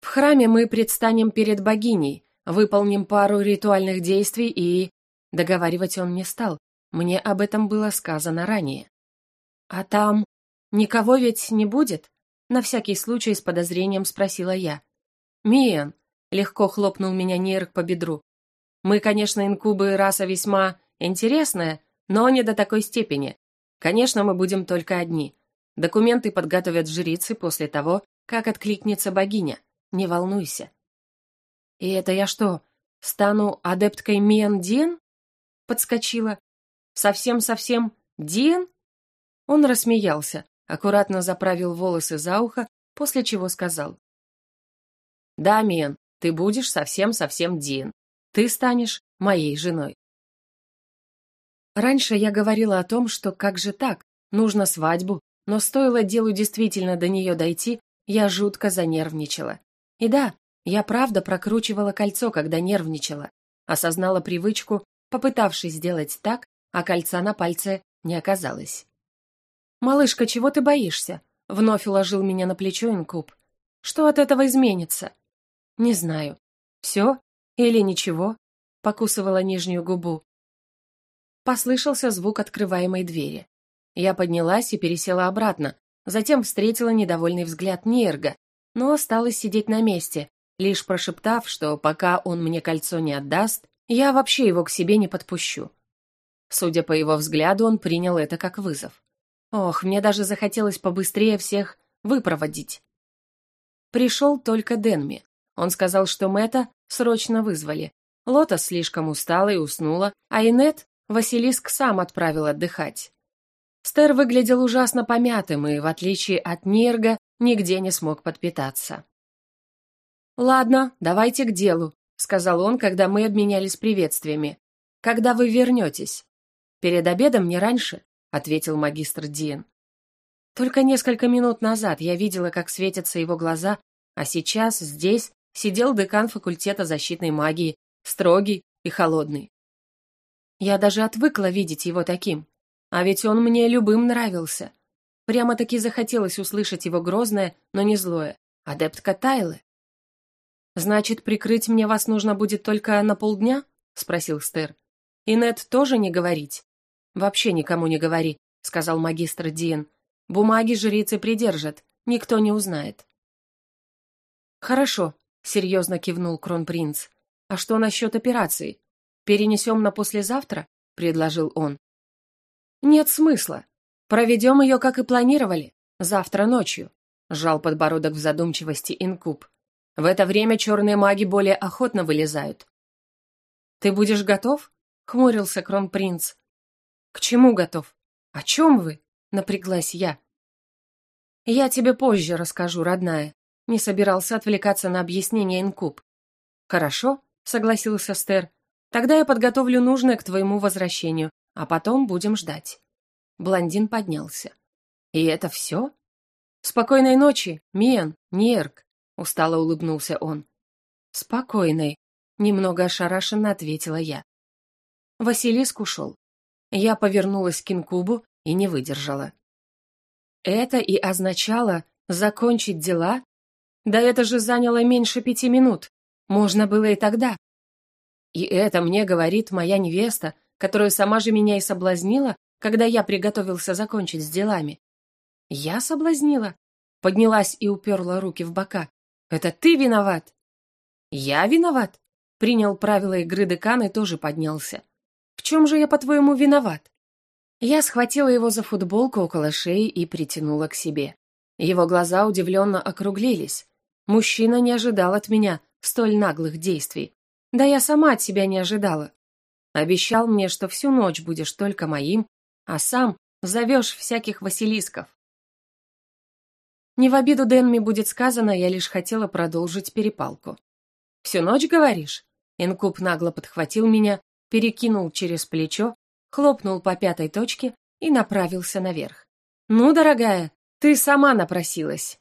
«В храме мы предстанем перед богиней, выполним пару ритуальных действий и...» Договаривать он не стал, мне об этом было сказано ранее. А там никого ведь не будет? На всякий случай с подозрением спросила я. Миен, легко хлопнул меня нейрк по бедру. Мы, конечно, инкубы раса весьма интересная, но не до такой степени. Конечно, мы будем только одни. Документы подготовят жрицы после того, как откликнется богиня. Не волнуйся. И это я что, стану адепткой Миен Дин? Подскочила. Совсем-совсем Дин? Он рассмеялся, аккуратно заправил волосы за ухо, после чего сказал. «Да, Мен, ты будешь совсем-совсем Дин. Ты станешь моей женой». Раньше я говорила о том, что как же так, нужно свадьбу, но стоило делу действительно до нее дойти, я жутко занервничала. И да, я правда прокручивала кольцо, когда нервничала, осознала привычку, попытавшись сделать так, а кольца на пальце не оказалось. «Малышка, чего ты боишься?» Вновь уложил меня на плечо инкуб. «Что от этого изменится?» «Не знаю. Все? Или ничего?» Покусывала нижнюю губу. Послышался звук открываемой двери. Я поднялась и пересела обратно, затем встретила недовольный взгляд Нерга, но осталась сидеть на месте, лишь прошептав, что пока он мне кольцо не отдаст, я вообще его к себе не подпущу. Судя по его взгляду, он принял это как вызов. Ох, мне даже захотелось побыстрее всех выпроводить. Пришел только Денми. Он сказал, что Мэтта срочно вызвали. Лотос слишком устала и уснула, а Инет Василиск сам отправил отдыхать. Стер выглядел ужасно помятым и, в отличие от Нерга, нигде не смог подпитаться. «Ладно, давайте к делу», — сказал он, когда мы обменялись приветствиями. «Когда вы вернетесь?» «Перед обедом не раньше ответил магистр Диен. Только несколько минут назад я видела, как светятся его глаза, а сейчас здесь сидел декан факультета защитной магии, строгий и холодный. Я даже отвыкла видеть его таким, а ведь он мне любым нравился. Прямо-таки захотелось услышать его грозное, но не злое. Адептка Тайлы. «Значит, прикрыть мне вас нужно будет только на полдня?» — спросил Стер. «И Нет тоже не говорить?» «Вообще никому не говори», — сказал магистр Диен. «Бумаги жрицы придержат, никто не узнает». «Хорошо», — серьезно кивнул кронпринц. «А что насчет операции? Перенесем на послезавтра?» — предложил он. «Нет смысла. Проведем ее, как и планировали, завтра ночью», — сжал подбородок в задумчивости инкуб. «В это время черные маги более охотно вылезают». «Ты будешь готов?» — хмурился кронпринц. «К чему готов? О чем вы?» — напряглась я. «Я тебе позже расскажу, родная», — не собирался отвлекаться на объяснение Инкуб. «Хорошо», — согласился Стер. «Тогда я подготовлю нужное к твоему возвращению, а потом будем ждать». Блондин поднялся. «И это все?» «Спокойной ночи, Миен, Нерк», — устало улыбнулся он. «Спокойной», — немного ошарашенно ответила я. Василиск ушел. Я повернулась к инкубу и не выдержала. Это и означало закончить дела? Да это же заняло меньше пяти минут. Можно было и тогда. И это мне говорит моя невеста, которая сама же меня и соблазнила, когда я приготовился закончить с делами. Я соблазнила? Поднялась и уперла руки в бока. Это ты виноват? Я виноват? Принял правила игры декан и тоже поднялся. Чем же я, по-твоему, виноват? Я схватила его за футболку около шеи и притянула к себе. Его глаза удивленно округлились. Мужчина не ожидал от меня столь наглых действий. Да я сама от себя не ожидала. Обещал мне, что всю ночь будешь только моим, а сам зовешь всяких василисков. Не в обиду Дэнми будет сказано, я лишь хотела продолжить перепалку. «Всю ночь, говоришь?» Инкуб нагло подхватил меня перекинул через плечо, хлопнул по пятой точке и направился наверх. «Ну, дорогая, ты сама напросилась.